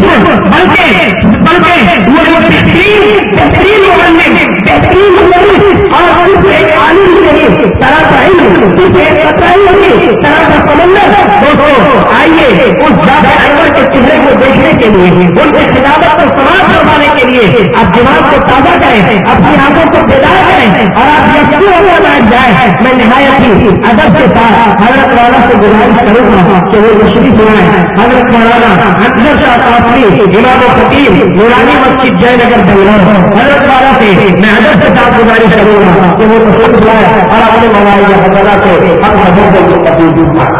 بلکہ بلکہ وہ بہترین بہترین معلم بہترین مدرس اور صرف ایک عالم ہی نہیں طرح کا علم صرف ایک قطرہ ہی نہیں طرح کا سمندر دوستو، آئیے اس زیادہ انور کے چہرے کو دیکھنے کے لیے، ان کے خلافت کو سماج کے لیے آپ دماغ کو تازہ کریں، اپنی آنکھوں کو بیدار کریں اور آپ یقین ہو بیٹھ جائیں۔ میں نہایت ہی ادب کے ساتھ حضرت والا سے گزارش کروں گا کہ وہ تشریف لائیں۔ حضرت مولانا اکثر شاہ کافی امام و خطیب نورانی مسجد جے نگر بنگلور۔ حضرت والا سے میں ادب کے ساتھ گزارش کروں گا کہ وہ تشریف لائیں اور اپنے موبائل یا حضرت سے اپنا حضرت کو تبدیل پائیں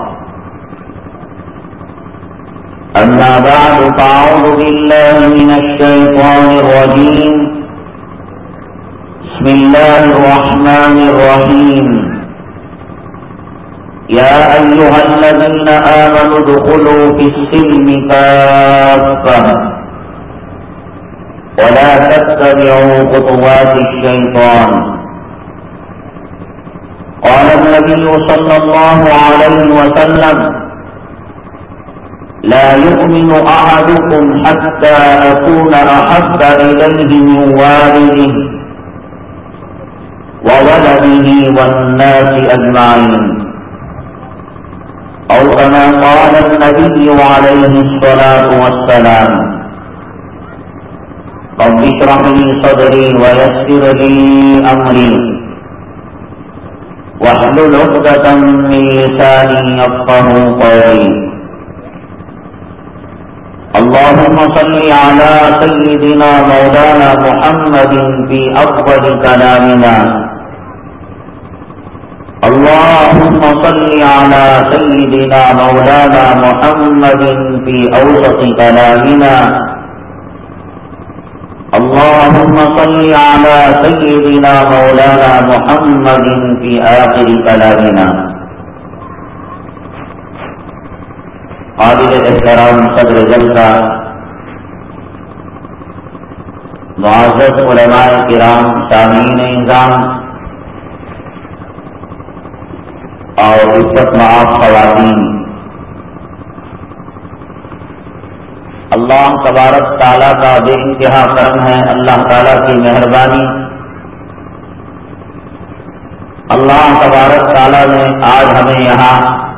أما بعد فأعوذ بالله من الشيطان الرجيم. بسم الله الرحمن الرحيم. يا أيها الذين آمنوا ادخلوا في السلم كافة. ولا تتبعوا خطوات الشيطان. قال النبي صلى الله عليه وسلم لا يؤمن أحدكم حتى أكون أحب إليه من والده وولده والناس أجمعين. أو كما قال النبي عليه الصلاة والسلام رب اشرح لي صدري ويسر لي أمري واحلل عقدة من لساني يفقه قولي. اللهم صل على سيدنا مولانا محمد في أفضل كلامنا. اللهم صل على سيدنا مولانا محمد في أوسط كلامنا. اللهم صل على سيدنا مولانا محمد في آخر كلامنا. قابل احترام صدر جلسہ، معزز علماء کرام شامین نظام اور عزت معاف خواتین۔ اللہ تبارک تعالیٰ کا بے انتہا کرم ہے، اللہ تعالیٰ کی مہربانی۔ اللہ تبارک تعالیٰ نے آج ہمیں یہاں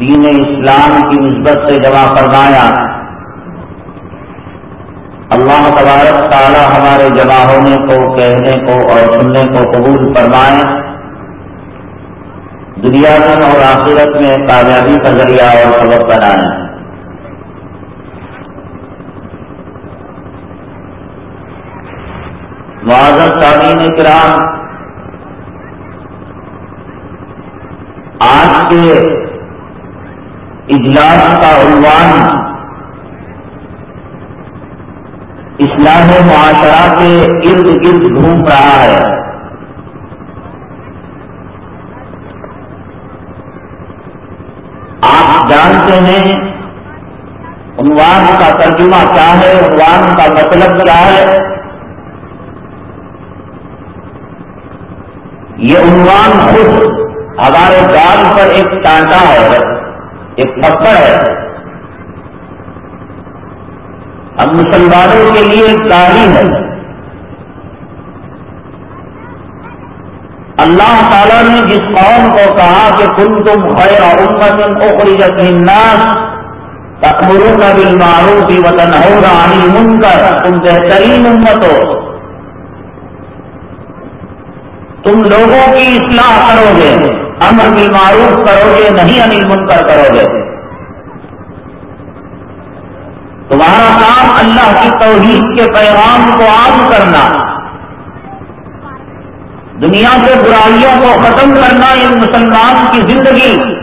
دین اسلام کی نسبت سے جمع فرمایا، اللہ تبارک تعالیٰ ہمارے جمع ہونے کو، کہنے کو اور سننے کو قبول فرمائے۔ دنیا میں اور آخرت میں کامیابی کا ذریعہ اور سبق بنائیں معذر تعلیم کرام، آج کے اجلاس کا عنوان اسلام معاشرہ کے ارد گرد گھوم رہا ہے۔ آپ جانتے ہیں عنوان کا ترجمہ کیا ہے، عنوان کا مطلب کیا ہے؟ یہ عنوان خود ہمارے گال پر ایک ٹانٹا ہے۔ ایک پتھر ہے۔ ہم مسلمانوں کے لیے ایک ہے۔ اللہ تعالیٰ نے جس قوم کو کہا کہ تم تم خیر امت اخرجت الناس تکمرون بالمعروف وتنهون عن المنکر۔ تم بہترین امت ہو۔ تم لوگوں کی اصلاح کرو گے۔ امر کی معروف کرو گے، نہیں انل منکر کرو گے۔ تمہارا کام اللہ کی توحید کے پیغام کو عام کرنا، دنیا سے برائیوں کو ختم کرنا یہ مسلمان کی زندگی۔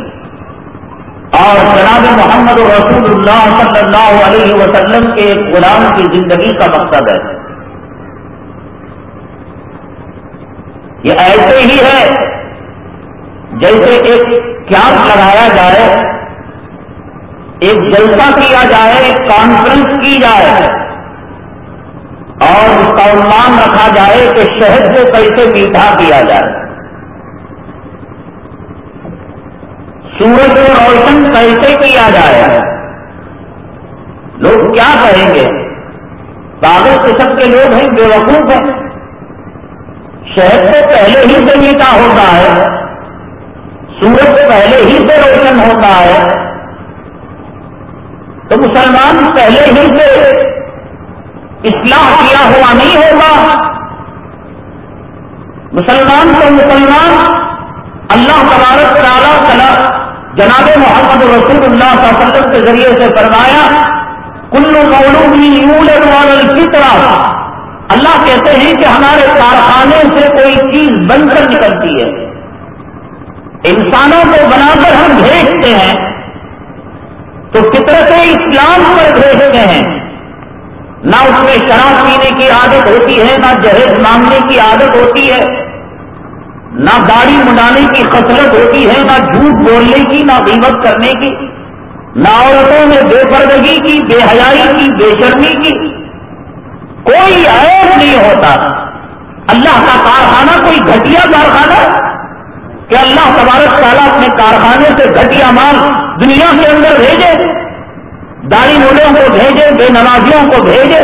اور جناب محمد رسول اللہ صلی اللہ علیہ وسلم کے غلام کی زندگی کا مقصد ہے۔ یہ ایسے ہی ہے جیسے ایک کیمپ لگایا جائے، ایک جلسہ کیا جائے، ایک کانفرنس کی جائے، اور اس کا عنوان رکھا جائے کہ شہد کو کیسے میٹھا کیا جائے۔ سورج کو روشن کیسے کیا جائے؟ لوگ کیا کہیں گے؟ کاغذ قسم کے لوگ ہیں، بے وقوف ہیں۔ شہر تو پہلے ہی سے میٹھا ہوتا ہے۔ سورج پہلے ہی سے روشن ہوتا ہے۔ تو مسلمان پہلے ہی سے اصلاح کیا ہوا نہیں ہوگا۔ مسلمان تو مسلمان اللہ تبارک تعالیٰ کلا جناب محمد رسول اللہ صلی اللہ علیہ وسلم کے ذریعے سے فرمایا، کلو مولود کی طرح اللہ کہتے ہیں کہ ہمارے کارخانے سے کوئی چیز بن کر نکلتی ہے۔ انسانوں کو بنا کر ہم بھیجتے ہیں، تو فطرت اسلام پر بھیجتے ہیں۔ نہ اس میں شراب پینے کی عادت ہوتی ہے، نہ جہیز مانگنے کی عادت ہوتی ہے، نہ گاڑی منڈانے کی خسرت ہوتی ہے، نہ جھوٹ بولنے کی، نہ قیمت کرنے کی، نہ عورتوں میں بے پردگی کی، بے حیائی کی، بے شرمی کی۔ کوئی عیب نہیں ہوتا۔ اللہ کا کارخانہ، کوئی گھٹیا کارخانہ کہ اللہ تبارک تعالیٰ اپنے کارخانے سے گھٹیا مال دنیا کے اندر بھیجے، داڑھی مولوں کو بھیجے، بے نمازیوں کو بھیجے،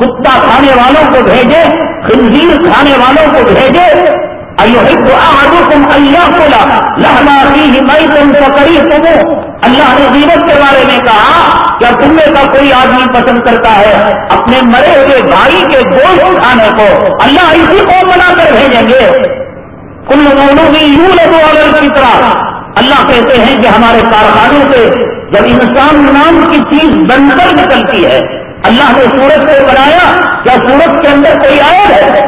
کتا کھانے والوں کو بھیجے، خنزیر کھانے والوں کو بھیجے اللہ کو لہما کی میں تم پکڑی تمہیں اللہ نے غیبت کے بارے میں کہا کیا تمہیں کا کوئی آدمی پسند کرتا ہے اپنے مرے ہوئے بھائی کے گوشت اٹھانے کو، اللہ اسی کو بنا کر بھیجیں گے۔ کل مولوں بھی یوں لگو اگر کی طرح۔ اللہ کہتے ہیں کہ ہمارے کارخانوں سے جب انسان نام کی چیز بن کر نکلتی ہے، اللہ نے سورج کو بنایا، کیا سورج کے اندر کوئی آیا ہے؟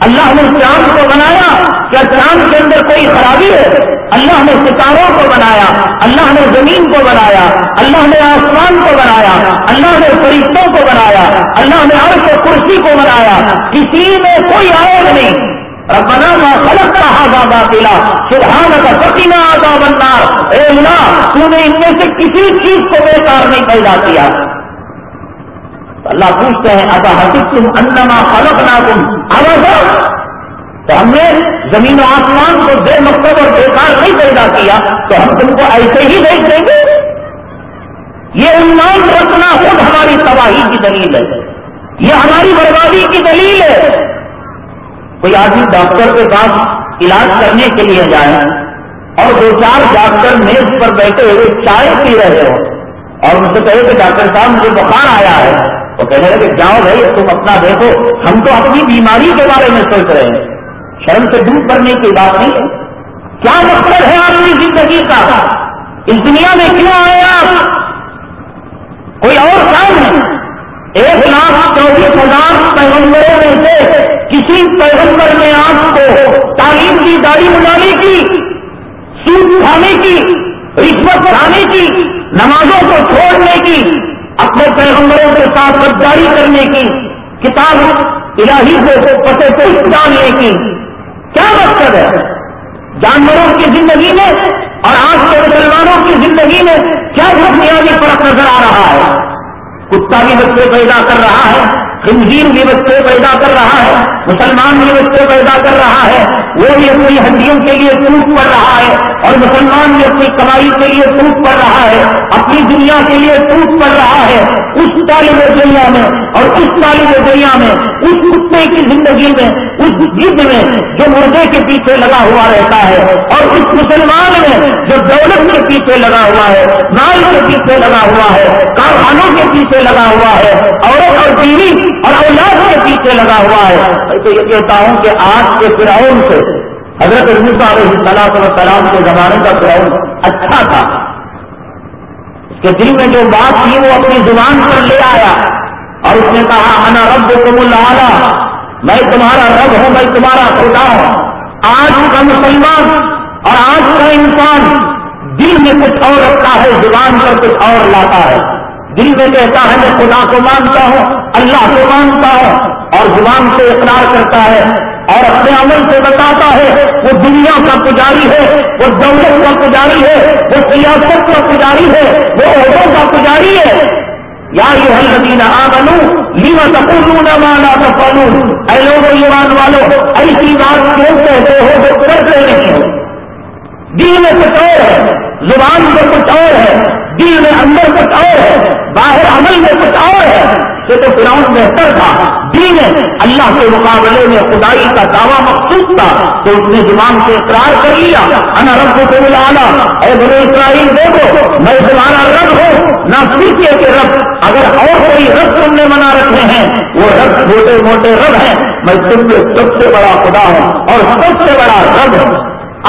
اللہ نے چاند کو بنایا، کیا چاند کے اندر کوئی خرابی ہے؟ اللہ نے ستاروں کو بنایا، اللہ نے زمین کو بنایا، اللہ نے آسمان کو بنایا، اللہ نے فرشتوں کو بنایا، اللہ نے عرش و کرسی کو بنایا۔ کسی میں کوئی آئے نہیں۔ ربنا ما خلق هذا باطلا. سبحانك فقنا عذاب النار. اے اللہ تو نے ان میں سے کسی چیز کو بیکار نہیں پیدا کیا. اللہ پوچھتے ہیں ادا حقیق تم انما خلق نہ تم تو ہم نے زمین و آسمان کو بے مقصد اور بےکار نہیں پیدا کیا، تو ہم تم کو ایسے ہی دیکھ دیں گے؟ یہ عنوان رکھنا خود ہماری تباہی کی دلیل ہے۔ یہ ہماری بربادی کی دلیل ہے۔ کوئی آدمی ڈاکٹر کے پاس علاج کرنے کے لیے جائے اور دو چار ڈاکٹر میز پر بیٹھے ہوئے چائے پی رہے ہو اور مجھ سے کہے کہ ڈاکٹر صاحب، مجھے بخار آیا ہے۔ وہ کہنے لگے، جاؤ بھائی، تم اپنا دیکھو، ہم تو اپنی بیماری کے بارے میں سوچ رہے ہیں۔ شرم سے دور کرنے کی بات نہیں ہے۔ کیا مقصد ہے آپ کی زندگی کا؟ اس دنیا میں کیوں آئے آپ؟ کوئی اور کام ہے؟ ایک لاکھ چوبیس ہزار پیغمبروں میں سے کسی پیغمبر نے آپ کو تعلیم کی، داڑھی بنانے کی سوٹ کھانے کی، رشوت کھانے کی، نمازوں کو چھوڑنے کی اپنے پیغمبروں کے ساتھ غداری کرنے کی، کتاب الہی کو پتے پوچھ ڈالنے کی۔ کیا مقصد ہے؟ جانوروں کی زندگی میں اور آج کے مسلمانوں کی زندگی میں کیا بنیادی فرق نظر آ رہا ہے؟ کتا بھی بچے پیدا کر رہا ہے، خنزیر بھی بچے پیدا کر رہا ہے، مسلمان بھی بچے پیدا کر رہا ہے، وہ بھی اپنی ہڈیوں کے لیے ٹوٹ پڑ رہا ہے۔ اور مسلمان بھی اپنی کمائی کے لیے ٹوٹ پڑ رہا ہے، اپنی دنیا کے لیے ٹوٹ پڑ رہا ہے۔ اس طالب دنیا میں اور اس طالب دنیا میں، اس کتے کی زندگی میں، اس جد میں جو مردے کے پیچھے لگا ہوا رہتا ہے اور اس مسلمان میں جو دولت کے پیچھے لگا ہوا ہے، مال کے پیچھے لگا ہوا ہے، کارخانوں کے پیچھے لگا ہوا ہے، عورت اور بیوی اور اولاد کے پیچھے لگا ہوا ہے۔ میں تو یہ کہتا ہوں کہ آج کے فرعون سے حضرت علیہ صلاح سلام کے زمانے کا فرعون اچھا تھا۔ اس کے دل میں جو بات تھی وہ اپنی زبان پر لے آیا اور اس نے کہا، انا رب تم اللہ میں تمہارا رب ہوں، میں تمہارا خدا ہوں۔ آج کا مسلمان اور آج کا انسان دل میں کچھ اور رکھتا ہے، زبان پر کچھ اور لاتا ہے۔ دل میں کہتا ہے، میں خدا کو مانتا ہوں، اللہ کو مانتا ہوں اور زبان سے اقرار کرتا ہے اور اپنے عمل سے بتاتا وہ دنیا کا پجاری ہے، وہ دولت کا پجاری ہے، وہ سیاست کا پجاری ہے، وہ عہدوں کا پجاری ہے۔ یا یہ حل آ بنو لیوا سپور نہ مانا سپانو اے لوگ ایمان والو، ایسی بات کیوں کہتے ہو جو کرتے نہیں ہو؟ دل میں کچھ اور ہے، زبان میں کچھ اور ہے، دل میں اندر کچھ اور ہے، باہر عمل میں کچھ اور ہے۔ یہ تو گراؤنڈ بہتر تھا۔ دین اللہ کے مقابلے میں خدائی کا دعویٰ مخصوص تھا۔ تو اس نے زبان سے اقرار کر لیا۔ انا رب کو ملانا اے بڑے اسرائیل دیکھو، میں تمہارا رب ہوں، نہ صرف یہ کہ رب۔ اگر اور کوئی رب تم نے بنا رکھے ہیں، وہ رب چھوٹے موٹے رب ہیں۔ میں تم میں سب سے بڑا خدا ہوں اور سب سے بڑا رب ہوں۔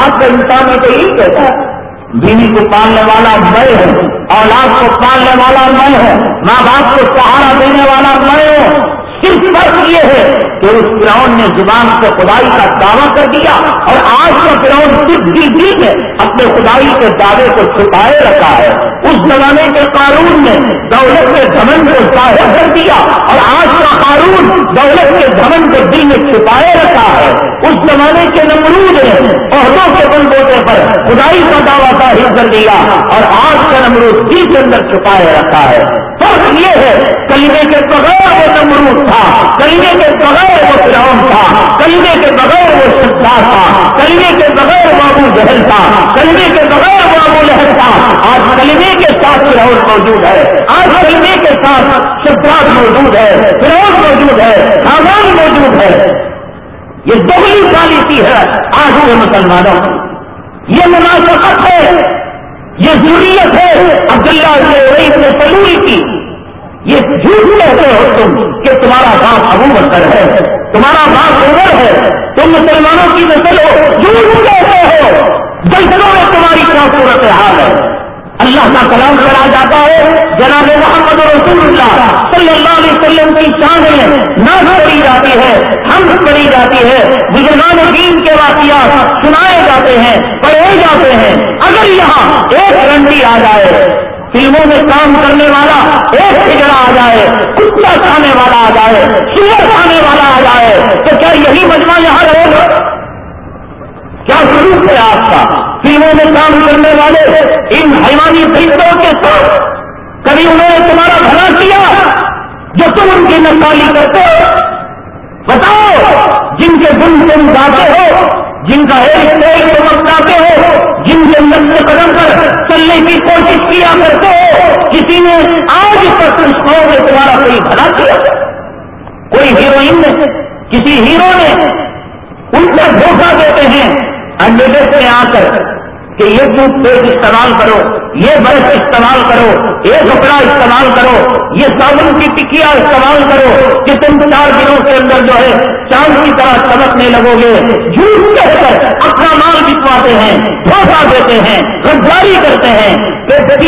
آپ کا انسان میں تو یہی کہتا ہے۔ بیوی کو پالنے والا میں ہوں، اولاد کو پالنے والا میں ہوں، ماں باپ کو سہارا دینے والا میں ہوں۔ صرف فرق یہ ہے کہ اس فرعون نے زبان سے خدائی کا دعویٰ کر دیا اور آج کا فرعون صرف دل دل میں اپنے خدائی کے دعوے کو چھپائے رکھا ہے۔ اس زمانے کے قانون نے دولت کے دھمن کو ظاہر کر دیا اور آج کا قانون دولت کے دھمن کو دل میں چھپائے رکھا ہے۔ اس زمانے کے نمرود نے عہدوں کے بل بوٹے پر خدائی کا دعویٰ ظاہر کر دیا اور آج کا نمرود دل کے اندر چھپائے رکھا ہے۔ فرق یہ ہے کلیمے کے بغیر وہ نمرود تھا کلیمے کے بغیر وہ فرعون تھا کلیمے کے بغیر وہ سچا تھا کلیمے کے بغیر وہ ابو جہل تھا کلیمے کے بغیر وہ ابو لہر تھا۔ آج کلیمے کے ساتھ فرعون موجود ہے، آج کلیمے کے ساتھ شداد موجود ہے، فرعون موجود ہے خامان موجود ہے۔ یہ دوگلی پالیسی ہے آج کے مسلمانوں یہ مناسبت ہے۔ یہ ضروریت ہے عبداللہ سے سلوری کی۔ یہ جھوٹ کہتے ہو تم کہ تمہارا باپ ابو بکر ہے، تمہارا باپ عمر ہے۔ تم مسلمانوں کی نسل ہو، جھوٹ کہتے ہو۔ جلدوں میں تمہاری کیا صورت حال ہے؟ اللہ کا کلام کرا جاتا ہے۔ جناب محمد رسول اللہ صلی اللہ علیہ وسلم کی شان میں نہ پڑی جاتی ہے ہم پڑی جاتی ہے۔ بزرگان دین کے واقعات سنائے جاتے ہیں، پڑھے جاتے ہیں۔ اگر یہاں ایک رنڈی آ جائے، فلموں میں کام کرنے والا ایک ہجڑا آ جائے، کتا کھانے والا آ جائے، سور کھانے والا آ جائے، تو کیا یہی مجمع یہاں رہے گا؟ کیا ضرور ہے آپ کا؟ فلموں میں کام کرنے والے، ان حیوانی فرشتوں کے ساتھ کبھی انہوں نے تمہارا بھلا کیا؟ جو تم ان کی نقالی کرتے ہو۔ بتاؤ، جن کے دن تم گاتے ہو، جن کا ایک ایک تم اپناتے ہو، جن کے نقل قدم پر چلنے کی کوشش کیا کرتے ہو، کسی نے آج تک اس میں تمہارا کوئی بھلا کیا؟ کوئی ہیروئن نے کسی ہیرو نے ان کو دھوکہ دیتے ہیں انڈیڈیٹ میں آ کر کہ یہ ٹوتھ پیسٹ استعمال کرو، یہ برش استعمال کرو، یہ کپڑا استعمال کرو، یہ صابن کی ٹکیا استعمال کرو کہ تم چار دنوں کے اندر جو ہے چاند کی طرح چمکنے لگو گے جھوٹ کہہ کر اپنا مال بکواتے ہیں، دھوکہ دیتے ہیں، غداری کرتے ہیں۔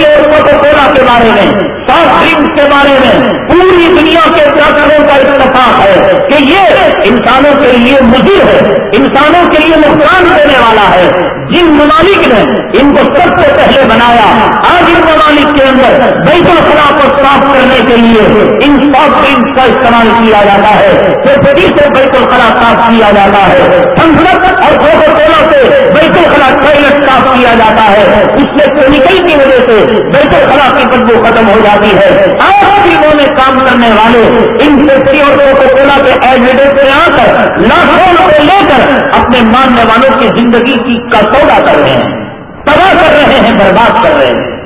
اور کوکو کولا کے بارے میں سافٹ ڈرنکس کے بارے میں پوری دنیا کے ڈاکٹروں کا اتفاق ہے کہ یہ انسانوں کے لیے مضر ہے، انسانوں کے لیے نقصان دینے والا ہے۔ جن ممالک نے ان کو سب سے پہلے بنایا، آج ان ممالک کے اندر بیت الخلا کو صاف کرنے کے لیے ان سافٹ ڈرنکس کا استعمال کیا جاتا ہے۔ سے بیت الخلا صاف کیا جاتا ہے۔ سنسد اور کوکو کولا سے بیت الخلا ٹوائلٹ صاف کیا جاتا ہے۔ اس میں کیمیکل کی وجہ سے بیت الخلا کی بدبو ختم ہو جاتی ہے۔ آج فلموں میں کام کرنے والے ان فیکٹری اور کوکو کولا کے ایڈیڈیٹ سے آ کر لاکھوں روپے لے کر اپنے ماننے والوں کی زندگی کی کا سودا کر رہے ہیں۔ تباہ کر رہے ہیں، برباد کر رہے ہیں۔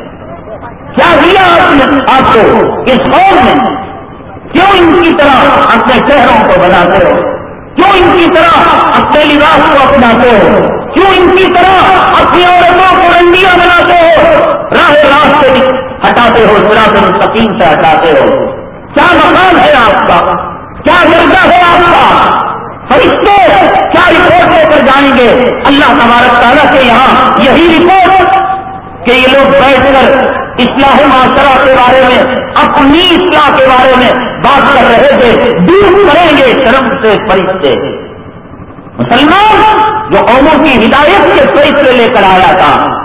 کیا دیا آپ نے آپ کو اس قوم میں؟ کیوں ان کی طرح اپنے چہروں کو بناتے ہو؟ کیوں ان کی طرح اپنے لباس کو اپناتے ہو؟ کیوں ان کی طرح اپنی عورتوں کو رنڈیاں بناتے ہو؟ راہ راہ سے ہٹاتے ہو سراط سکیم سے ہٹاتے ہو۔ کیا مقام ہے آپ کا؟ کیا درجہ ہے آپ کا؟ فرشتے کیا رپورٹ لے کر جائیں گے؟ اللہ تبارک تعالیٰ کے یہاں یہی رپورٹ کہ یہ لوگ بیٹھ کر اصلاح معاشرہ کے بارے میں، اپنی اصلاح کے بارے میں بات کر رہے تھے، دور کریں گے شرم سے فرشتے۔ مسلمان جو قوموں کی ہدایت کے فیصلے لے کر آیا تھا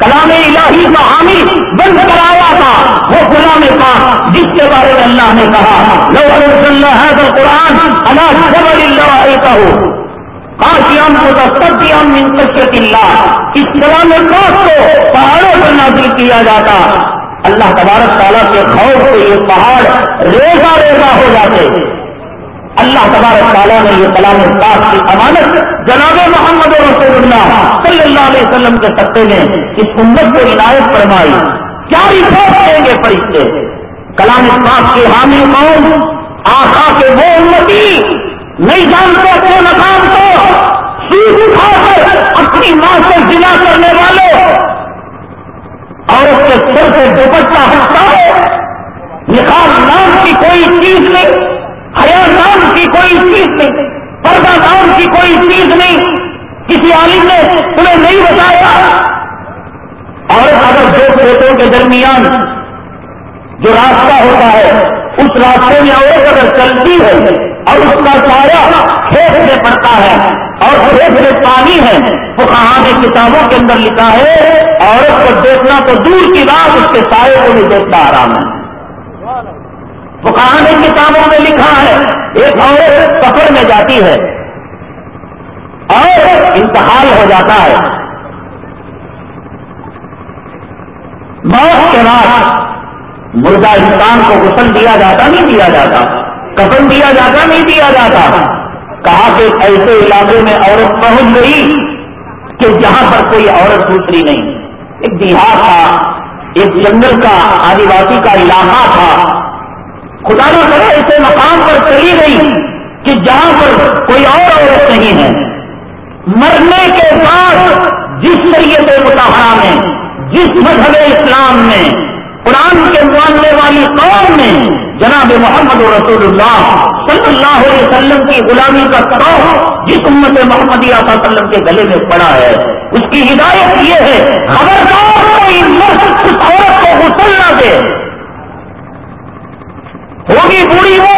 کلام الہی کا حامی بند کرایا تھا، وہ کلام کا جس کے بارے میں اللہ نے کہا، لو اللہ ہے تو قرآن اللہ جبر اللہ کا ہو کو دستیام منتشت اللہ۔ اس کلام پاک کو پہاڑوں پر نازل کیا جاتا۔ اللہ تبارک تعالیٰ کے خوف سے یہ پہاڑ ریزا ریزا ہو جاتے۔ اللہ تبارک تعالیٰ نے یہ کلام پاک کی امانت جناب محمد رسول اللہ صلی اللہ علیہ وسلم کے سطح میں اس امت کو عنایت فرمائی۔ کیا رپورٹ دیں گے فرشتے، کلام پاک کے حامی قوم آخا کے وہ امتی، نہیں جانتے اپنے مقام کو سیٹ اٹھا کر اپنی ماں سے ضلع کرنے والوں اور اس کے سر سے دوپٹہ ہٹتا ہے نکال نام کی کوئی چیز نہیں۔ حیا نام کی کوئی چیز نہیں، پردہ نام کی کوئی چیز نہیں، کسی عالم نے تمہیں نہیں بتایا۔ اور اگر دو کھیتوں کے درمیان جو راستہ ہوتا ہے، اس راستے میں عورت اگر چلتی ہے اور اس کا سایہ کھیت میں پڑتا ہے اور کھیت میں پانی ہے، تو کہاں نے کتابوں کے اندر لکھا ہے، عورت کو دیکھنا تو دور کی بات، اس کے سائے کو بھی دیکھنا آرام ہے۔ بخار کتابوں میں لکھا ہے، ایک عورت سفر میں جاتی ہے۔ اور انتقال ہو جاتا ہے۔ موت کے بعد مردہ انسان کو غسل دیا جاتا، نہیں دیا جاتا۔ کفن دیا جاتا، نہیں دیا جاتا۔ کہا کہ ایسے علاقے میں عورت پہنچ گئی کہ جہاں پر کوئی عورت دوسری نہیں۔ ایک دیہات تھا، ایک جنگل کا آدی واسی کا علاقہ تھا۔ خدا نہ کرے ایسے مقام پر چلی گئی کہ جہاں پر کوئی اور عورت نہیں ہے۔ مرنے کے بعد جس شریعت متحرہ میں، جس مذہب اسلام میں، قرآن کے ماننے والی قوم میں جناب محمد رسول اللہ صلی اللہ علیہ وسلم کی غلامی کا کرو جس امت محمد صلی وسلم کے گلے میں پڑا ہے۔ اس کی ہدایت یہ ہے خبردار کوئی مرد اس عورت کو غسل نہ دے ہوگی بوڑھی وہ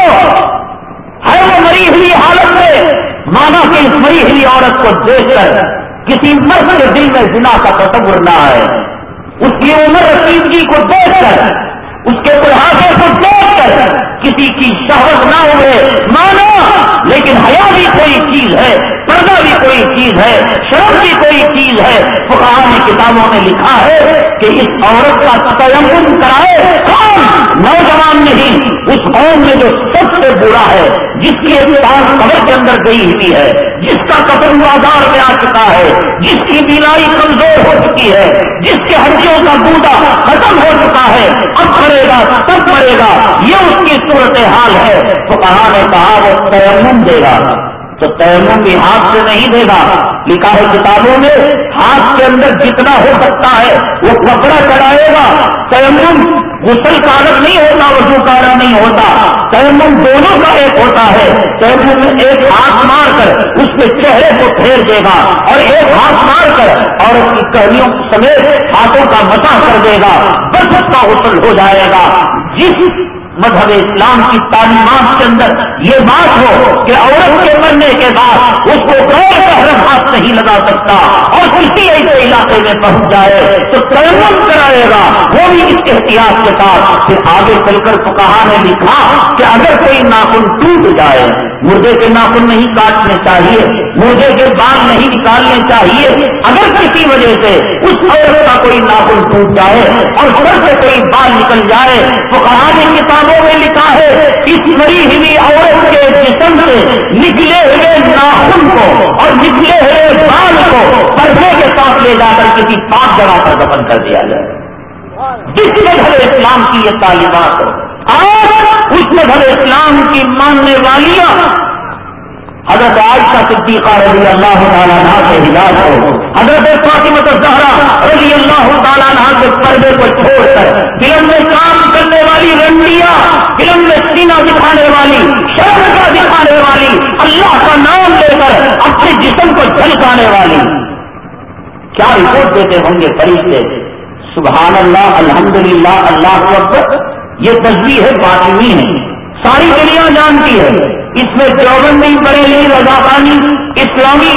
ہے وہ مری ہوئی حالت میں مانا کہ اس مری ہوئی عورت کو دیکھ کر کسی مرد کے دل میں زنا کا تصور نہ ہے اس کی عمر رسیدگی کو دیکھ کر، اس کے بڑھاپے کو دیکھ کر کسی کی شہرت نہ ہوئے، مانا، لیکن حیا بھی کوئی چیز ہے، پردہ بھی کوئی چیز ہے، شرم بھی کوئی چیز ہے۔ فقہ کتابوں میں لکھا ہے کہ اس عورت کا تیمن کرائے کون؟ نوجوان نہیں، اس قوم میں جو سب سے برا ہے، جس کی ایک قبر کے اندر گئی ہوئی ہے، جس کا قدم بازار میں آ چکا ہے، جس کی بیلائی کمزور ہو چکی ہے، جس کے ہڈیوں کا بودا ختم ہو چکا ہے، اب مرے گا، تب مرے گا، یہ اس کی صورت حال ہے۔ تو کہاں نے کہا، وہ تیمن دے گا۔ تو تیمم بھی ہاتھ سے نہیں دے گا۔ لکھا ہے کتابوں میں، ہاتھ کے اندر جتنا ہو سکتا ہے، وہ کپڑا چڑھائے گا۔ تیمم غسل کا الگ نہیں ہوتا، وضو کا الگ نہیں ہوتا۔ تیمم دونوں کا ایک ہوتا ہے۔ تیمم ایک ہاتھ مار کر اس کے چہرے کو پھیر دے گا اور ایک ہاتھ مار کر اور اس کی کہنیوں سمیت ہاتھوں کا مسا کر دے گا۔ بس اس کا غسل ہو جائے گا۔ جس مذہب اسلام کی تعلیمات کے اندر یہ بات ہو کہ عورت کے مرنے کے بعد اس کو کوئی پہرم ہاتھ نہیں لگا سکتا اور کسی ایسے علاقے میں پہنچ جائے تو تیمم کرائے گا، وہ بھی اس احتیاط کے ساتھ۔ پھر آگے چل کر تو کہا نے لکھا کہ اگر کوئی ناخن ٹوٹ جائے، مردے کے ناخن نہیں کاٹنے چاہیے، مردے کے بال نہیں نکالنے چاہیے۔ اگر کسی وجہ سے اس عورت کا کوئی ناخن ٹوٹ جائے اور سر سے کوئی بال نکل جائے تو کہا نے کتاب کتابوں میں لکھا ہے، اس مری ہوئی عورت کے جسم سے نکلے ہوئے ناخن کو اور نکلے ہوئے بال کو پردے کے ساتھ لے جا کر کسی پاک جگہ پر دفن کر دیا جائے جس میں مذہب اسلام کی یہ تعلیمات ہو اور اس میں مذہب اسلام کی ماننے والیاں حضرت عائشہ صدیقہ رضی اللہ تعالیٰ عنہ سے ہدایت ہو۔ حضرت فاطمہ زہرا رضی اللہ تعالیٰ کے پردے کو چھوڑ کر فلم میں کام کرنے والی رنڈیا فلم میں سینہ دکھانے والی، شہر کا دکھانے والی، اللہ کا نام لے کر اپنے جسم کو جھلکانے والی۔ کیا رپورٹ دیتے ہوں گے فرشتے؟ سبحان اللہ، الحمدللہ، اللہ اکبر۔ یہ تصویر ہے باطنی ہے۔ ساری دنیا جانتی ہے۔ اس میں چوبندی بریلی رضاکانی اسلامی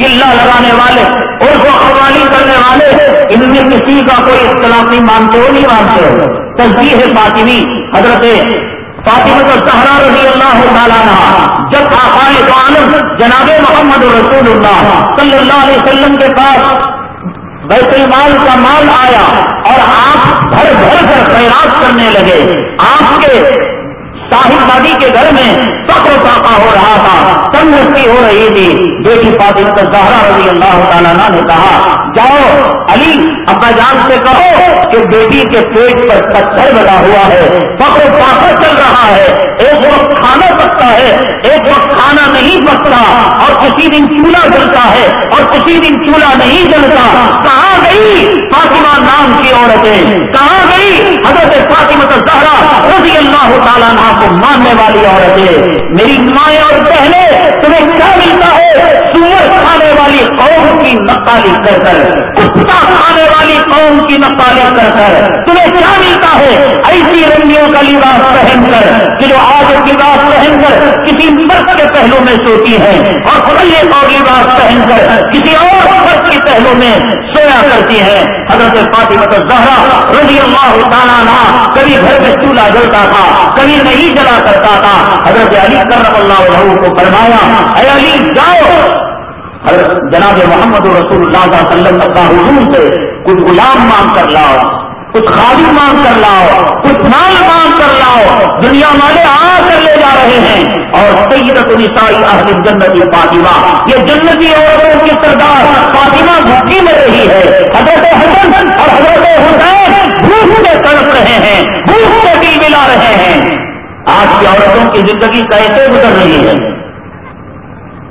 چلا لگانے والے اور وہ قوالی کرنے والے ان میں کسی کا کوئی اختلاف نہیں، مانتے ہو نہیں مانتے ہو۔ تصدیق ہے فاطمی، حضرت فاطمہ کو سہرا رضی اللہ تعالیٰ جب آقائے عالم جناب محمد رسول اللہ صلی اللہ علیہ وسلم کے پاس بیت المال کا مال آیا اور آپ بھر بھر کر خیرات کرنے لگے۔ آپ کے صاحب بادی کے گھر میں فخر ساقا ہو رہا تھا، تندرستی ہو رہی تھی۔ بیٹی فاطمہ زہرا رضی اللہ تعالیٰ نے کہا، جاؤ علی، ابا جان سے کہو کہ بیٹی کے پیٹ پر پتھر لگا ہوا ہے فخر پاپا چل رہا ہے۔ ایک وقت کھانا پکتا ہے۔ ایک وقت کھانا نہیں پکتا اور کسی دن چولہا جلتا ہے اور کسی دن چولہا نہیں جلتا۔ کہاں گئی فاطمہ نام کی عورتیں؟ کہاں گئی حضرت فاطمہ زہرا رضی اللہ تعالیٰ نام کو ماننے والی عورتیں؟ میری مائیں اور بہنیں تمہیں کیا ملتا ہے؟ سور کھانے والی قوم کی نقالی کر کر، کتا کھانے والی قوم کی نقالی کر کر، تمہیں کیا ملتا ہے؟ ایسی رنگیوں کا لباس پہن کر کہ جو آج لباس پہن کر کسی مرد کے پہلو میں سوتی ہے اور کھلے اور لباس پہن کر کسی اور مرد کے پہلو میں سویا کرتی ہے۔ حضرت فاطمہ زہرا رضی اللہ تعالیٰ کبھی گھر میں چولہا جلتا تھا، کبھی نہیں چلا کرتا تھا۔ حضرت علی کرم اللہ علیہ کو فرمایا، اے علی، جاؤ۔ حضرت جناب محمد رسول اللہ صلی اللہ علیہ وسلم کا حضور سے کچھ غلام مانگ کر لاؤ۔ کچھ خادم مانگ کر لاؤ، کچھ مال مانگ کر لاؤ، دنیا والے آ کر لے جا رہے ہیں۔ اور سیدت نسائی اہل جنتی فاطمہ، یہ جنتی عورتوں کی سردار فاطمہ بھوکی میں رہی ہے۔ حضرت حسن اور حضرت حسین بھوک سے تڑپ رہے ہیں، بھوک سے دل ملا رہے ہیں۔ آج کی عورتوں کی زندگی کیسے گزر رہی ہے۔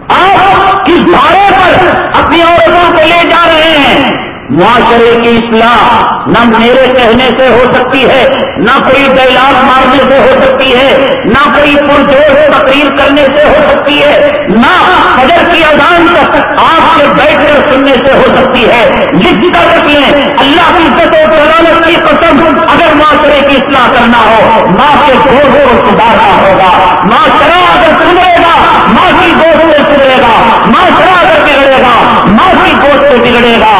آپ کس بھاڑے پر اپنی عورتوں کو لے جا رہے ہیں؟ معاشرے کی اصلاح نہ میرے کہنے سے ہو سکتی ہے، نہ کوئی ڈائلاگ مارنے سے ہو سکتی ہے، نہ کوئی پرجوش تقریر کرنے سے ہو سکتی ہے، نہ حضر کی اذان تک آپ کے بیٹھ کر سننے سے ہو سکتی ہے۔ لکھ کر رکھیں اللہ کی عزت و ضرورت کی قسم، اگر معاشرے کی اصلاح کرنا ہو، ماں کے گوشت کو سدھارنا ہوگا۔ معاشرہ اگر سدھرے گا، ماں کی گوشت سے سدھرے گا۔ معاشرہ اگر بگڑے گا، ماں کی گوشت سے بگڑے گا۔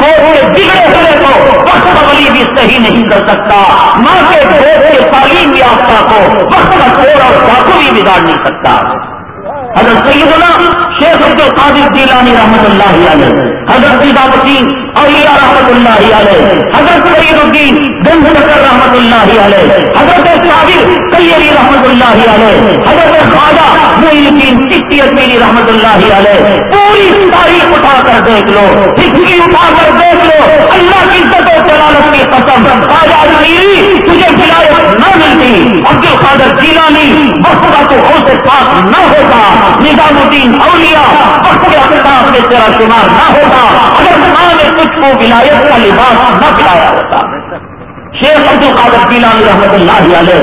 گوڑے بگڑے ہوئے کو وقت بلی بھی صحیح نہیں کر سکتا۔ ماں کے گود کے تعلیم یافتہ کو وقت کا اور ڈاکو بھی بگاڑ نہیں سکتا۔ حضرت سیدنا شیخ عبد القادر جیلانی رحمت اللہ علیہ، حضرت نظام الدین اولیاء رحمت اللہ علیہ، حضرت سعید الدین گنج نکر رحمت اللہ علیہ، حضرت صابر سیدی رحمت اللہ علیہ، حضرت خواجہ معین الدین چٹی اجمیری رحمت اللہ علیہ، پوری تاریخ اٹھا کر دیکھ لو ہسٹری اٹھا کر دیکھ لو، اللہ کی عزت و جلالت کی قسم، خواجہ اجمیری تجھے ولایت نہ ملتی، عبد القادر جیلانی وقت کا تو ہو سے پاس نہ ہوتا، نظام الدین اولیاء اولیا وقت کے میں تیرا شمار نہ ہوتا، اگر ماں نے کچھ کو ولایت کا لباس نہ پلایا ہوتا۔ شیخ عبد القادر جیلانی رحمت اللہ علیہ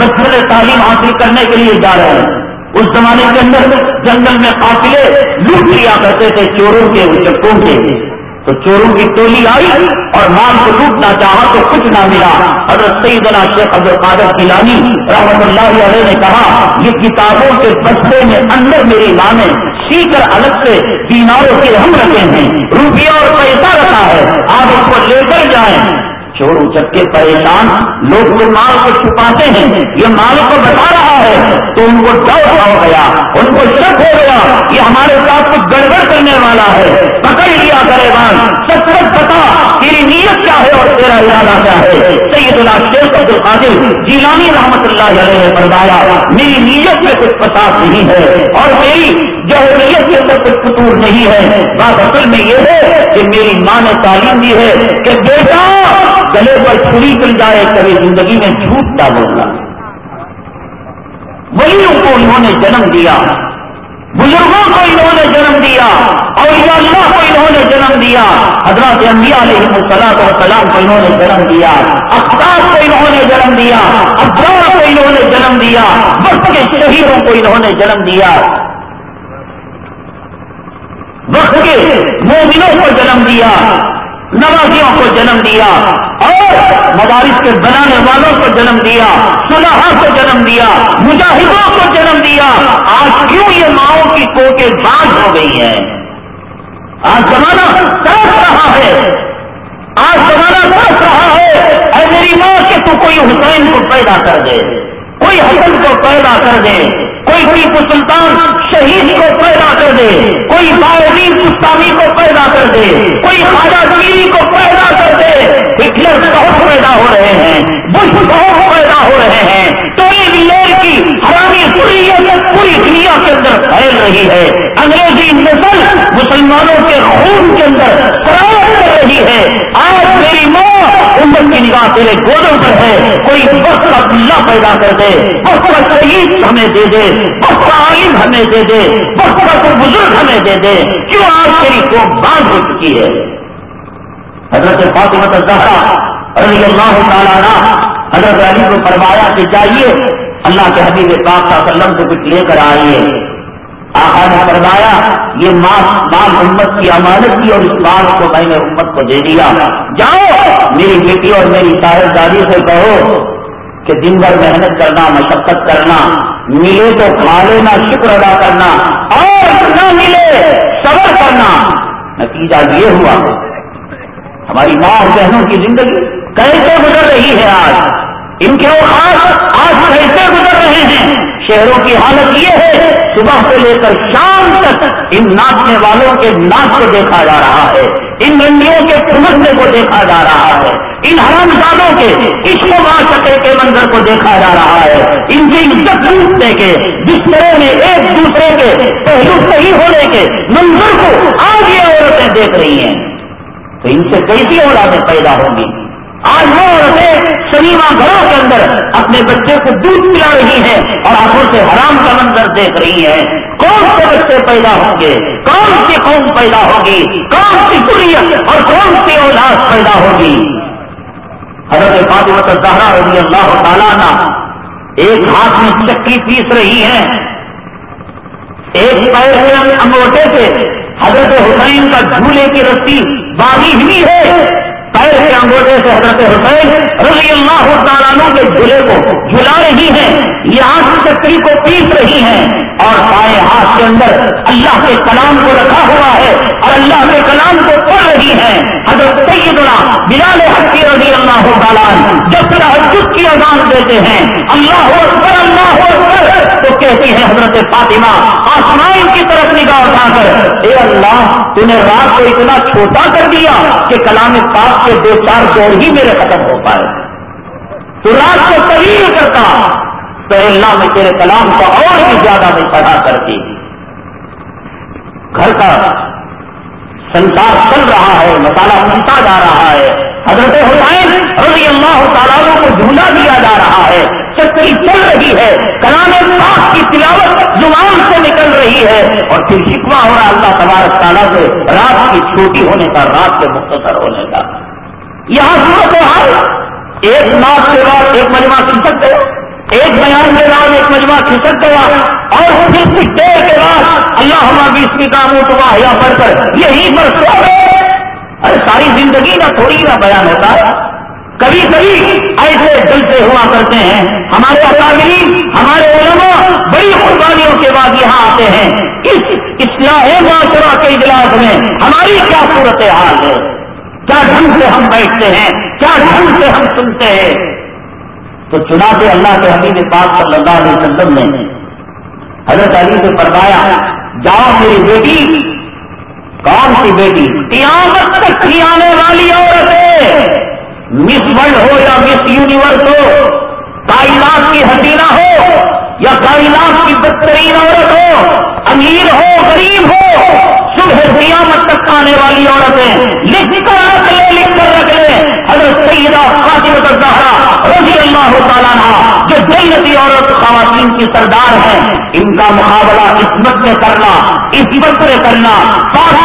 بچے تعلیم حاصل کرنے کے لیے جا رہے ہیں۔ اس زمانے کے اندر جنگل میں قافلے لوٹ لیا کرتے تھے چوروں کے چکوں کے۔ تو چوروں کی ٹولی آئی اور مال کو لوٹنا چاہا تو کچھ نہ ملا۔ حضرت سیدنا شیخ عبد القادر کلانی رحمت اللہ علیہ نے کہا، یہ کتابوں کے بستے میں اندر میری ماں نے سی کر الگ سے دیناروں کے ہم رکھے ہیں، روپیہ اور پیسہ رکھا ہے، آپ اس کو لے کر جائیں۔ چور اچک کے پریشان لوگ جو مال کو چھپاتے ہیں، یہ مال کو بتا رہا ہے۔ تو ان کو ڈر ہو گیا، ان کو شک ہو گیا یہ ہمارے ساتھ کچھ گڑبڑ کرنے والا ہے۔ پکڑ لیا کرے گا سب سچ پتا تیری نیت کیا ہے اور تیرا ارادہ کیا ہے؟ سید اللہ شیخ عبد القادر جیلانی رحمت اللہ علیہ نے فرمایا، میری نیت میں کچھ پتا نہیں ہے اور میری جوہریت کے اندر کچھ قطور نہیں ہے۔ بات اصل میں یہ ہے کہ میری ماں نے تعلیم دی ہے کہ بیٹا گلے پر چھری کر جائے کبھی زندگی میں جھوٹ کا بولنا۔ ولیوں کو انہوں نے جنم دیا۔ بزرگوں کو انہوں نے جنم دیا۔ اور اللہ کو انہوں نے جنم دیا۔ حضرات انبیاء علیہ السلام اور سلام کو انہوں نے جنم دیا۔ اختار کو انہوں نے جنم دیا۔ ابرار کو انہوں نے جنم دیا۔ وقت کے شہیدوں کو انہوں نے جنم دیا۔ وقت کے مومنوں کو جنم دیا۔ نوازیوں کو جنم دیا اور مدارس کے بنانے والوں کو جنم دیا صلاح کو جنم دیا، مجاہدوں کو جنم دیا۔ آج کیوں یہ ماؤں کی کوٹیں باز ہو گئی ہیں؟ آج زمانہ ترس رہا ہے۔ آج زمانہ ترس رہا ہے۔ اے میری ماں، کہ تو کوئی حسین کو پیدا کر دے، کوئی حسن کو پیدا کر دے، کوئی ٹیپو سلطان شہید کو پیدا کر دے، کوئی باعدین گستامی کو پیدا امت کی نگاہ تیرے گودوں پر ہے، کوئی وقت کا اللہ پیدا کر دے۔ وقت کا شہید ہمیں دے دے وقت کا عالم ہمیں دے دے وقت کا کوئی بزرگ ہمیں دے دے۔ کیوں آج تیری کو باندھ ہو چکی ہے؟ حضرت فاطمہ زہرا رضی اللہ تعالیٰ حضرت علی کو فرمایا کہ چاہیے اللہ کے حبیب پاک کا وسلم کو کچھ لے کر آئیے۔ آقا نے فرمایا، یہ مال امت کی امانت کی اور اس مال کو میں نے امت کو دے دیا۔ جاؤ، میری بیٹی اور میری دادی سے کہو کہ دن بھر محنت کرنا، مشقت کرنا، ملے تو کھا لینا، شکر ادا کرنا، اور نہ ملے صبر کرنا۔ نتیجہ یہ ہوا، ہماری ماں اور بہنوں کی زندگی کیسے گزر رہی ہے آج؟ ان کے اوقات آج کیسے گزر رہے ہیں؟ شہروں کی حالت یہ ہے صبح سے لے کر شام تک ان ناچنے والوں کے ناچ کو دیکھا جا رہا ہے، ان رنگیوں کے پھمکنے کو دیکھا جا رہا ہے، ان حرام زادوں کے عشق و معاشقے کے منظر کو دیکھا جا رہا ہے۔ ان کی عزت لوٹنے کے بستروں میں ایک دوسرے کے پہلو صحیح ہونے کے منظر کو آج یہ عورتیں دیکھ رہی ہیں۔ تو ان سے کیسی اولادیں پیدا ہوں گی؟ آج وہ عورتیں سنیما گھروں کے اندر اپنے بچے کو دودھ پلا رہی ہیں اور آنکھوں سے حرام کا منظر دیکھ رہی ہیں۔ کون سے بچے پیدا ہوں گے؟ کون سی قوم پیدا ہوگی؟ کون سی کریت اور کون سی اولاد پیدا ہوگی؟ حضرت فاطمہ زہرا رضی اللہ تعالیٰ نا ایک ہاتھ میں چکی پیس رہی ہیں۔ ایک پیر سے انگوٹے سے حضرت حسین کا جھولے کی رسی باغی ہوئی ہے۔ پیر کے انگوٹے سے حضرت حسین رضی اللہ تعالیٰ کے جھولے کو جھلا رہی ہیں، یہاں چکری کو پیس رہی ہیں اور بائیں ہاتھ کے اندر اللہ کے کلام کو رکھا ہوا ہے اور اللہ کے کلام کو پڑھ رہی ہیں۔ حضرت سیدنا بلال حقی رضی اللہ تعالیٰ جب تحجد کی اذان دیتے ہیں، اللہ اکبر اللہ اکبر، تو کہتی ہیں حضرت فاطمہ آسمان کی طرف نگاہ اٹھا کر، اے اللہ، تو نے رات کو اتنا چھوٹا کر دیا کہ کلام پاک کے دو چار دور ہی میرے ختم ہو پائے۔ تو رات کو طویل کرتا، تو اللہ میں تیرے کلام کو اور بھی زیادہ میں پڑھا کرتی۔ گھر کا سنسار چل رہا ہے، مسالہ پیتا جا رہا ہے۔ حضرت حسین رضی اللہ تعالیٰ کو جھولا دیا جا رہا ہے۔ چکری چل رہی ہے، کلام پاک کی تلاوت زبان سے نکل رہی ہے اور پھر شکوا ہو رہا اللہ تبارک تعالیٰ سے، رات کی چھوٹی ہونے کا، رات کے مختصر ہونے کا۔ یہاں صورت حال، ایک ناچ کے بعد ایک مجمع کھسک گیا ایک بیان کے بعد ایک مجمع کھسک گیا اور پھر کچھ دیر کے بعد اللہ ہمارا بیسویں کا منہ تو یا پڑھ کر یہی پر سو گئے ارے ساری زندگی نہ تھوڑی نہ بیان ہوتا ہے۔ کبھی کبھی ایسے جلسے ہوا کرتے ہیں۔ ہمارے اکابرین، ہمارے علماء بڑی قربانیوں کے بعد یہاں آتے ہیں۔ اس اصلاح معاشرہ کے اجلاس میں ہماری کیا صورت حال ہے؟ کیا ڈھنگ سے ہم بیٹھتے ہیں؟ کیا ڈھنگ سے ہم سنتے ہیں؟ تو چنا کے اللہ کے حبیب پاک صلی اللہ علیہ وسلم نے حضرت علی سے فرمایا جاؤ میری بیٹی، کون سی بیٹی؟ قیامت تک کی آنے والی عورت مس ورلڈ ہو یا مس یونیورس ہو، کائنات کی حسینہ ہو یا کائنات کی بدترین عورت ہو، امیر ہو، غریب ہو، صبح قیامت تک آنے والی عورتیں۔ لکھ کر رکھ لے لکھ کر رکھ لے حضرت سیدہ خاطر رضی اللہ تعالیٰ جو جنتی عورت خواتین کی سردار ہیں ان کا مقابلہ عصمت میں کرنا عصمت میں کرنا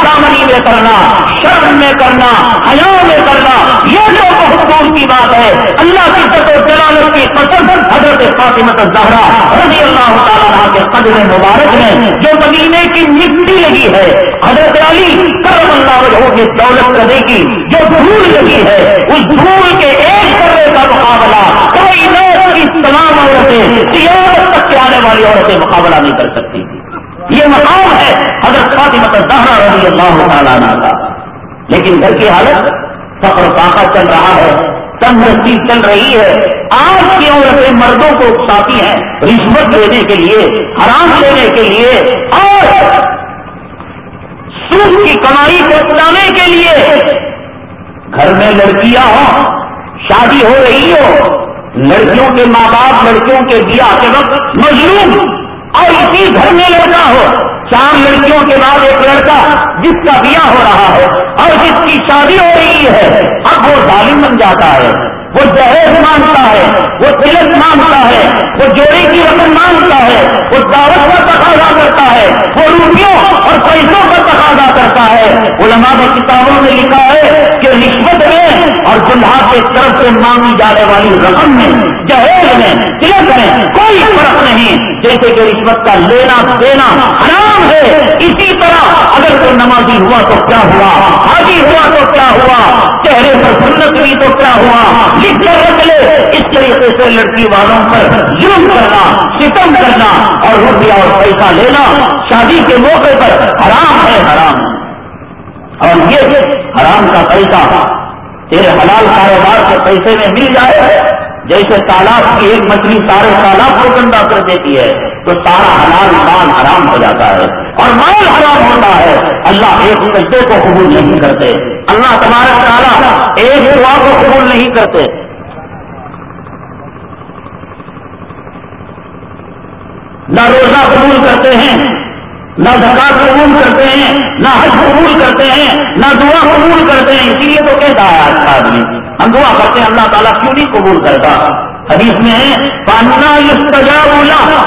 سامنی میں کرنا، شرم میں کرنا، حیا میں کرنا، یہ جو حکوم کی بات ہے، اللہ کی و جلالت کی قسم حضرت فاطمت زہرا رضی اللہ تعالیٰ کے قدر مبارک میں، جو مدینے کی مٹی لگی ہے، حضرت علی کرم اللہ وجہ کی دولت کرنے کی جو دھول لگی ہے، اس دھول کے ایک کرنے کا مقابلہ کوئی تمام عورتیں قیامت تک کے آنے والی عورتیں مقابلہ نہیں کر سکتی یہ مقام ہے حضرت فاطمہ زہرا رضی اللہ تعالیٰ کا۔ لیکن گھر کی حالت فخر طاقت چل رہا ہے، تندرستی چل رہی ہے۔ آج کی عورتیں مردوں کو اکساتی ہیں رشوت لینے کے لیے، حرام لینے کے لیے اور سوکھ کی کمائی کو اپنانے کے لیے۔ گھر میں لڑکیاں ہوں، شادی ہو رہی ہو لڑکیوں کے ماں باپ لڑکیوں کے دیا کے وقت مظلوم اور اسی گھر میں لڑکا ہو۔ چار لڑکیوں کے بعد ایک لڑکا جس کا بیاہ ہو رہا ہے اور جس کی شادی ہو رہی ہے۔ اب وہ ظالم بن جاتا ہے، وہ جہیز مانگتا ہے، وہ تلک مانگتا ہے، وہ جوڑے کی رقم مانگتا ہے، وہ دعوت کا تقاضا کرتا ہے، وہ روپیوں اور پیسوں کا تقاضا کرتا ہے۔ علماء نے کتابوں میں لکھا ہے کہ رشوت میں اور دلہا کے طرف سے مانگی جانے والی رقم میں جہیز میں تلک میں کوئی فرق نہیں۔ جیسے کہ رشوت کا لینا دینا حرام ہے۔ اسی طرح اگر کوئی نمازی ہوا تو کیا ہوا؟ حاجی ہوا تو کیا ہوا؟ چہرے پر سنت ہوئی تو کیا ہوا؟ لکھ کر رکھ لے۔ اس طریقے سے لڑکی والوں پر ظلم کرنا، ستم کرنا اور روپیہ اور پیسہ لینا شادی کے موقع پر حرام ہے، حرام۔ اور یہ حرام پیسہ تیرے حلال کاروبار کے پیسے میں مل جائے جیسے تالاب کی ایک مچھلی سارے تالاب کو گندا کر دیتی ہے، تو سارا حلال مال حرام ہو جاتا ہے۔ اور مال حرام ہوتا ہے۔ اللہ ایک سجدے کو قبول نہیں کرتے۔ اللہ تمہارا تعالیٰ ایک دعا کو قبول نہیں کرتے۔ نہ روزہ قبول کرتے ہیں۔ نہ زکات قبول کرتے ہیں، نہ حج قبول کرتے ہیں، نہ دعا قبول کرتے ہیں، اسی لیے تو کہتا ہے آج کا آدمی، ہم دعا کرتے ہیں، اللہ تعالیٰ کیوں نہیں قبول کرتا؟ حدیث میں ہے پاننا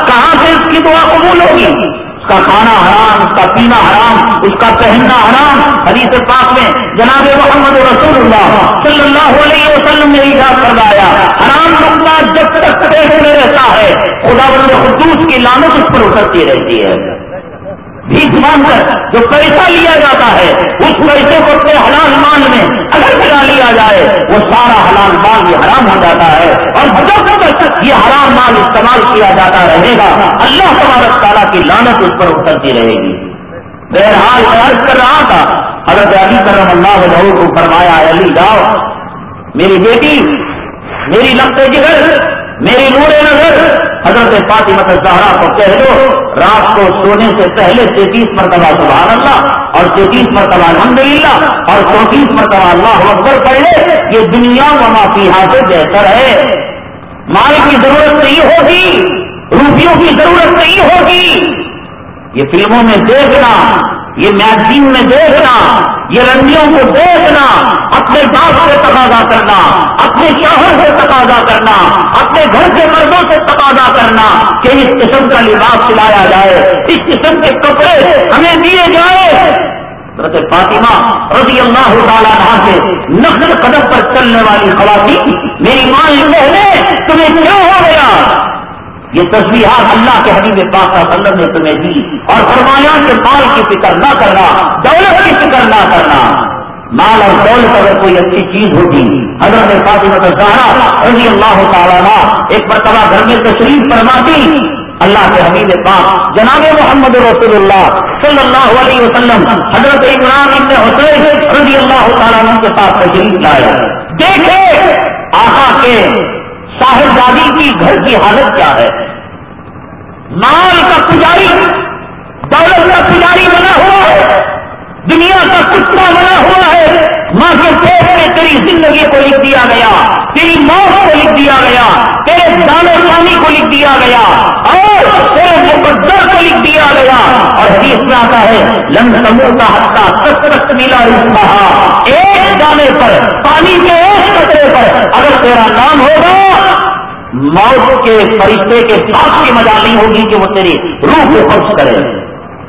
کہاں سے اس کی دعا قبول ہوگی؟ اس کا کھانا حرام، اس کا پینا حرام، اس کا پہننا حرام۔ حدیث پاک میں جناب محمد رسول اللہ صلی اللہ علیہ وسلم نے ایجاد کروایا حرام نقطہ جب تک پیٹ میں رہتا ہے خدا بند خدوس کی لانت اس پر اترتی رہتی ہے۔ بھیک مانگ کر جو پیسہ لیا جاتا ہے، اس پیسے کو اپنے حلال مال میں اگر ملا لیا جائے، وہ سارا حلال مال بھی حرام ہو جاتا ہے۔ اور جب تک یہ حرام مال استعمال کیا جاتا رہے گا، اللہ تبارک تعالیٰ کی لانت اس پر اترتی رہے گی۔ بہرحال عرض کر رہا تھا، حضرت علی کرم اللہ بہو کو فرمایا علی، جاؤ۔ میری بیٹی، میری لگتے جگر۔ میری نور نظر، حضرت فاطمہ زہرا کو کہہ دو، رات کو سونے سے پہلے تینتیس مرتبہ سبحان اللہ، اور تینتیس مرتبہ الحمد للہ اور چونتیس مرتبہ اللہ اکبر پڑھ لے، یہ دنیا و معافی سے بہتر ہے۔ مال کی ضرورت نہیں ہوگی، روپیوں کی ضرورت نہیں ہوگی۔ یہ فلموں میں دیکھنا یہ میگزین میں دیکھنا، یہ رنگیوں کو دیکھنا، اپنے باپ سے تقاضا کرنا، اپنے شوہر سے تقاضا کرنا، اپنے گھر کے مردوں سے تقاضا کرنا کہ اس قسم کا لباس سلایا جائے، اس قسم کے کپڑے لیے جائے حضرت فاطمہ رضی اللہ تعالیٰ عنہ کے نقل قدم پر چلنے والی خواتین، میری ماں بہنیں تمہیں کیا ہو گیا؟ یہ تصویرات اللہ کے حبیب پاک صلی اللہ علیہ وسلم نے تمہیں دی اور فرمایا کہ مال کی فکر نہ کرنا، دولت کی فکر نہ کرنا۔ مال اور دولت اگر کوئی اچھی چیز ہوتی حضرت فاطمہ زہرا رضی اللہ تعالیٰ ایک مرتبہ گھر میں تشریف فرماتی، اللہ کے حبیب پاک جناب محمد رسول اللہ صلی اللہ علیہ وسلم حضرت عمران ابن حسین رضی اللہ تعالیٰ کے ساتھ تشریف لائے۔ دیکھے، آقا کے صاحبزادی کی گھر کی حالت کیا ہے؟ مال کا پجاری، دولت کا پجاری بنا ہوا ہے، دنیا کا کتا بنا ہوا ہے۔ ماں کے پیٹ میں تیری زندگی کو لکھ دیا گیا، تیری موت کو لکھ دیا گیا، تیرے دانے پانی کو لکھ دیا گیا، اور تیرے مقدر کو لکھ دیا گیا۔ اور حدیث میں آتا ہے لنگ سمور کا ہفتہ سست سست میلا ایک دانے پر، پانی کے ایک قطرے پر اگر تیرا نام ہوگا موت کے فرشتے کے ساتھ کی مزہ نہیں ہوگی کہ وہ تیری روح کو خرچ کرے۔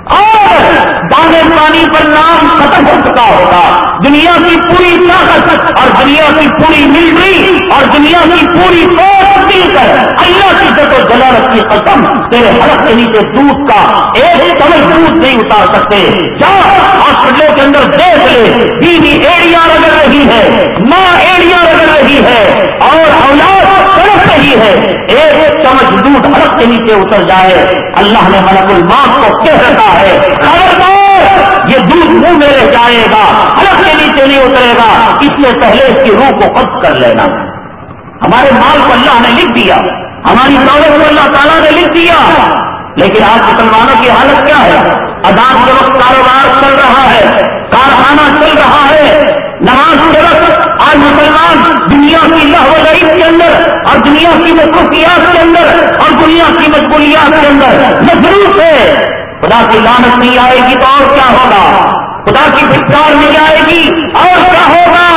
اور دانے پانی پر نام ختم ہو چکا ہوگا۔ دنیا کی پوری طاقت اور دنیا کی پوری ملٹری اور دنیا کی پوری فوج مل کر اللہ کی جد و جلالت کی قسم تیرے حلق کے نیچے دودھ کا ایک کمل دودھ نہیں اتار سکتے۔ جا، ہاسپٹلوں کے اندر دیکھ لے۔ بیوی ایڑیاں رگڑ رہی ہے، ماں ایڑیاں رگڑ رہی ہے۔ اور اولاد تڑپ ہے۔ ایک چمچ دودھ حلق کے نیچے اتر جائے۔ اللہ نے ملک الماس کو کہہ رکھا ہے۔ خبردار، یہ دودھ منہ میں رہ جائے گا حلق کے نیچے نہیں اترے گا۔ اس سے پہلے اس کی روح کو قبض کر لینا۔ ہمارے مال کو اللہ نے لکھ دیا۔ ہماری دولت کو اللہ تعالیٰ نے لکھ دیا۔ لیکن آج مسلمانوں کی حالت کیا ہے؟ ادان کے وقت کاروبار چل رہا ہے، کارخانہ چل رہا ہے، نماز کے وقت آج مسلمان دنیا کی لاہور کے اندر اور دنیا کی مصروفیات کے اندر اور دنیا کی مشغولیات کے اندر مصروف ہے۔ خدا کی لانت نہیں آئے گی تو اور کیا ہوگا؟ خدا کی بھٹکار نہیں آئے گی اور کیا ہوگا؟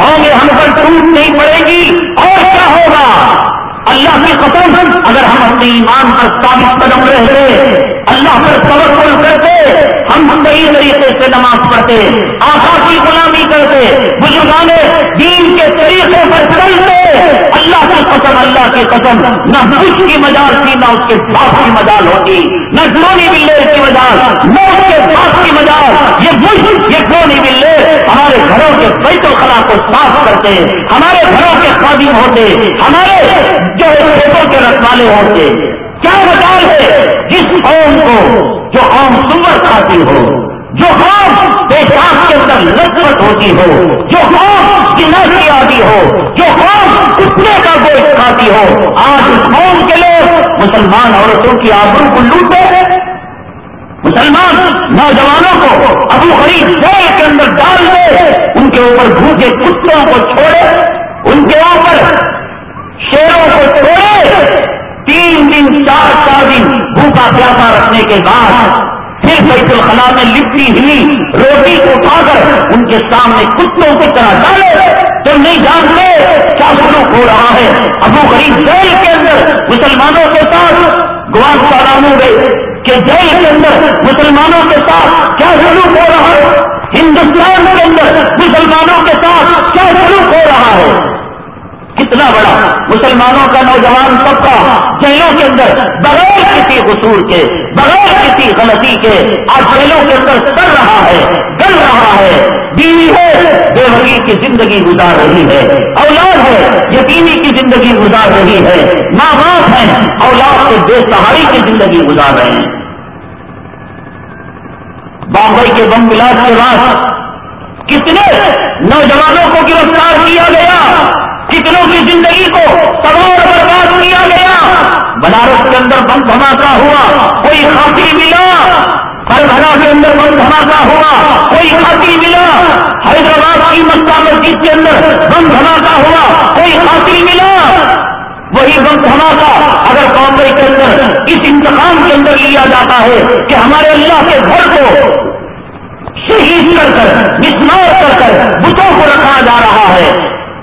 ہوں گے ہم پر ٹوٹ نہیں پڑے گی اور کیا ہوگا؟ اللہ کی قسم اگر ہم اپنے ایمان پر ثابت قدم رہتے اللہ پر توقل کرتے ہم صحیح طریقے سے نماز پڑھتے آخا کی غلامی کرتے، بزرگان دین کے طریقے پر چلتے۔ اللہ کی قسم، اللہ کی قسم، نہ بش کی مجال تھی، نہ اس کے باپ کی مجال ہوتی، نہ ڈرونی بلے کی مجال نہ اس کے باپ کی مجال، یہ بش یہ ڈرونی بلے ہمارے گھروں کے بیت الخلا کو صاف کرتے، ہمارے گھروں کے خادم ہوتے، ہمارے جو کھیتوں کے رکھوالے ہوتے۔ کیا مجال ہے جس قوم کو جو قوم سور کھاتی ہو، جو قوم پیشاب کے اندر لذت ہوتی ہو، جو قوم جنا کی آتی ہو، جو قوم کتنے کا گوشت کھاتی ہو، آج اس قوم کے لوگ مسلمان عورتوں کی آبرو کو لوٹتے مسلمان نوجوانوں کو ابو خرید جیل کے اندر ڈال دے، ان کے اوپر بھوکے کتوں کو چھوڑے، ان کے اوپر شیروں کو چھوڑے تین دن، چار چار دن بھوکا پیاسا رکھنے کے بعد پھر بیت الخلا میں لپٹی ہوئی روٹی کو اٹھا کر ان کے سامنے کتوں کی طرح ڈالے۔ تو نہیں جانتے کیا سلوک ہو رہا ہے؟ ابو غریب جیل کے اندر مسلمانوں کے ساتھ گوان سالانوں گئے کہ جیل کے اندر مسلمانوں کے ساتھ کیا سلوک ہو رہا ہے؟ ہندوستان کے اندر مسلمانوں کے ساتھ کیا سلوک ہو رہا ہے؟ کتنا بڑا مسلمانوں کا نوجوان طبقہ جیلوں کے اندر، بغیر کسی قصور کے، بغیر کسی غلطی کے، آج جیلوں کے اندر چل رہا ہے، گل رہا ہے، بیوی ہے بے وکیل کی زندگی گزار رہی ہے، اولاد ہے، یتیمی کی زندگی گزار رہی ہے، ماں باپ ہیں، اولاد کے بے سہاری کی زندگی گزار رہے ہیں۔ بامبئی کے بم ملاج کے بعد کتنے نوجوانوں کو گرفتار کیا گیا؟ کتنوں کی زندگی کو تباہ برباد کیا گیا بنارس کے اندر بم دھماکہ ہوا، کوئی خاصی ملا ہر بھرا کے اندر بم دھماکہ ہوا، کوئی خاصی ملا، حیدرآباد کی مکہ مسجد کے اندر بم دھماکہ ہوا، کوئی خاصی ملا۔ وہی بم دھماکہ اگر بامبئی کے اندر، اس انتقام کے اندر لیا جاتا ہے کہ ہمارے اللہ کے گھر کو شہید کر کر، مسمار کر کر، بتوں کو رکھا جا رہا ہے۔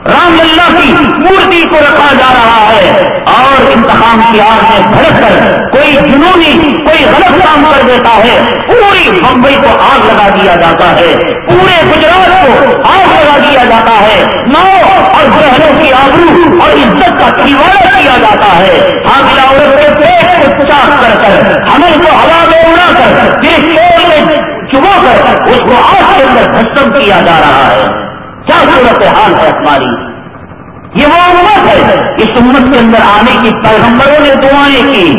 رام اللہ کی مورتی کو رکھا جا رہا ہے۔ اور انتخاب کی آگ میں بھڑک کر کوئی جنونی، کوئی غلط کام کر دیتا ہے۔ پوری بمبئی کو آگ لگا دیا جاتا ہے۔ پورے گجرات کو آگ لگا دیا جاتا ہے۔ ناؤ اور گرہنوں کی آبرو اور عزت کا کھلواڑا کیا جاتا ہے۔ حاملہ عورت کے پیٹ کو چاک کر کر، حمل کو ہوا میں اڑا کر پھر شور میں کر، اس کو آگ کے اندر ختم کیا جا رہا ہے۔ کیا صورت حال ہے ہماری؟ یہ وہ امت ہے اس امت کے اندر آنے کی، پیغمبروں نے دعائیں کی۔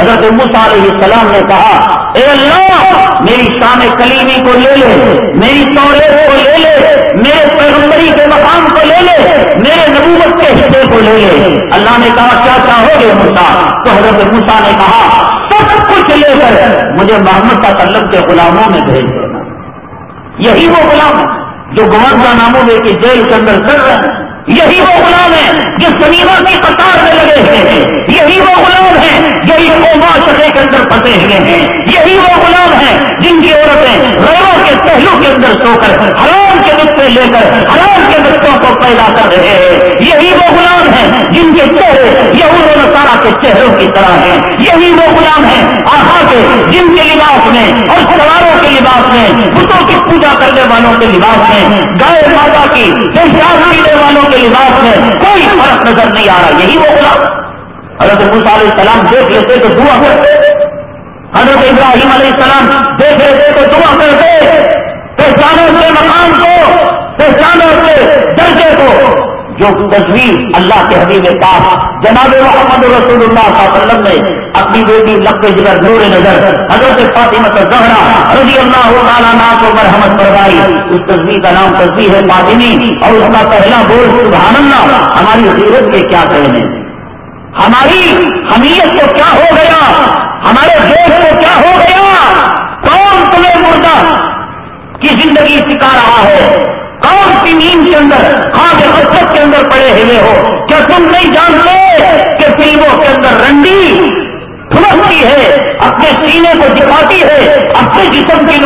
حضرت موسیٰ علیہ السلام نے کہا، اے اللہ، میری شام کلیمی کو لے لے، میری توریت کو لے لے، میرے پیغمبری کے مقام کو لے لے، میرے نبوت کے حصے کو لے لے۔ اللہ نے کہا، کیا چاہو گے موسا تو حضرت موسا نے کہا، سب کچھ لے کر مجھے محمد کا طلب کے غلاموں میں بھیج دینا۔ یہی وہ غلام جو گوانزا ناموں لے کے جیل کے اندر کر رہے ہیں یہی وہ غلام ہے جو سنیما کی قطار میں لگے ہوئے ہیں۔ یہی وہ غلام ہے جو قوما سطح کے اندر پھنسے ہوئے ہیں۔ یہی وہ غلام ہے جن کی عورتیں ریو کے پہلو کے اندر سو کر حرام کے نسخے لے کر حرام کے بچوں کو پیدا کر رہے ہیں۔ یہی وہ غلام ہے جن کے چہرے یہود و نصارہ کے چہروں کی طرح ہیں۔ یہی وہ غلام ہے آہا کے جن کے لباس میں اور سواروں کے لباس میں بتوں کی پوجا کرنے والوں کے لباس میں، گائے ماتا کی پینے والوں کے لباس میں کوئی فرق نظر نہیں آ رہا، یہی وہ غلام حضرت موسیٰ علیہ السلام دیکھ لیتے تو دعا کرتے حضرت ابراہیم علیہ السلام دیکھ لیتے تو دعا کرتے۔ پہچانو کے مقام کو پہچانو کے درجے کو، جو تصویر اللہ کے حبیب پاس جناب محمد رسول اللہ صلی اللہ علیہ وسلم نے اپنی بیٹی لقب جگر نور نظر، حضرت فاطمہ زہرا رضی اللہ تعالیٰ نا کو مرحمت فرمائی۔ اس تصویر کا نام تصویر ہے فاطمی اور اس کا پہلا بول سبحان اللہ، ہماری ضرورت کے کیا کہنے ہماری حمیت کو کیا ہو گیا؟ ہمارے دیش کو کیا ہو گیا؟ کون تمہیں مردہ کی زندگی سکھا رہا ہے؟ کون سی نیند کے اندر خاص حسرت کے اندر پڑے ہوئے ہو کیا تم نہیں جانتے کہ فلموں کے اندر رنڈی پھلکتی ہے اپنے سینے کو دکھاتی ہے اپنے جسم کی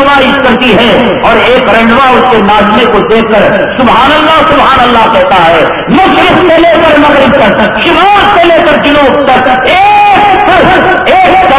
کرتی ہے اور ایک رنڈوا اس کے ناچنے کو دیکھ کر سبحان اللہ سبحان اللہ کہتا ہے مشرق سے لے کر مغرب تک، شمال سے لے کر جنوب تک، ایک ایک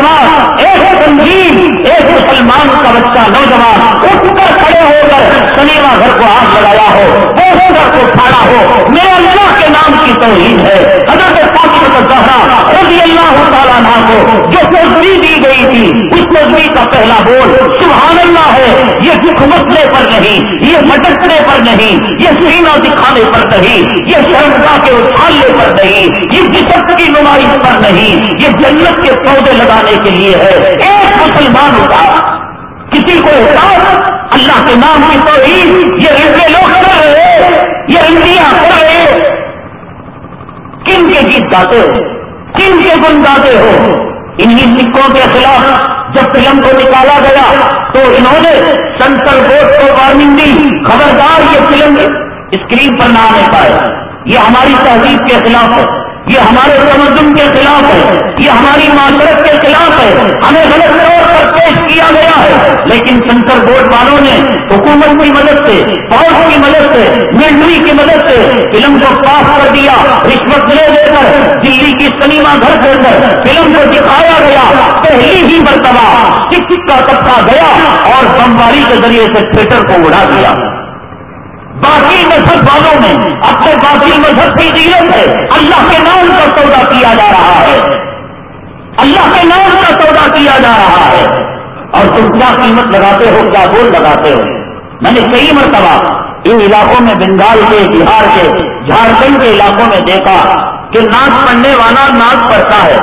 ایک تنظیم، ایک مسلمان کا بچہ، نوجوان، اٹھ کر کھڑے ہو کر سنیما گھر کو آگ لگایا ہو، وہ گھر کو کھاڑا ہو۔ میرے اللہ کے نام کی توحید ہے۔ حضرت فاطمہ زہرا رضی اللہ تعالیٰ کو جو تصویر دی گئی تھی، اس تصویر کا پہلا بول سبحان اللہ ہے، یہ دکھ مسئلے پر نہیں، یہ مٹکنے پر نہیں، یہ سینا دکھانے پر نہیں، یہ شرمگاہ کے اچھالنے پر نہیں، یہ جسم کی نمائش پر نہیں، یہ جنت کے پودے لگانے کے لیے ہے۔ ایک مسلمان ہوتا کسی کو احساس اللہ کے نام کی تو یہ ایسے لوگ کر رہے یہ انڈیا کر رہے کن کے گیت گاتے ہو؟ کن کے گن گاتے ہو؟ انہی سکوں کے خلاف جب فلم کو نکالا گیا تو انہوں نے سینٹرل بورڈ کو وارننگ دی۔ خبردار یہ فلم اسکرین پر نہ آنے پائے۔ یہ ہماری تہذیب کے خلاف ہے۔ یہ ہمارے تمدن کے خلاف ہے، یہ ہماری معاشرت کے خلاف ہے۔ ہمیں غلط طور پر پیش کیا گیا ہے۔ لیکن سنسر بورڈ والوں نے حکومت کی مدد سے، فوج کی مدد سے، ملٹری کی مدد سے فلم کو پاس کر دیا، رشوت لے لے کر، دلی کی سنیما گھر کے اندر فلم کو دکھایا گیا۔ پہلی ہی مرتبہ سکھ کا طبقہ گیا اور بمباری کے ذریعے سے تھیٹر کو اڑا دیا۔ باقی مذہب والوں میں، اپنے باقی مذہب کی دیت ہے اللہ کے نام کا سودا کیا جا رہا ہے۔ اللہ کے نام کا سودا کیا جا رہا ہے۔ اور تم کیا قیمت لگاتے ہو، کیا بول لگاتے ہو؟ میں نے کئی مرتبہ ان علاقوں میں بنگال کے، بہار کے، جھارکھنڈ کے علاقوں میں دیکھا کہ ناچ پڑھنے والا ناچ پڑھتا ہے۔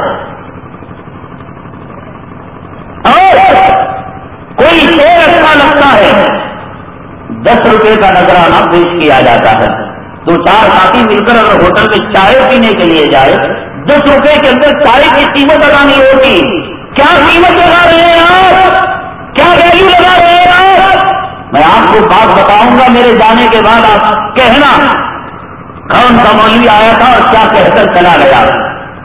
اور کوئی شیر اچھا لگتا ہے۔ دس روپے کا نظرانہ پیش کیا جاتا ہے۔ تو چار ساتھی مل کر اگر ہوٹل میں چائے پینے کے لیے جائے، دس روپے کے اندر چائے کی قیمت اگانی ہوگی کیا قیمت لگا رہے ہیں آپ؟ کیا ویلو لگا رہے ہیں آپ؟ میں آپ کو بات بتاؤں گا میرے جانے کے بعد آپ کہنا۔ کون کا مولوی آیا تھا اور کیا کہہ کر چلا گیا؟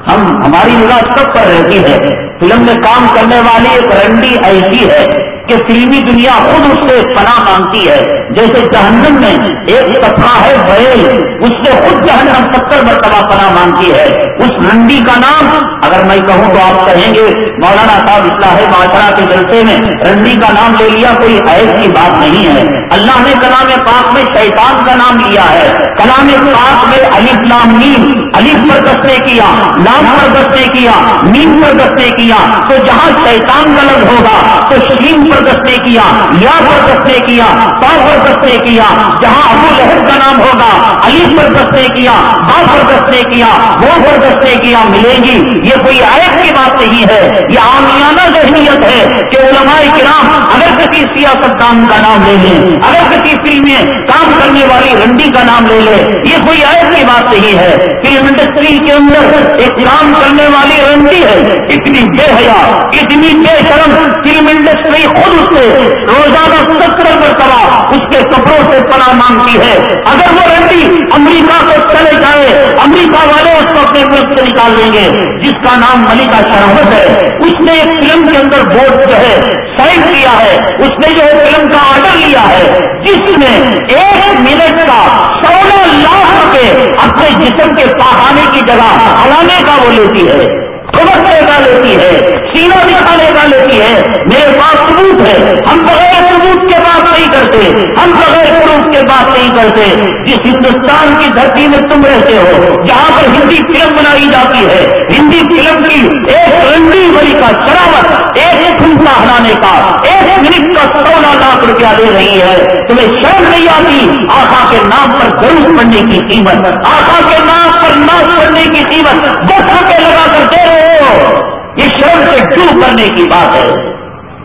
ہم، ہماری نگاہ سب پر رہتی ہے؟ فلم میں کام کرنے والی ایک رنڈی ایسی ہے۔ کہ فلمی دنیا خود اس سے پناہ مانگتی ہے۔ جیسے جہنم میں ایک سفا ہے بیل اس سے خود جہنم ستر مرتبہ پناہ مانگتی ہے۔ اس رنڈی کا نام، اگر میں کہوں تو آپ کہیں گے، مولانا صاحب اصلاح معاشرہ کے جلسے میں رنڈی کا نام لے لیا، کوئی ایس کی بات نہیں ہے۔ اللہ نے کلام پاک میں شیطان کا نام لیا ہے۔ کلام پاک میں علی نام نیم علی پر دستے کیا، لام پر دستے کیا نیم پر دستے کیا۔ تو جہاں شیطان غلط ہوگا، تو شیم پر نے کیا، یا پر نے کیا پا پر نے کیا، جہاں ابو لہب کا نام ہوگا، علی پر نے کیا، با پر نے کیا، وہ پر نے کیا ملے گی۔ یہ کوئی آیت کی بات نہیں ہے، یہ عامیانہ ذہنیت ہے کہ علماء کرام اگر کسی سیاست دان کا نام لے لیں، اگر کسی فلم میں کام کرنے والی رنڈی کا نام لے لے یہ کوئی آیت کی بات نہیں ہے۔ فلم انڈسٹری کے اندر ایک کام کرنے والی رنڈی ہے، اتنی بے حیا، اتنی بے شرم، فلم انڈسٹری خود اس روزانہ ستر مرتبہ اس کے کپڑوں سے پناہ مانگتی ہے۔ اگر وہ رنڈی امریکہ کو چلے جائے، امریکہ والے اس کو اپنے ملک سے نکال دیں گے۔ جس کا نام ملکہ شراوت ہے، اس نے ایک فلم کے اندر بورڈ جو ہے، سائن کیا ہے۔ اس نے جو ہے، فلم کا آرڈر لیا ہے۔ جس میں ایک منٹ کا سولہ لاکھ روپے اپنے جسم کے پہانے کی جگہ ہلانے کا وہ لیتی ہے۔ کھبکنے کا لیتی ہے سینا دکھانے کا لیتی ہے۔ میرے پاس ثبوت ہے، ہم بغیر ثبوت کے بات نہیں کرتے، ہم بغیر پروف کے بات نہیں کرتے۔ جس ہندوستان کی دھرتی میں تم رہتے ہو، جہاں پر ہندی فلم بنائی جاتی ہے۔ ہندی فلم کی ایک رنڈی بڑی کا شرابت ایک کھنسا ہلانے کا، ایک منٹ کا سولہ لاکھ روپیہ دے رہی ہے۔ تمہیں شرم نہیں آتی؟ آخا کے نام پر ضرور پڑنے کی قیمت آخا کے نام پر ناچ پڑنے کی قیمت۔ دس روپے لگا کر دے رہے یہ سے کیوں کرنے کی بات ہے۔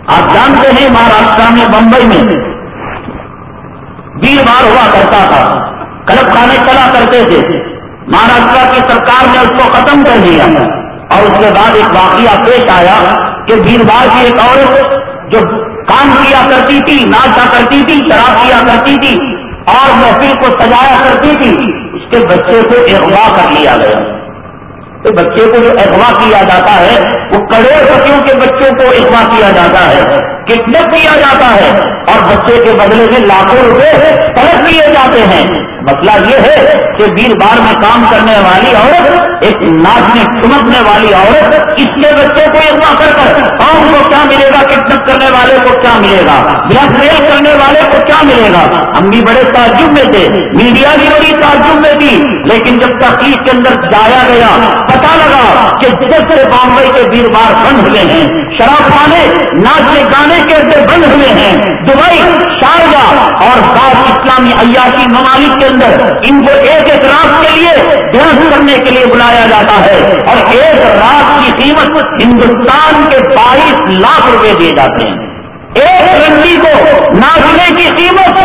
آپ جانتے ہیں مہاراشٹر میں، بمبئی میں ویر بار ہوا کرتا تھا۔ کلب کھانے چلا کرتے تھے۔ مہاراشٹر کی سرکار نے اس کو ختم کر دیا۔ اور اس کے بعد ایک واقعہ پیش آیا کہ ویر بار کی ایک عورت جو کام کیا کرتی تھی ناچا کرتی تھی، شراب کیا کرتی تھی اور محفل کو سجایا کرتی تھی، اس کے بچے کو اغوا کر لیا گیا۔ تو بچے کو جو اغوا کیا جاتا ہے، وہ کروڑ پتیوں کے بچوں کو اغوا کیا جاتا ہے کتنے کیا جاتا ہے اور بچے کے بدلے میں لاکھوں روپے طلب لیے جاتے ہیں۔ مسئلہ یہ ہے کہ ویر بار میں کام کرنے والی عورت، ایک ناچنے چمکنے والی عورت، اس کے بچے کو اغوا کر کر ہاں، قوم کو کیا ملے گا؟ کڈنپ کرنے والے کو کیا ملے گا؟ بلک میل کرنے والے کو کیا ملے گا؟ ہم بھی بڑے تعجب میں تھے، میڈیا بھی بڑی تعجب میں تھی لیکن جب تحقیق کے اندر جایا گیا پتا لگا کہ جب سے بامبئی کے ویر بار بند ہوئے ہیں، شراب خانے ناچنے گانے کے اندر بند ہوئے ہیں، دبئی، شارجہ اور بعض اسلامی عیاشی ممالک کے اندر ان کو ایک ایک رات کے لیے بحث کرنے کے لیے بلایا جاتا ہے اور ایک رات کی قیمت ہندوستان کے بائیس لاکھ روپے دیے جاتے ہیں۔ ایک رنڈی کو ناچنے کی قیمت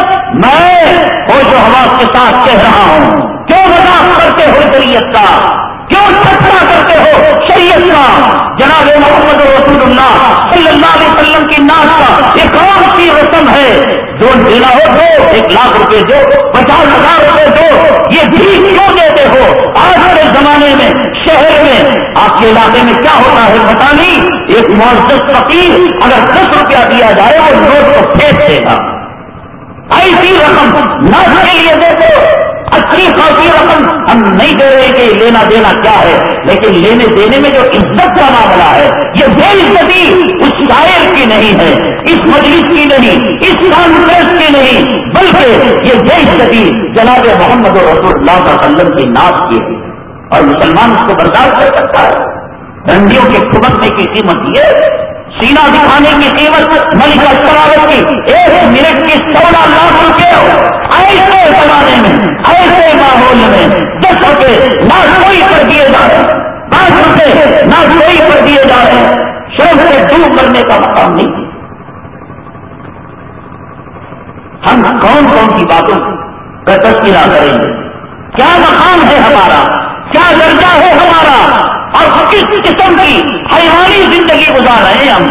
میں ہوش و حواس کے ساتھ کہہ رہا ہوں۔ کیوں مذاق کرتے ہو شریعت کا کیوں ٹھٹا کرتے ہو شریعت کا جناب محمد رسول اللہ صلی اللہ علیہ وسلم کی ناچ کا ایک اور کی رسم ہے جو دینا ہو دو ایک لاکھ روپے دو، پچاس ہزار روپے دو۔ یہ بھی کیوں دیتے ہو؟ آج کے زمانے میں، شہر میں، آپ کے علاقے میں کیا ہوتا ہے پتا نہیں۔ ایک معذرت فقیر اگر دس روپیہ دیا جائے وہ نوٹ کو پھینک دے گا ایسی رقم نہ کے لیے دے دو اچھی خاصی رقم ہم نہیں دے رہے کہ لینا دینا کیا ہے، لیکن لینے دینے میں جو عزت کا معاملہ ہے، یہ بے عزتی اس شاعر کی نہیں ہے، اس مجلس کی نہیں، اس کانفرنس کی نہیں، بلکہ یہ بے عزتی جناب محمد رسول اللہ کا سلم کی ناچ کی ہے۔ اور مسلمان اس کو برداشت کر سکتا ہے۔ ڈنڈیوں کے کھبکنے کی قیمت یہ سینا دکھانے کی قیمت ملکہ شراوت کی ایک منٹ کی سولہ لاکھ روپے ایسے زمانے میں، ایسے ماحول میں دس روپے نہ کوئی پر دیے جا رہے پانچ روپے نہ کوئی پر دیے جا رہے شرم سے دور کرنے کا مقام نہیں۔ ہم کون کون سی باتوں کا تذکرہ کریں گے؟ کیا مقام ہے ہمارا؟ کیا درجہ ہے ہمارا؟ اور کس قسم کی حیوانی زندگی گزار رہے ہیں ہم۔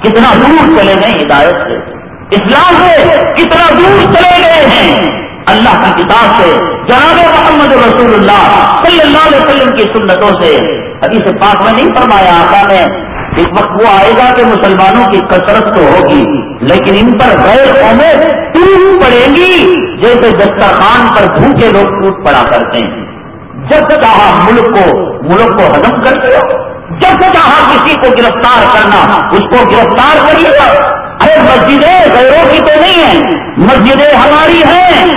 کتنا دور چلے گئے ہدایت سے۔ اسلام سے کتنا دور چلے گئے ہیں۔ اللہ کی کتاب سے، جناب محمد رسول اللہ صلی اللہ علیہ وسلم کی سنتوں سے۔ ابھی سے پاک میں نہیں فرمایا آقا نے ایک وقت وہ آئے گا کہ مسلمانوں کی کثرت تو ہوگی، لیکن ان پر غیر قومیں ٹوٹ پڑے گی۔ جیسے دسترخوان پر بھوکے لوگ ٹوٹ پڑا کرتے ہیں۔ جب چاہا ملک کو ملک کو ہزم کر دیا جب چاہا کسی کو گرفتار کرنا، اس کو گرفتار کریے گا۔ ارے مسجدیں غیروں کی تو نہیں ہیں، مسجدیں ہماری ہیں۔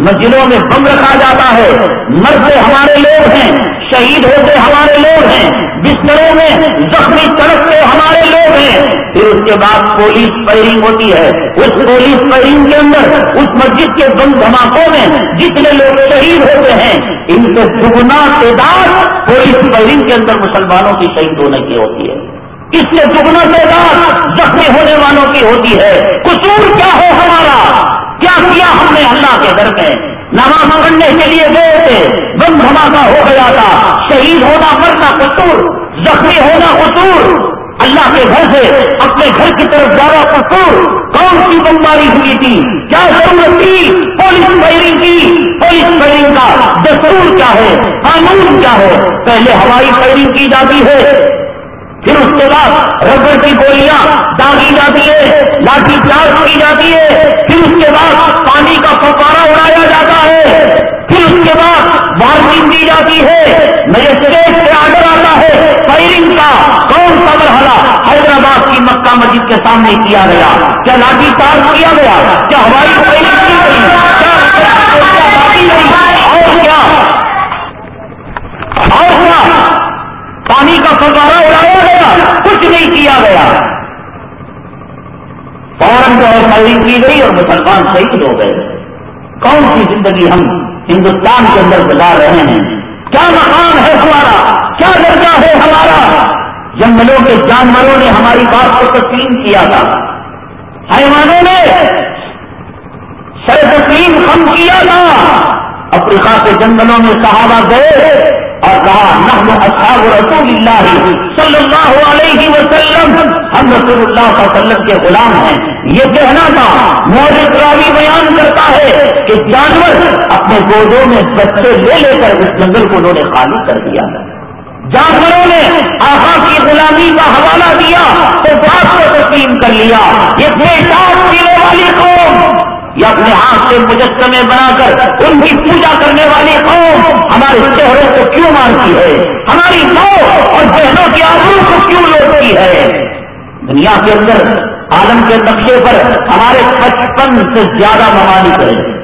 مسجدوں میں بم رکھا جاتا ہے۔ مرد ہمارے لوگ ہیں، شہید ہوتے ہمارے لوگ ہیں۔ بستروں میں زخمی تڑپتے ہمارے لوگ ہیں۔ پھر اس کے بعد پولیس فائرنگ ہوتی ہے۔ اس پولیس فائرنگ کے اندر اس مسجد کے بم دھماکوں میں جتنے لوگ شہید ہوتے ہیں، ان سے دگنا تعداد پولیس فائرنگ کے اندر مسلمانوں کی شہید ہونے کی ہوتی ہے۔ اس سے دگنا تعداد زخمی ہونے والوں کی ہوتی ہے۔ قصور کیا ہو ہمارا؟ کیا کیا ہم نے اللہ کے گھر میں؟ نماز پڑھنے کے لیے گئے تھے بم دھماکہ ہو گیا تھا، شہید ہونا مرنا قصور، زخمی ہونا قصور۔ اللہ کے گھر سے اپنے گھر کی طرف جانا قصور۔ کون سی بمباری ہوئی تھی؟ کیا ضرورت تھی؟ پولیس فائرنگ کی۔ پولیس فائرنگ کا دستور کیا ہے؟ قانون کیا ہے؟ پہلے ہوائی فائرنگ کی جاتی ہے۔ پھر اس کے بعد ربر کی گولیاں داغی جاتی ہے لاٹھی چارج کی جاتی ہے پھر اس کے بعد پانی کا پپارا اڑایا جاتا ہے، پھر اس کے بعد وارننگ دی جاتی ہے مجسٹریٹ سے آڈر آتا ہے، فائرنگ کا کون سا مرحلہ حیدرآباد کی مکہ مسجد کے سامنے کیا گیا؟ کیا لاٹھی چارج کیا گیا؟ کیا ہوائی فائرنگ کی گئی؟ اور کیا؟ اور کیا؟ پانی کا فوارا اڑایا نہیں کیا گیا۔ فوراً جو ہے فائرنگ کی گئی اور مسلمان شہید ہو گئے۔ کون سی زندگی ہم ہندوستان کے اندر گزار رہے ہیں؟ کیا مقام ہے ہمارا؟ کیا درجہ ہے ہمارا؟ جنگلوں کے جانوروں نے ہماری بات کو تسلیم کیا تھا۔ حیوانوں نے سر تسلیم کم کیا تھا۔ افریقہ کے جنگلوں میں صحابہ گئے۔ اور کہا، نحن اصحاب رسول اللہ صلی اللہ علیہ وسلم، ہم رسول اللہ صلی اللہ علیہ وسلم کے غلام ہیں. یہ کہنا تھا مورد راوی بیان کرتا ہے کہ جانور اپنے گودوں میں بچے لے لے کر اس جنگل کو انہوں نے خالی کر دیا۔ جانوروں نے آخا کی غلامی کا حوالہ دیا تو بات کو تسلیم کر لیا۔ یہ پیشاب پینے والی قوم یا اپنے ہاتھ سے مجسمے بنا کر ان کی پوجا کرنے والی قوم ہمارے چہروں کو کیوں مارتی ہے؟ ہماری ماؤں اور بہنوں کی آبرو کو کیوں لوٹتی ہے؟ دنیا کے اندر، عالم کے نقشے پر ہمارے پچپن سے زیادہ ممالک ہے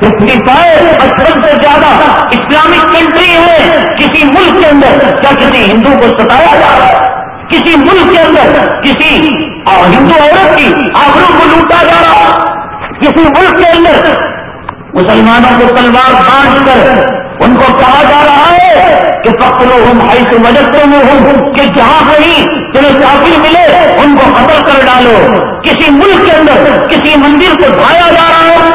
ففٹی فائیو پچپن سے زیادہ اسلامک کنٹری ہے کسی ملک کے اندر کیا کسی ہندو کو ستایا جا رہا ہے۔ کسی ملک کے اندر کسی ہندو عورت کی آبرو کو لوٹا جا رہا کسی ملک کے اندر مسلمانوں کو تلوار بانٹ کر ان کو کہا جا رہا ہے کہ پکڑو ہم ایسے مجسوں میں ہوں کہ جہاں کہیں تمہیں کافی ملے ان کو قتل کر ڈالو۔ کسی ملک کے اندر کسی مندر کو ڈھایا جا رہا ہو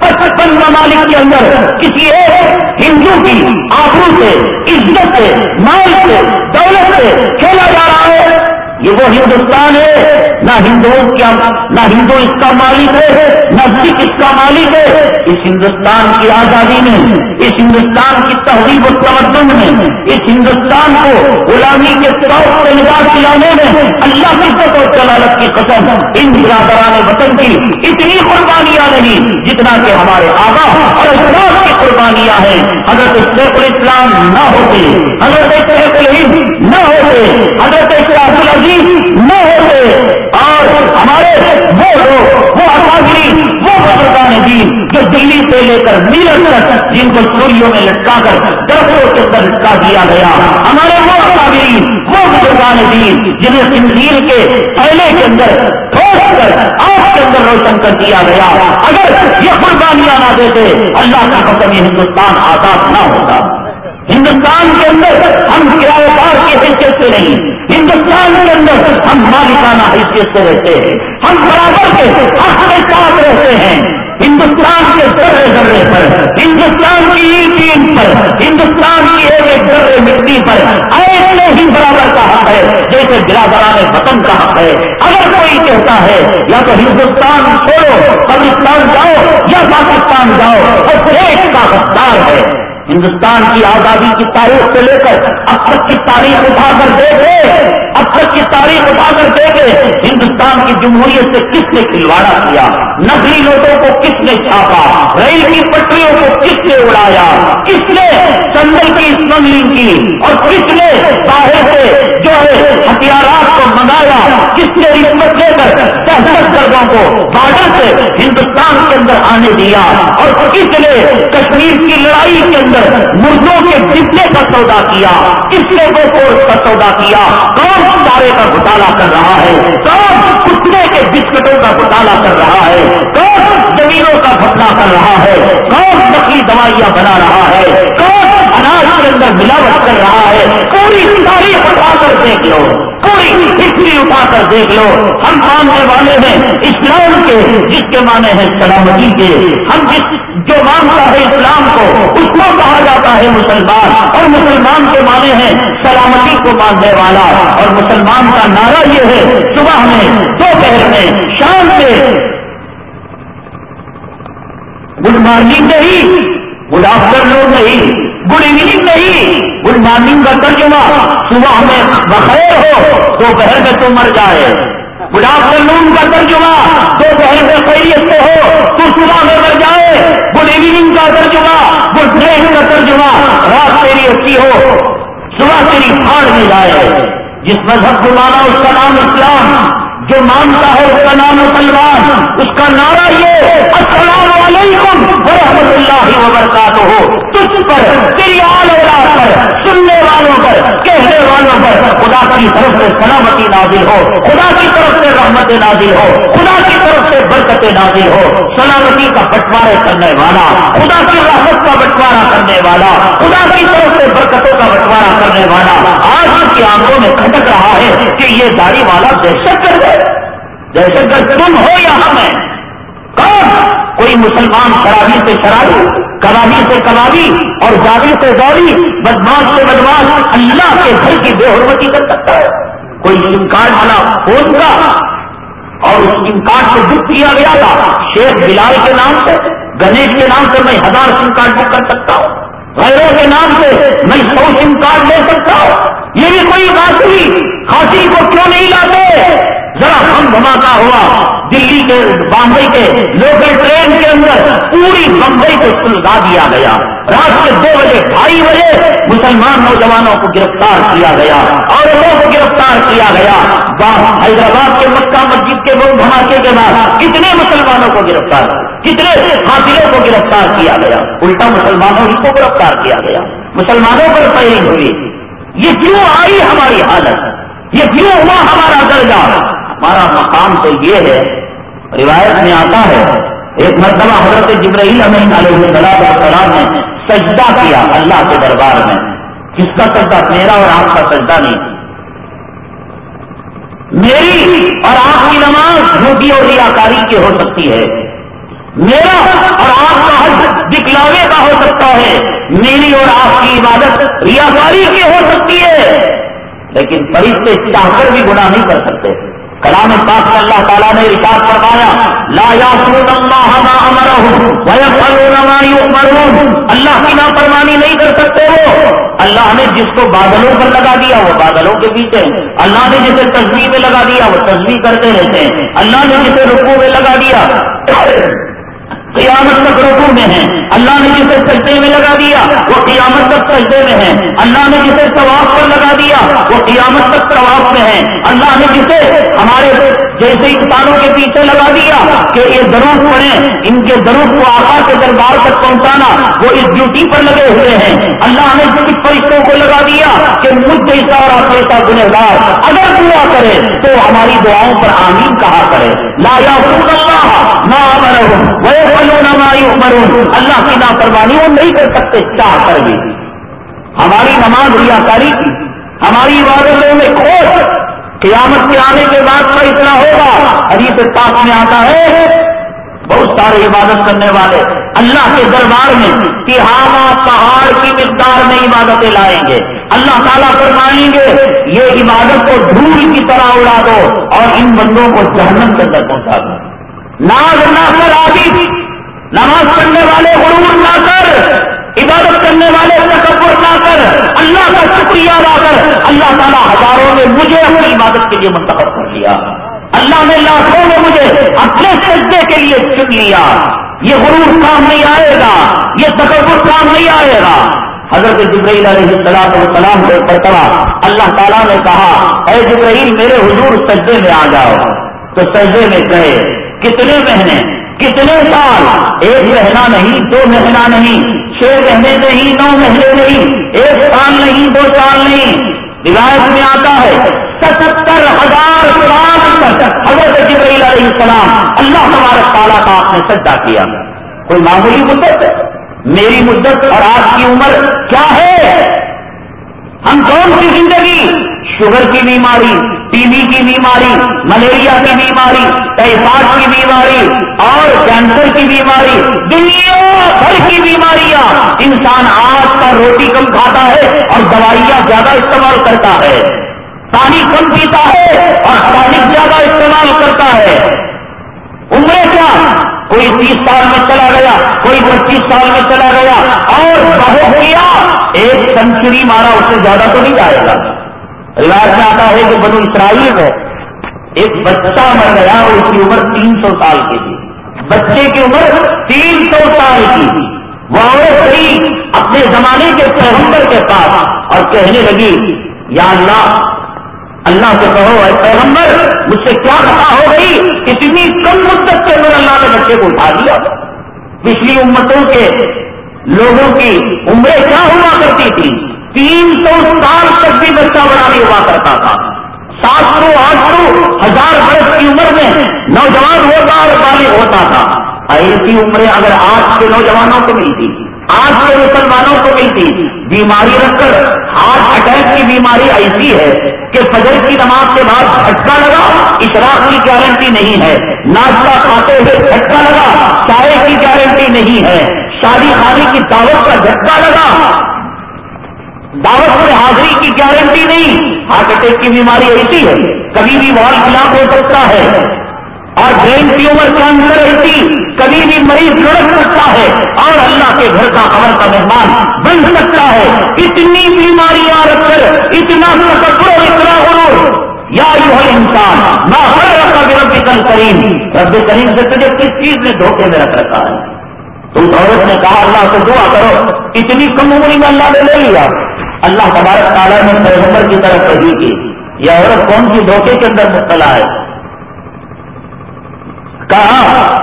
پچپن ممالک کے اندر کسی ایک ہندو کی آبرو سے، عزت سے، مال سے، دولت سے کھیلا جا رہا ہے۔ یہ وہ ہندوستان ہے، نہ ہندو کیا نہ ہندو اس کا مالک ہے، نہ سکھ اس کا مالک ہے۔ اس ہندوستان کی آزادی میں، اس ہندوستان کی تہذیب و تمدن میں، اس ہندوستان کو غلامی کے طور سے نجات دلانے میں اللہ کی و جلالت کی قسم ان برادران وطن کی اتنی قربانیاں نہیں جتنا کہ ہمارے آبا اور اسلام کی قربانیاں ہیں۔ حضرت شیخ الاسلام نہ ہوتے، حضرت شیخ الہند نہ ہوتے، حضرت شیخ العزیز نہ ہوتے۔ اور ہمارے وہ لوگ، وہ اکادری وہ بزرگان دین جو دلی سے لے کر نیلر تک، جن کو چوریوں میں لٹکا کر درختوں کے اندر لٹکا دیا گیا۔ ہمارے وہ اکادری وہ بزرگان دین جنہیں سندھیل کے پہلے کے اندر ٹھوس کر آپ کے اندر روشن کر دیا گیا۔ اگر یہ قربانیاں نہ دیتے، اللہ کا حکم یہ ہندوستان آزاد نہ ہوتا۔ ہندوستان کے اندر ہم کرایہ دار کی حیثیت سے نہیں۔ ہندوستان کے اندر ہم مالکانہ حیثیت سے رہتے ہیں۔ ہم برابر کے حق کے ساتھ رہتے ہیں۔ ہندوستان کے ذرے ذرے پر، ہندوستان کی اینٹ پر، ہندوستان کی ایک ایک ذرے مٹی پر۔ ایسے ہی برابر کا حق ہے جیسے برادران وطن کا حق ہے۔ اگر کوئی کہتا ہے، یا تو ہندوستان چھوڑو، پاکستان جاؤ، یا پاکستان جاؤ اور ایک کا حقدار ہے۔ ہندوستان کی آزادی کی تاریخ سے لے کر اب تک کی تاریخ اٹھا کر دیکھے اب تک کی تاریخ اٹھا کر دیکھے ہندوستان کی جمہوریت سے کس نے کھلواڑا کیا؟ نقلی نوٹوں کو کس نے چھاپا؟ ریل کی پٹریوں کو کس نے اڑایا؟ کس نے چندل کی اسمگلنگ کی اور کس نے باہر سے جو ہے ہتھیارات کو منگایا کس نے رشوت دے کر دہشت گردوں کو بارڈر سے ہندوستان کے اندر آنے دیا اور کس نے کشمیر کی لڑائی کے اندر مردوں کے ڈبے کا سودا کیا کس نے وہ کورس کا سودا کیا۔ کون سارے کا گھٹالا کر رہا ہے؟ کون کتنے کے بسکٹوں کا گھٹالا کر رہا ہے؟ کون زمینوں کا گھٹنا کر رہا ہے۔ کون نقلی دوائیاں بنا رہا ہے؟ کون اناج کے اندر ملاوٹ کر رہا ہے؟ پوری تاریخ اٹھا کر دیکھ لو۔ پوری ہسٹری اٹھا کر دیکھ لو۔ ہم ماننے والے ہیں اسلام کے، جس کے معنی ہیں سلامتی کے۔ ہم جس جو مانتا ہے اسلام کو، اس کو کہا جاتا ہے مسلمان۔ اور مسلمان کے معنی ہیں سلامتی کو ماننے والا۔ اور مسلمان کا نعرہ یہ ہے، صبح میں دوپہر میں، شام میں گڈ مارننگ نہیں، گڈ آفٹر نون نہیں، گڈ ایوننگ نہیں گڈ مارننگ کا ترجمہ صبح میں بخیر ہو، دوپہر میں تو مر جائے۔ گڈ آفٹر نون کا ترجمہ دوپہر میں خیریت سے ہو، تو صبح میں مر جائے۔ گڈ ایوننگ کا ترجمہ، گڈ نائٹ کا ترجمہ رات تیری اچھی ہو، صبح تیری پھاڑ میں جائے۔ جس مذہب کو مانا اس کا نام اسلام جو مانتا ہے اس کا نام مسلمان اس کا نعرہ یہ السلام علیکم ورحمۃ اللہ وبرکاتہ۔ ہو تجھ پر، تیری آل پر، سننے والوں پر، کہنے والوں پر خدا کی طرف سے سلامتی نازل ہو، خدا کی طرف سے رحمت نازل ہو، خدا کی طرف سے برکت نازل ہو، سلامتی کا بٹوارے کرنے والا، خدا کی رحمت کا بٹوارا کرنے والا، خدا کی طرف سے برکتوں کا بٹوارا کرنے والا، آج اس کی آنکھوں میں کھٹک رہا ہے کہ یہ داڑھی والا دہشت کر دے جیسے کہ تم ہو یا ہم کون؟ کوئی مسلمان شرابی سے شرابی کبابی سے کبابی اور جاوی سے گوری بدماش سے بدماش، اللہ کے گھر کی بے حرمتی کر سکتا ہے۔ کوئی سم کارڈ والا فون کا اور اس سم کارڈ سے بک کیا گیا تھا، شیخ بلال کے نام سے، گنیش کے نام سے میں ہزار سم کارڈ بک کر سکتا ہوں۔ غیروں کے نام سے میں سو سم کارڈ لے سکتا ہوں۔ یہ بھی کوئی بات نہیں خاصی کو کیوں نہیں لاتے؟ ذرا ہم دھماکہ ہوا۔ دلی کے، بامبئی کے لوکل ٹرین کے اندر پوری بمبئی کو سلگا دیا گیا۔ رات کے دو بجے، ڈھائی بجے مسلمان نوجوانوں کو گرفتار کیا گیا۔ عورتوں کو گرفتار کیا گیا۔ حیدرآباد کے، مکہ مسجد کے بم دھماکے کے بعد کتنے مسلمانوں کو گرفتار، کتنے حاصلوں کو گرفتار کیا گیا؟ الٹا مسلمانوں ہی کو گرفتار کیا گیا۔ مسلمانوں پر پہلی ہوئی۔ یہ کیوں آئی ہماری حالت؟ یہ کیوں ہوا ہمارا درجہ؟ ہمارا مقام تو یہ ہے، روایت میں آتا ہے، ایک مرتبہ حضرت جبرائیل امین علیہ السلام السلام نے سجدہ کیا اللہ کے دربار میں کس کا سجدہ میرا اور آپ کا سجدہ نہیں۔ میری اور آپ کی نماز جھوٹی اور ریاکاری کی ہو سکتی ہے۔ میرا اور آپ کا حج دکھلاوے کا ہو سکتا ہے۔ میری اور آپ کی عبادت ریاکاری کی ہو سکتی ہے۔ لیکن فرشتے چاہ کر بھی گناہ نہیں کر سکتے۔ کلام پاک میں اللہ تعالیٰ نے ارشاد فرمایا، لا اللہ کی نافرمانی نہیں کر سکتے وہ۔ اللہ نے جس کو بادلوں پر لگا دیا، وہ بادلوں کے پیچھے۔ اللہ نے جسے تصویر میں لگا دیا، وہ تصویر کرتے رہتے ہیں۔ اللہ نے جسے رکو میں لگا دیا۔ قیامت تک رکو میں ہیں۔ اللہ نے جسے سجدے میں لگا دیا، وہ قیامت تک سجدے میں ہے اللہ نے جسے طواف پر لگا دیا، وہ قیامت تک طواف میں ہے اللہ نے جسے ہمارے جیسے انسانوں کے پیچھے لگا دیا کہ یہ دروخ پڑے ان کے دروخ کو آقا کے دربار تک پہنچانا، وہ اس ڈیوٹی پر لگے ہوئے ہیں۔ اللہ نے کچھ فرشتوں کو لگا دیا کہ مجھ جیسا اور آپ جیسا گنہگار اگر دعا کرے تو ہماری دعاؤں پر آمین کہا کرے۔ لا یا اللہ نہ اللہ کی نافرمانی وہ نہیں کر سکتے، چاہ کر بھی ہماری نماز ریاکاری کی، ہماری عبادتوں میں کھوٹ قیامت کے آنے کے بعد کا اتنا ہوگا۔ حدیث پاک میں آتا ہے، بہت سارے عبادت کرنے والے اللہ کے دربار میں تہانا پہاڑ کی مقدار میں عبادتیں لائیں گے۔ اللہ تعالیٰ فرمائیں گے، یہ عبادت کو دھول کی طرح اڑا دو اور ان بندوں کو جہنم کے اندر پہنچا دو۔ ناز نہ کر آدھی نماز پڑھنے والے غرور نہ کر۔ عبادت کرنے والے تکبر نہ کر، اللہ کا شکریہ ادا کر۔ اللہ تعالیٰ ہزاروں نے مجھے اپنی عبادت کے لیے منتخب کر لیا۔ اللہ نے لاکھوں نے مجھے اپنے سجدے کے لیے چن لیا۔ یہ غرور کام نہیں آئے گا، یہ تکبر کام نہیں آئے گا۔ حضرت جبرائیل علیہ السلام السلام کو مرتبہ اللہ تعالیٰ نے کہا، اے جبرائیل، میرے حضور سجدے میں آ جاؤ۔ تو سجدے میں گئے کتنے مہینے؟ کتنے سال؟ ایک مہینہ نہیں، دو مہینہ نہیں، چھ مہینے نہیں، نو مہینے نہیں، ایک سال نہیں، دو سال نہیں۔ روایت میں آتا ہے ستر ہزار حضرت جبرائیل علیہ السلام اللہ ہمارے تعالیٰ کا آپ نے سجا کیا۔ کوئی معمولی مدت؟ ہے میری مدت اور آج کی عمر کیا ہے؟ ہم کون سی زندگی؟ شوگر کی بیماری ٹی بی کی بیماری، ملیریا کی بیماری ٹائیفائڈ کی بیماری اور کینسر کی بیماری، دنیا بھر کی بیماریاں۔ انسان آج کا روٹی کم کھاتا ہے اور دوائیاں زیادہ استعمال کرتا ہے۔ پانی کم پیتا ہے اور پانی زیادہ استعمال کرتا ہے۔ عمریں کیا؟ کوئی تیس سال میں چلا گیا، کوئی پچیس سال میں چلا گیا اور بہت کیا؟ ایک سنچری مارا اس سے زیادہ تو نہیں جائے گا۔ روایت میں آتا ہے کہ بنو اسرائیل ہے ایک بچہ مر گیا اور اس کی عمر تین سو سال کی تھی۔ بچے کی عمر تین سو سال کی تھی۔ وہ عورت اپنے زمانے کے پیغمبر کے پاس اور کہنے لگی، یا اللہ اللہ سے کہو، اے پیغمبر، مجھ سے کیا خطا ہو گئی اتنی کم مدت کے اندر اللہ نے بچے کو اٹھا دیا پچھلی امتوں کے لوگوں کی عمریں کیا ہوا کرتی تھی تین سو سال تک بھی بچہ بڑا نہیں ہوا کرتا تھا۔ سات سو آٹھ سو ہزار برس کی عمر میں نوجوان ہوتا اور بالغ ہوتا تھا۔ ایسی عمریں اگر آج کے نوجوانوں کو ملتی آج کے مسلمانوں کو ملتی بیماری رکھ کر ہارٹ اٹیک کی بیماری ایسی ہے کہ فجر کی نماز کے بعد جھٹکا لگا، اشراق کی گارنٹی نہیں ہے۔ ناشتہ کھاتے ہوئے جھٹکا لگا، چائے کی گارنٹی نہیں ہے۔ شادی خانی کی دعوت کا جھٹکا لگا دعوت میں حاضری کی گارنٹی نہیں۔ ہارٹ اٹیک کی بیماری ایسی ہے، کبھی بھی وال خلاف ہو سکتا ہے۔ اور برین ٹیومر کینسر ایسی، کبھی بھی مریض لڑک سکتا ہے۔ اور اللہ کے گھر کا خبر کا مہمان بن سکتا ہے۔ اتنی بیماریاں رکھ کر، اتنا تکبر اتنا غرور۔ یا یو ہے انسان نہ ہر رکھا رب کریم رب کریم سے تجھے کس چیز نے دھوکے میں رکھ رکھا ہے؟ تم عورت نے کہا، اللہ سے دعا کرو، اتنی کم عمری میں اللہ نے لے لیا۔ اللہ تبارک تعالیٰ نے پیغمبر کی طرف کہی کی۔ یہ عورت کون سی دھوکے کے اندر مبتلا ہے؟ کہا،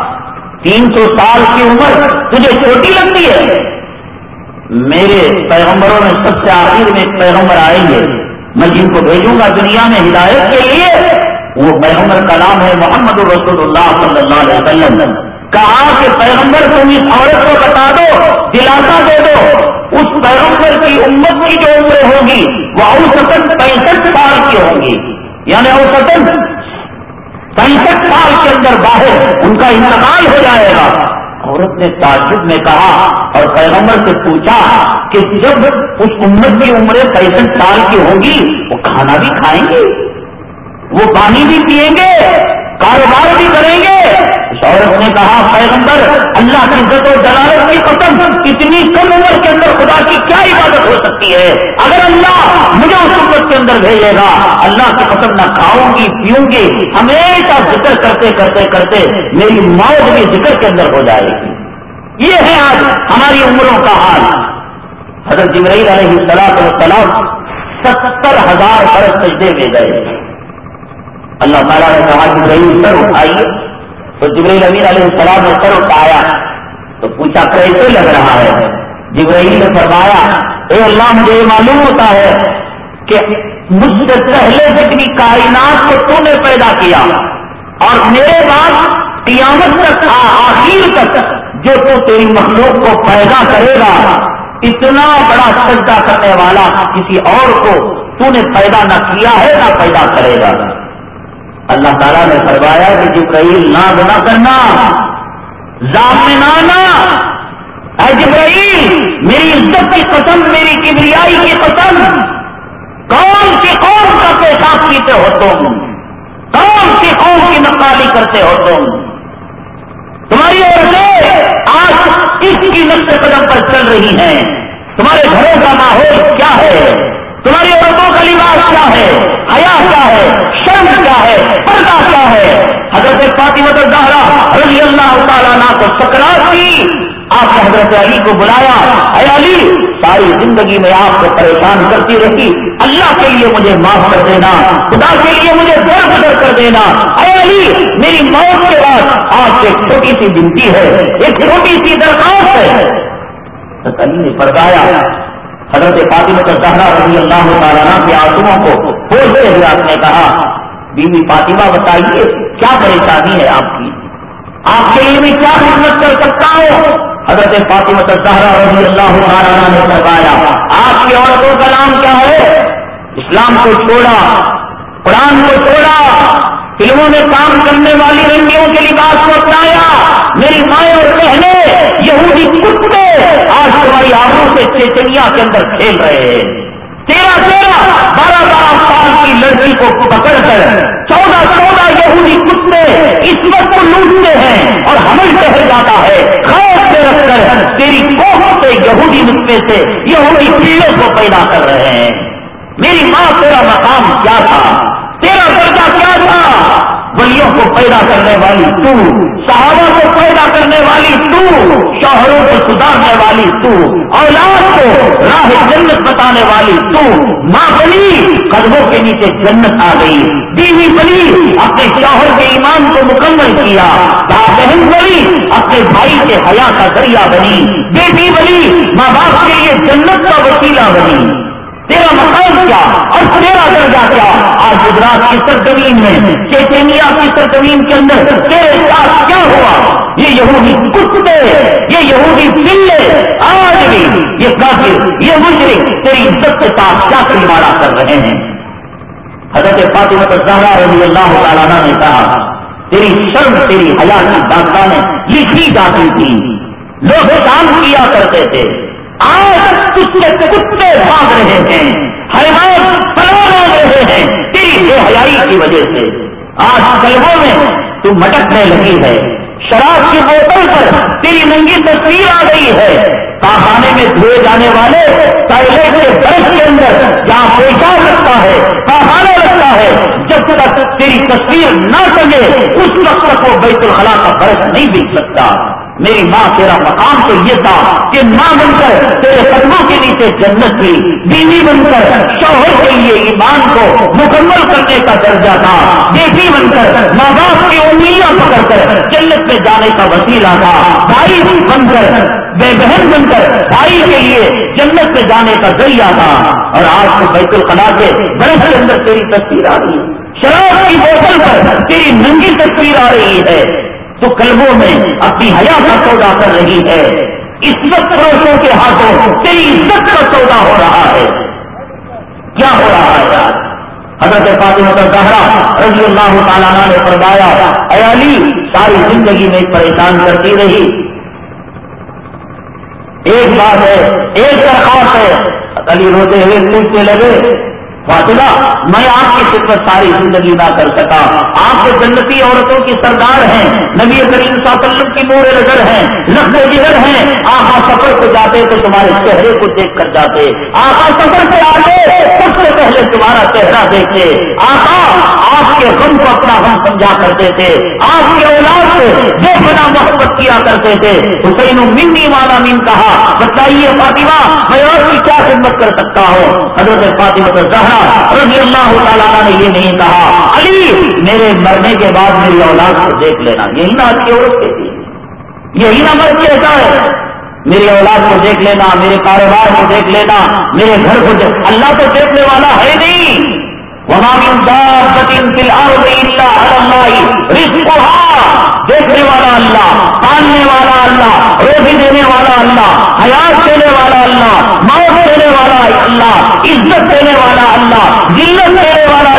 تین سو سال کی عمر تجھے چھوٹی لگتی ہے۔ میرے پیغمبروں میں سب سے آخر میں پیغمبر آئیں گے میں جن کو بھیجوں گا دنیا میں ہدایت کے لیے، وہ پیغمبر کا نام ہے محمد رسول اللہ صلی اللہ علیہ وسلم۔ کہا کہ پیغمبر تم اس عورت کو بتا دو، دلاسا دے دو۔ اس پیغمبر کی امت کی جو عمریں ہوگی وہ اوسطن پینسٹھ سال کی ہوں گی۔ یعنی اوسطن پینسٹھ سال کے اندر باہر ان کا انتقال ہو جائے گا۔ عورت نے تعجب میں کہا اور پیغمبر سے پوچھا کہ جب اس امت کی عمریں پینسٹھ سال کی ہوگی وہ کھانا بھی کھائیں گے وہ پانی بھی پیئیں گے؟ کاروبار بھی کریں گے؟ عورت نے کہا، پیغمبر، اللہ کی عزت و جلالت کی قسم اتنی کم عمر کے اندر خدا کی کیا عبادت ہو سکتی ہے؟ اگر اللہ مجھے اس امت کے اندر بھیجے گا، اللہ کی قسم نہ کھاؤں گی پیوں گی ہمیشہ ذکر کرتے کرتے کرتے میری موت بھی ذکر کے اندر ہو جائے گی۔ یہ ہے آج ہماری عمروں کا حال۔ حضرت جبرائیل علیہ السلام السلام ستر ہزار برس سجدے میں گئے۔ اللہ تعالیٰ نے کہا، جبرائیل سر اٹھائیے۔ تو جبرائیل امیر علیہ السلام نے سر اٹھایا تو پوچھا، کیسے لگ رہا ہے؟ جبرائیل نے فرمایا، اے اللہ، مجھے یہ معلوم ہوتا ہے کہ مجھ سے پہلے جتنی کائنات کو تو نے پیدا کیا اور میرے بعد قیامت تک، آخر تک جو تو تیری مخلوق کو پیدا کرے گا، اتنا بڑا سجدہ کرنے والا کسی اور کو تو نے پیدا نہ کیا ہے، نہ پیدا کرے گا۔ اللہ تعالیٰ نے فرمایا کہ جبرائیل نہ گنا کرنا زامنانا اے جبرائیل، میری عزت کی قسم، میری کبریائی کی قسم۔ کون سی قوم کا پیشاب پیتے ہو تم؟ کون سی قوم کی نقالی کرتے ہو تم؟ تمہاری وجہ سے آج اس کی نقش قدم پر چل رہی ہیں تمہارے گھروں کا ماحول کیا ہے؟ تمہاری عورتوں کا لباس کیا ہے؟ حیا کیا ہے؟ شرم کیا ہے؟ پردہ کیا ہے؟ حضرت فاطمہ الزہرا رضی اللہ تعالیٰ کو سکرات کی۔ آپ نے حضرت علی کو بلایا۔ اے علی، ساری زندگی میں آپ کو پریشان کرتی رہی۔ اللہ کے لیے مجھے معاف کر دینا۔ خدا کے لیے مجھے در بدر کر دینا۔ اے علی، میری موت کے بعد آپ ایک چھوٹی سی بنتی ہے۔ ایک چھوٹی سی درخواست ہے۔ علی نے پردایا حضرت فاطمہ کا زہرا رضی اللہ تعالیٰ کے آنسو کو بولتے ہوئے آپ نے کہا، بیوی فاطمہ بتائیے، کیا پریشانی ہے آپ کی؟ آپ کے لیے میں کیا خدمت کر سکتا ہوں؟ حضرت فاطمہ کا زہرا رضی اللہ تعالیٰ نے فرمایا، آپ کی عورتوں کا نام کیا ہے؟ اسلام کو چھوڑا، قرآن کو چھوڑا فلموں میں کام کرنے والی رنگیوں کے لباس کو اپنایا۔ میری مائیں اور بہنیں یہودی کتے آج تمہاری آنکھوں سے چیچنیا کے اندر کھیل رہے ہیں۔ تیرہ تیرہ بارہ بارہ سال کی لڑکی کو پکڑ کر چودہ چودہ یہودی کتے اس وقت کو لوٹتے ہیں اور حمل شہر جاتا ہے خوف سے رکھ کر تیری کوہ سے یہودی نسخے سے یہودی پیڑوں کو پیدا کر رہے ہیں۔ میری ماں تیرا مقام کیا تھا؟ تیرا درجہ کیا ولیوں کو پیدا کرنے والی تو، صحابہ کو پیدا کرنے والی تو، شوہروں کو سدھارنے والی تو، اولاد کو راہ جنت بتانے والی تو، ماں بنی قدموں کے نیچے جنت آ گئی، بیوی بنی اپنے شوہر کے ایمان کو مکمل کیا بہن بنی اپنے بھائی کے حیا کا ذریعہ بنی، بیٹی بنی ماں باپ کے لیے جنت کا وسیلہ بنی۔ تیرا مقام کیا اور تیرا درجہ کیا؟ آج گجرات کی سرزمین میں چیچینیا کی سرزمین کے اندر تیرے ساتھ کیا ہوا؟ یہ یہودی کتے، یہ یہودی پلے آج بھی یہ کافر، یہ مجرم تیری عزت کے ساتھ کیا کلمارا کر رہے ہیں؟ حضرت فاطمہ زہرا رضی اللہ تعالیٰ نے کہا، تیری شرم، تیری حیات کی داستانیں لکھی جاتی تھی۔ لوگ کام کیا کرتے تھے۔ آج اس کے کتے بھاگ رہے ہیں، حیوان پلو مانگ رہے ہیں، تیری بے حیائی کی وجہ سے۔ آج کلبوں میں تو مٹکنے لگی ہے، شراب کی بوتل پر تیری ننگی تصویر آ گئی ہے۔ کارخانے میں دھوئے جانے والے پہلے کے برف کے اندر جہاں پیشاب لگتا ہے، کارخانہ لگتا ہے، جب تک تیری تصویر نہ سجے اس وقت کو بیت الخلا کا برف نہیں بک سکتا۔ میری ماں تیرا مقام تو یہ تھا کہ ماں بن کر تیرے قدموں کے نیچے جنت کی بیوی بن کر شوہر کے لیے ایمان کو مکمل کرنے کا درجہ تھا۔ بیٹی بن کر ماں باپ کی انگلیاں پکڑ کر جنت میں جانے کا وسیلہ تھا۔ بھائی بن کر بے بہن بن کر بھائی کے لیے جنت میں جانے کا ذریعہ تھا۔ اور آج کو بیت الخلا کے برف کے اندر تیری تصویر آ رہی ہے۔ شراب کی بوتل پر تیری ننگی تصویر آ رہی ہے۔ تو کلبوں میں اپنی حیا کا سودا کر رہی ہے۔ اس وقت پڑوسوں کے ہاتھوں تیری عزت کا سودا ہو رہا ہے۔ کیا ہو رہا ہے یار؟ حضرت فاطمہ کا زہرا رضی اللہ تعالیٰ نے فرمایا، اے علی، ساری زندگی میں پریشان کرتی رہی۔ ایک بات ہے، ایک درخواست ہے۔ علی روتے ہوئے ٹوٹنے لگے، فاطمہ، میں آپ کی خدمت ساری زندگی نہ کر سکا۔ آپ کے جنتی عورتوں کی سردار ہیں، نبی کریم صلی اللہ علیہ وسلم کی مورے نظر ہیں لکھو جگر ہیں آپ سفر کو جاتے تو تمہارے چہرے کو دیکھ کر جاتے۔ آپ سفر سے آتے سے پہلے تمہارا چہرہ دیکھتے آقا آپ کے غم کو اپنا غم سمجھا کرتے تھے۔ آپ کے اولاد سے بے بنا محبت کیا کرتے تھے۔ حسین منی مانا مین کہا، بتائیے فاطمہ، میں اور کی کیا خدمت کر سکتا ہوں؟ حضرت فاطمہ زہرا رضی اللہ تعالیٰ نے یہ نہیں کہا، علی، میرے مرنے کے بعد میری اولاد کو دیکھ لینا۔ یہی نہ اچھی عورت کہتی یہی نہ مرد کہتا ہے میری اولاد کو دیکھ لینا، میرے کاروبار کو دیکھ لینا، میرے گھر کو دیکھ، اللہ تو دیکھنے والا ہے نہیں۔ وہاں دیکھنے والا اللہ، پالنے والا اللہ، روزی دینے والا اللہ، حیات دینے والا اللہ موت دینے والا اللہ، عزت دینے والا اللہ، ذلت دینے والا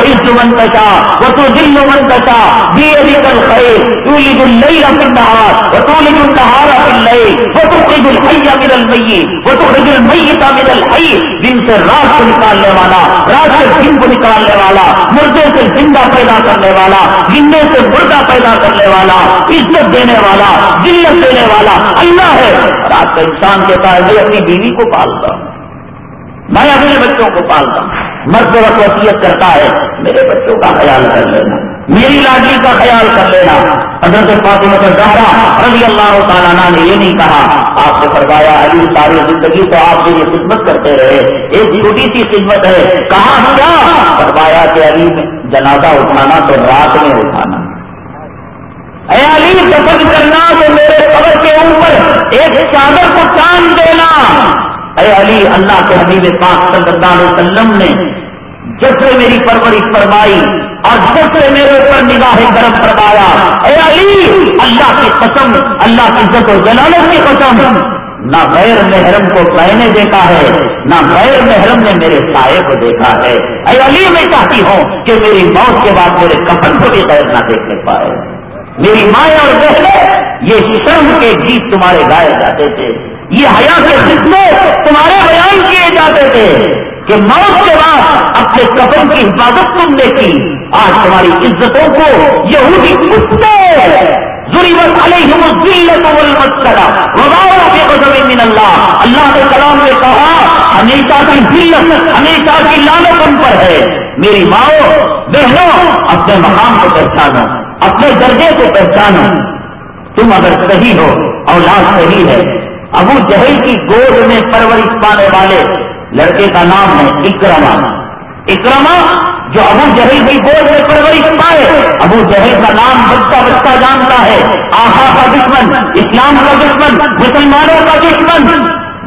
اللہ من کچا وہ تو دل من کچا بھی کل خیر تو تولد الليل في النهار، وتولد النهار في الليل، وتخرج الحي من الميت، وتخرج الميت من الحي. دن سے رات کو نکالنے والا رات سے دن کو نکالنے والا مردے سے زندہ پیدا کرنے والا زندے سے مردہ پیدا کرنے والا، عزت دینے والا، ذلت دینے والا، اللہ ہے۔ رات کا انسان کہتا ہے میں اپنی بیوی کو پالتا ہوں۔ میں اپنے بچوں کو پالتا ہوں۔ مرد وقت وصیت کرتا ہے، میرے بچوں کا خیال کر لینا، میری لاڈلی کا خیال کر لینا۔ حضرت فاطمہ زہرا رضی اللہ تعالیٰ نے یہ نہیں کہا، آپ سے فرمایا، علی، ساری زندگی تو آپ میری خدمت کرتے رہے۔ ایک چھوٹی سی خدمت ہے۔ کہا کیا؟ فرمایا کہ علی، جنازہ اٹھانا تو رات میں اٹھانا۔ اے علی دفن کرنا تو میرے قبر کے اوپر ایک چادر کو چاند دینا۔ اے علی، اللہ کے حبیب پاک صلی اللہ علیہ وسلم نے جب سے میری پرورش فرمائی اور جب سے میرے اوپر نگاہ گرم فرمایا۔ اے علی، اللہ کی قسم، اللہ کی عزت و جلالت کی قسم، نہ غیر محرم کو میں نے دیکھا ہے، نہ غیر محرم نے میرے سائے کو دیکھا ہے۔ اے علی، میں چاہتی ہوں کہ میری موت کے بعد میرے کفن کو بھی غیر نہ دیکھنے پائے۔ میری مائیں اور بہنیں، یہ شرم کے گیت تمہارے گائے جاتے تھے۔ یہ حیا کے جتنے تمہارے بیان کیے جاتے تھے کہ موت کے بعد اپنے کفن کی حفاظت تم نے کی۔ آج تمہاری عزتوں کو یہودی کتے ضرورت علیہم الذلت والمسکرہ۔ وغاؤ کے قدم من اللہ اللہ کے کلام نے کہا، ہمیشہ کی ذلت، ہمیشہ کی لالت ان پر ہے۔ میری ماؤ بہنوں، اپنے مقام کو پہچانو، اپنے درجے کو پہچانو۔ تم اگر صحیح ہو، اولاد صحیح ہے ابو جہل کی گود میں پرورش پانے والے لڑکے کا نام ہے اکرما اکرما جو ابو جہل کی گود میں پرورش پائے، ابو جہل کا نام بچہ بچہ جانتا ہے۔ آہا کا دشمن، اسلام کا دشمن، مسلمانوں کا دشمن۔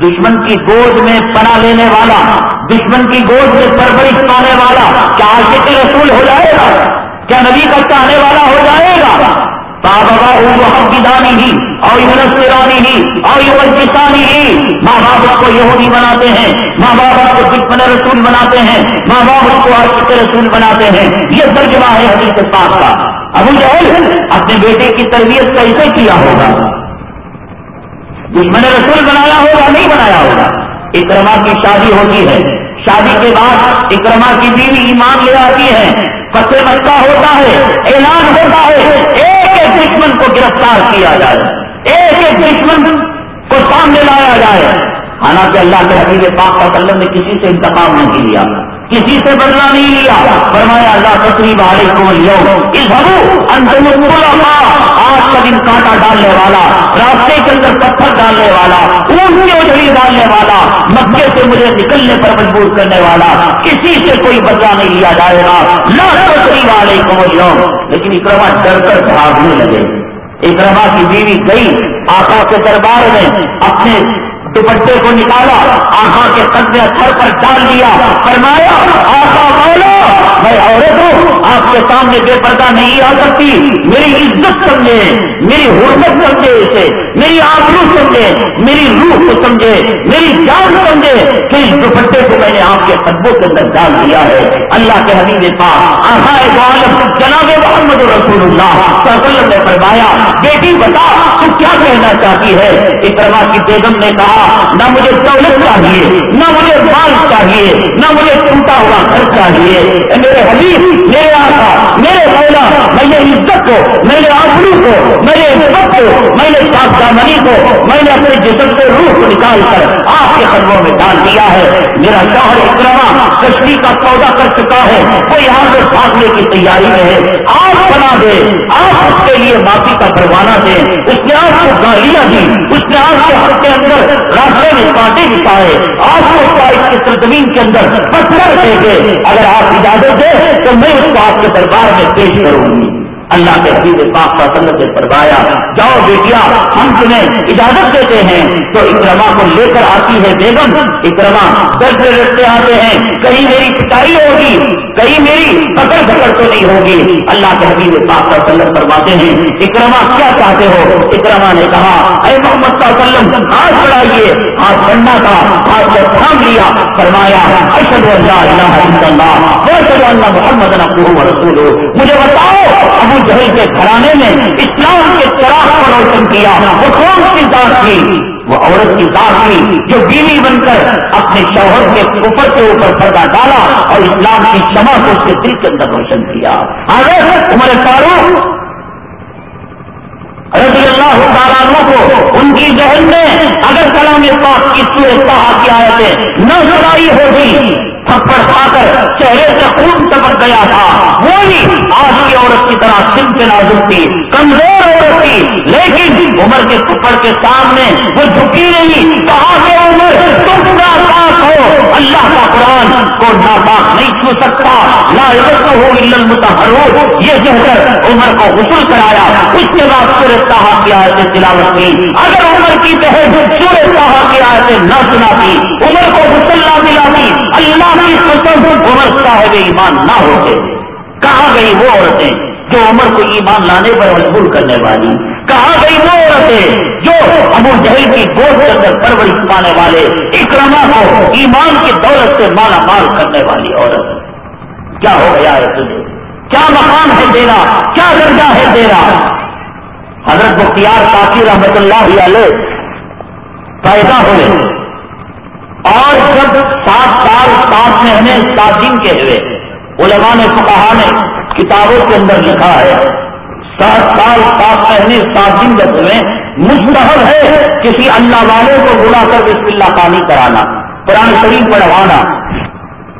دشمن کی گود میں پناہ لینے والا، دشمن کی گود میں پرورش پانے والا۔ کیا عاشق رسول ہو جائے گا؟ کیا نبی کا چاہنے والا ہو جائے گا؟ بابا کی دانی ہی، اور یونسرانی ہی، اور یون کسانی ہی۔ ماں باپ اس کو یہودی بناتے ہیں، ماں باپ اس کو دشمن رسول بناتے ہیں، ماں باپ اس کو عاشق رسول بناتے ہیں۔ یہ ترجمہ ہے حدیث پاک کا۔ ابو جہل اپنے بیٹے کی تربیت کیسے کیا ہوگا؟ دشمن رسول بنایا ہوگا، نہیں بنایا ہوگا؟ اکرما کی شادی ہوتی ہے۔ شادی کے بعد اکرما کی بیوی ایمان لے آتی ہے پتے مکہ ہوتا ہے، اعلان ہوتا ہے، ایک ایک دشمن کو گرفتار کیا جائے، ایک ایک دشمن کو سامنے لایا جائے۔ حالانکہ اللہ کے حبیب پاک وسلم نے کسی سے انتقام نہیں لیا، کسی سے بدلا نہیں لیا۔ فرمایا اللہ تقریب علیکم اليوم، اذهبوا انتم الخلفاء۔ آج دن کانٹا ڈالنے والا، راستے کے اندر پتھر ڈالنے والا، اونٹ کی اجڑی ڈالنے والا، مکے سے مجھے نکلنے پر مجبور کرنے والا، کسی سے کوئی بدلا نہیں لیا جائے گا۔ لا تقریب علیکم لیکن اکرما ڈر کر بھاگنے لگے۔ اکرما کی بیوی گئی، آقا کے دربار میں اپنے دوپٹے کو نکالا آخا کے قدم تھر پر ڈال دیا۔ فرمایا آخا مولا میں عورت ہوں آپ کے سامنے بے پردہ نہیں آ سکتی۔ میری عزت سمجھے میری حرمت سمجھے اسے میری آبرو سمجھے، میری روح کو سمجھے، میری جان سمجھے کہ اس دوپٹے کو میں نے آپ کے قدموں کے اندر ڈال دیا ہے۔ اللہ کے حبیب پاس آخا عالم، جناب محمد رسول اللہ صلی اللہ علیہ وسلم نے فرمایا، بیٹی بتا، تو کیا کہنا چاہتی ہے؟ اکرما کی بیگم نے کہا، نہ مجھے دولت چاہیے، نہ مجھے مال چاہیے، نہ مجھے ٹوٹا ہوا گھر چاہیے۔ میرے حبیب، میرے آقا، میرے مولا میں نے عزت کو، میں نے آبرو کو، میں نے عزت کو، میں نے صاف دامنی کو، میں نے اپنے جسم کو روح نکال کر آپ کے قدموں میں ڈال دیا ہے۔ میرا شوہر اکرما کشتی کا سودا کر چکا ہے۔ وہ یہاں سے بھاگنے کی تیاری میں ہے۔ آپ بنا دے۔ آپ اس کے لیے معافی کا پروانہ دیں اس نے آپ کو گالیاں دی۔ اس نے آپ کے حق کے اندر راستے میں کانٹے بچائے آپ کو اس کی سرزمین کے اندر پتھر دے گے اگر آپ اجازت دیں تو میں اس کو آپ کے دربار میں پیش کروں گی۔ اللہ کے حبیب پاک کا سنت سے فرمایا، جاؤ بیٹیا، ہم تمہیں اجازت دیتے ہیں۔ تو اکرما کو لے کر آتی ہے بیگم اکرما ڈرتے ڈرتے آتے ہیں۔ کہیں میری پٹائی ہوگی، کہیں میری پکڑ پکڑ تو نہیں ہوگی۔ اللہ کے حبیب پاک کا سنت فرماتے ہیں اکرما کیا چاہتے ہو؟ اکرما نے کہا، اے محمد کا سلم ہاتھ بڑھائیے۔ ہاتھ بڑھنا تھا، ہاتھ کو تھام لیا۔ فرمایا اشد اللہ اللہ اللہ اللہ محمد رسول مجھے بتاؤ، ابو جہل کے گھرانے میں اسلام کے چراغ کو روشن کیا، وہ کون سی ذات تھی؟ وہ عورت کی ذات تھی جو بیوی بن کر اپنے شوہر کے اوپر کے اوپر پردہ ڈالا اور اسلام کی شمع کو اس کے دل کے اندر روشن کیا۔ آگے تمہارے فاروق رضی اللہ تعالیٰ کو ان کی ذہن میں اگر کلام پاک کی سورج کی آیتیں نہ سرائی ہوگی، تھپڑ کھا کر چہرے سے خون چپک گیا تھا۔ وہی آج کی عورت کی طرح سن سے نازک تھی، کمزور عورت تھی۔ لیکن عمر کے تھپڑ کے سامنے وہ جھکی نہیں کہاں سے عمر، تم ناپاک ہو اللہ کا قرآن کو ناپاک نہیں چھو سکتا۔ لا ہو المتحر یہ کہہ کر عمر کو غسل کرایا۔ اس کے بعد سورج کہا کی آیتیں تلاوت کی۔ اگر عمر کی بہن سورج کہا کی آیتیں نہ سناتی، عمر کو غسل نہ دلاتی، اللہ کی قسم عمر صاحب ایمان نہ ہوتے۔ کہاں گئی وہ عورتیں جو عمر کو ایمان لانے پر مجبور کرنے والی؟ کہاں گئی وہ عورتیں جو ابو جہل کی گود کے اندر پرورش پانے والے اکرما کو ایمان کی دولت سے مالا مال کرنے والی عورت کیا ہو گیا ہے تجھے؟ کیا مقام ہے تیرا؟ کیا درجہ ہے تیرا؟ حضرت مختار کافی رحمت اللہ علیہ پیدا ہوئے۔ اور جب سات سال سات مہینے سات دن کے ہوئے، علماء نے نے کتابوں کے اندر لکھا ہے سات سال سات مہینے سات دن جب ہوئے مستحب ہے کسی اللہ والے کو بلا کر بسم اللہ پانی کرانا، قرآن شریف پڑھوانا۔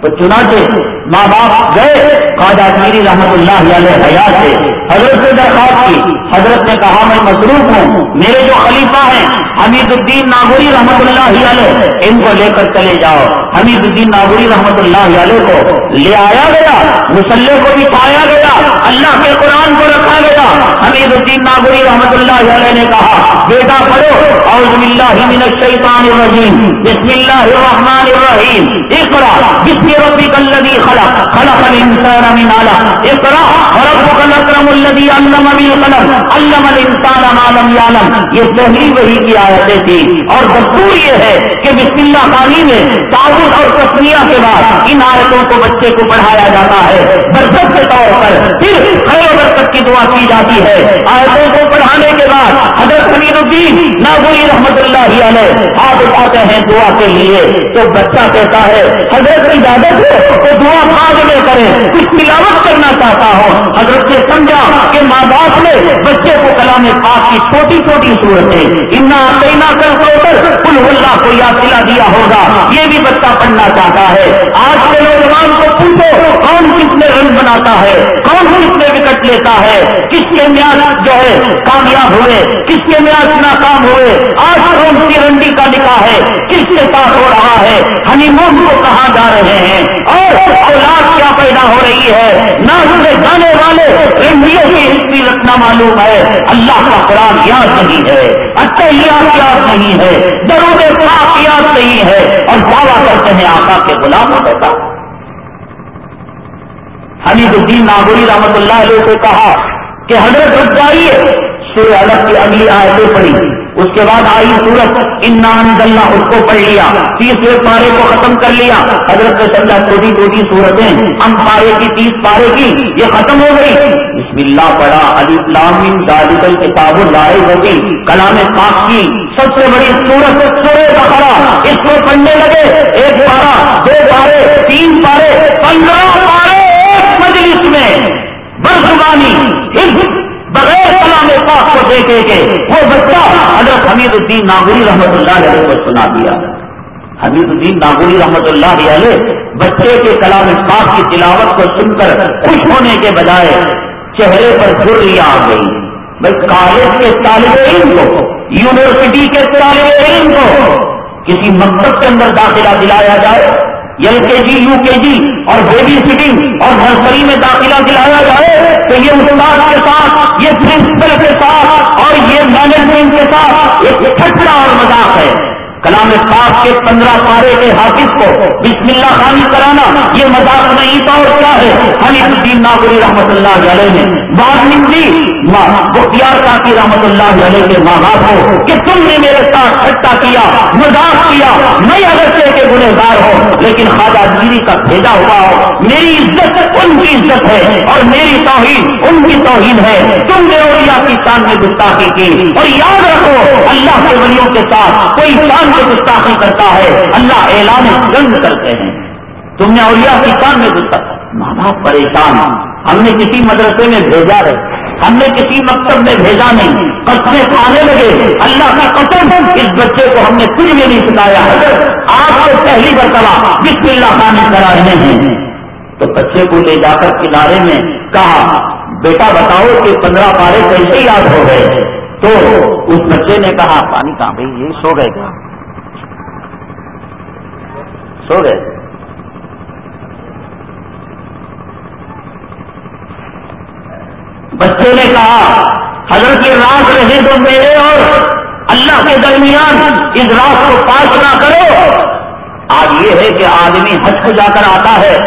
تو چنانچہ ماں باپ گئے، خواجہ میری رحمت اللہ علیہ حیات سے۔ حضرت سے درخواست کی۔ حضرت نے کہا، میں مصروف ہوں۔ میرے جو خلیفہ ہیں، حمید الدین ناگوری رحمت اللہ علیہ، ان کو لے کر چلے جاؤ۔ حمید الدین ناگوری رحمت اللہ علیہ کو لے آیا گیا۔ مسلح کو بھی پایا گیا۔ اللہ کے قرآن کو رکھا گیا۔ حمید الدین ناگوری رحمت اللہ علیہ نے کہا، بیٹا پڑھو۔ اور من الشیطان الرجیم۔ بسم اللہ الرحمن الرحیم۔ اقرا بسم ربک الذی خلق۔ خلق الانسان من علق۔ اقرا وربک الاکرم الذي علم بالقلم، علم الانسان ما لم يعلم. یہ پہلی وہی کی آیتیں تھی۔ اور دستور یہ ہے کہ بسم اللہ خانی میں تعاون اور تسمیہ کے بعد ان آیتوں کو بچے کو پڑھایا جاتا ہے۔ برکت کے طور پر پھر خیر و برکت کی دعا کی جاتی ہے۔ آیتوں کو پڑھانے کے بعد حضرت حمید الدین ناگوئی رحمت اللہ علیہ ہاتھ اٹھاتے ہیں دعا کے لیے۔ تو بچہ کہتا ہے، حضرت اجازت ہے تو دعا بعد میں کرے کچھ تلاوت کرنا چاہتا ہوں۔ حضرت سے سمجھا کے ماں باپ نے بچے کو کلام پاک کی چھوٹی چھوٹی صورتیں۔ انا کینا کر کر کل اللہ کو یاد دلا دیا ہوگا یہ بھی بچہ پڑھنا چاہتا ہے۔ آج کے نوجوان کو پوچھو کون کس میں رن بناتا ہے؟ کون کس میں وکٹ لیتا ہے؟ کس کے میاض جو ہے کامیاب ہوئے؟ کس کے میاض ناکام ہوئے؟ آج کون سی رنڈی کا لکھا ہے؟ کس کے ساتھ ہو رہا ہے؟ ہنی مون کو کہاں جا رہے ہیں؟ اور اولاد کیا پیدا ہو رہی ہے؟ نہ جانے والے رنڈیوں کی ہسٹری رکھنا معلوم ہے۔ اللہ کا قرآن یاد نہیں ہے۔ اچھا یاد نہیں ہے۔ ضرور پاک یاد نہیں ہے۔ اور دعویٰ کرتے ہیں آقا کے غلاموں کا حمید الدین ناگوری رحمت اللہ علیہ سے کہا کہ حضرت رک جائیے۔ سورہ الگ کی اگلی آیتیں پڑھی۔ اس کے بعد آئی سورت ان نام دلہ اس کو پڑھ لیا۔ تیسرے پارے کو ختم کر لیا۔ حضرت سمجھا چھوٹی چھوٹی صورتیں ہم پارے کی تیس پارے کی، یہ ختم ہو گئی۔ بسم اللہ پڑھا علی اسلام دادل کتاب لائے ہوگی کلام پاک کی۔ سب سے بڑی سورت سورے بخرا اس کو پڑھنے لگے، ایک پارا دو پارے، تین پارے، پندرہ پارے ایک مجلس میں برزبانی بغیر کلام پاک کو دیکھے گے وہ بچہ حضرت حمید الدین ناگوری رحمت اللہ علیہ کو سنا دیا۔ حمید الدین ناگوری رحمت اللہ علیہ بچے کے کلام پاک کی تلاوت کو سن کر خوش ہونے کے بجائے چہرے پر گرلیاں آ گئی۔ بھائی کالج کے طالب علم کو، یونیورسٹی کے طالب علم کو کسی مکتب کے اندر داخلہ دلایا جائے ایل کے جی یو کے جی اور بیبی سٹنگ اور نرسری میں داخلہ دلایا جائے تو یہ استاد کے ساتھ، یہ پرنسپل کے ساتھ اور یہ مینجمنٹ کے ساتھ ایک ٹھٹا اور مذاق ہے۔ کلام پاک کے پندرہ پارے کے حافظ کو بسم اللہ خانی کرانا، یہ مذاق نہیں تھا اور کیا ہے؟ حلی الدین ناگری رحمت اللہ علیہ نے بات نکلی بختیار کی رحمت اللہ علیہ کے ماں باپ ہو کہ تم نے میرے ساتھ ٹھٹا کیا مزاق کیا میں اگر سے کے گنہ گار ہوں لیکن خواجہ گیری کا بھیجا ہوا ہو، میری عزت ان کی عزت ہے اور میری توحید ان کی توحید ہے۔ تم نے اولیا کی شان میں گستاخی کی اور یاد رکھو، اللہ کے ولیوں کے ساتھ کوئی شان میں گستاخی کرتا ہے، اللہ اعلان جنگ کرتے ہیں۔ تم نے اولیا کی شان میں گستاخی ماں باپ پریشان۔ ہم نے کسی مدرسے میں بھیجا ہے۔ ہم نے کسی مکتب میں بھیجا نہیں۔ قصبے کھانے لگے۔ اللہ کا قسم، اس بچے کو ہم نے کچھ بھی نہیں سکھایا۔ ہے آپ کو پہلی مرتبہ بسم اللہ خان کرا رہے ہیں۔ تو بچے کو لے جا کر کنارے میں کہا، بیٹا بتاؤ کہ پندرہ پارے کیسے یاد ہو گئے۔ تو اس بچے نے کہا، پانی کہاں بھائی، یہ سو گئے کیا سو گئے۔ بچے نے کہا، حضرت یہ رات رہے تو میرے اور اللہ کے درمیان اس رات کو پاس نہ کرو۔ آج یہ ہے کہ آدمی حج کو جا کر آتا ہے،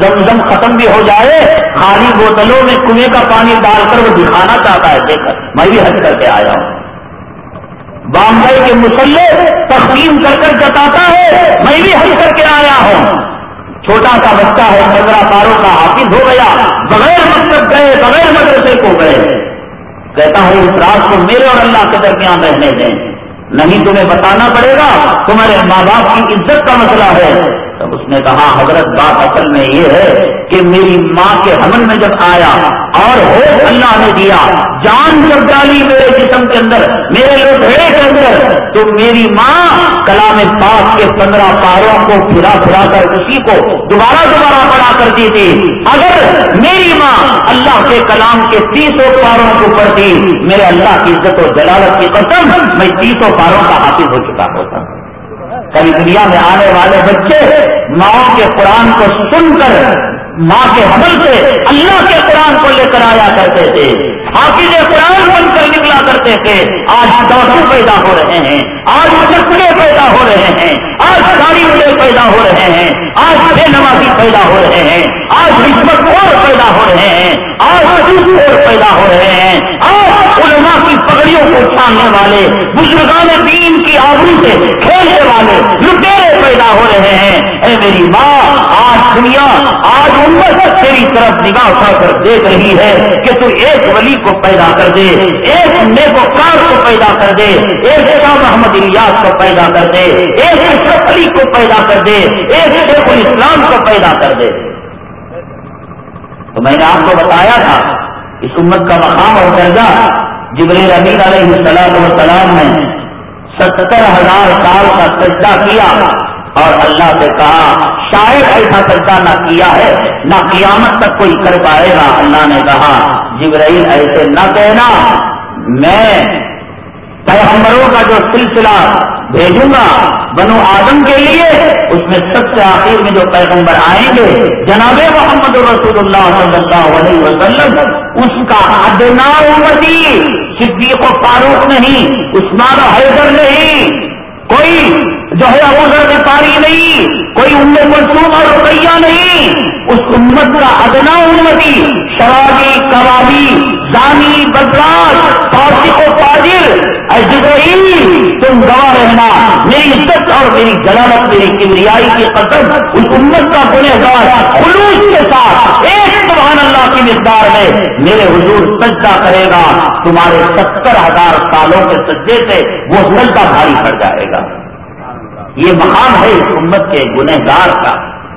زمزم ختم بھی ہو جائے، خالی بوتلوں میں کنویں کا پانی ڈال کر وہ دکھانا چاہتا ہے۔ دیکھ کر میں بھی حج کر کے آیا ہوں۔ بامبئی کے مسلح تقسیم کر کر جتاتا ہے، میں بھی حل کر کے آیا ہوں۔ چھوٹا سا بچہ ہے پندرہ پاروں کا حافظ ہو گیا۔ بغیر مقصد گئے، بغیر مدرسے کو گئے۔ کہتا ہے اس رات کو میرے اور اللہ کے درمیان رہنے دیں۔ نہیں تمہیں بتانا پڑے گا، تمہارے ماں باپ کی عزت کا مسئلہ ہے۔ تب اس نے کہا، حضرت بات اصل میں یہ ہے کہ میری ماں کے حمل میں جب آیا اور ہو اللہ نے دیا، جان جب ڈالی میرے جسم کے اندر، میرے لوٹھڑے کے اندر، تو میری ماں کلام پاک کے پندرہ پاروں کو پھرا پھرا کر اسی کو دوبارہ دوبارہ پڑھا کرتی تھی۔ اگر میری ماں اللہ کے کلام کے تیسوں پاروں کو پڑھتی میرے اللہ کی عزت و جلالت کی قسم میں تیسوں پاروں کا حافظ ہو چکا ہوتا۔ کبھی دنیا میں آنے والے بچے ماں کے قرآن کو سن کر، ماں کے حمل سے اللہ کے قرآن کو لے کر آیا کرتے تھے۔ حافظ قرآن بن کر نکلا کرتے تھے۔ آج ڈاکٹر پیدا ہو رہے ہیں، آج چکڑے پیدا ہو رہے ہیں، آج گاڑی والے پیدا ہو رہے ہیں، آج بے نمازی پیدا ہو رہے ہیں، آج رشوت اور پیدا ہو رہے ہیں، آج اور پیدا ہو رہے ہیں، آج کی کو چھاننے والے، بزرگان دین کی آبرو سے کھیلنے والے لٹیرے پیدا ہو رہے ہیں۔ اے میری ماں، آج دنیا، آج امت تیری طرف نگاہ اٹھا کر دیکھ رہی ہے کہ تو ایک ولی کو پیدا کر دے، ایک نیکوکار کو پیدا کر دے، ایک شاہ محمد الیاس کو پیدا کر دے، ایک اشرف علی کو پیدا کر دے، ایک شیخ الاسلام کو پیدا کر دے۔ تو میں نے آپ کو بتایا تھا، اس امت کا مقام اور درجہ جبریل امین علیہ السلام وسلام نے ستر ہزار سال کا سجدہ کیا اور اللہ سے کہا، شاید ایسا سجدہ نہ کیا ہے، نہ قیامت تک کوئی کر پائے گا۔ اللہ نے کہا جبرائیل ایسے نہ کہنا، میں پیغمبروں کا جو سلسلہ بھیجوں گا بنو آدم کے لیے، اس میں سب سے آخر میں جو پیغمبر آئیں گے، جناب محمد رسول اللہ صلی اللہ علیہ وسلم، اس کا ادنا امتی صدیق و فاروق نہیں عثمان و حیدر نہیں کوئی جو ہے ابوذر پاری نہیں، کوئی ان میں اور روپیہ نہیں۔ اس امت کا ادنا امتی، شرابی، کبابی، زانی بدلاش فاسق و فاجر۔ تم گواہ رہنا۔ میری عزت اور میری جلالت، میری کمریائی کی قدم اس امت کا گنہ گار خلوص کے ساتھ ایک سبحان اللہ کی مقدار میں میرے حضور سجدہ کرے گا۔ تمہارے ستر ہزار سالوں کے سجدے سے وہ سجدہ بھاری پڑ جائے گا۔ یہ مقام ہے اس امت کے گنہ گار کا،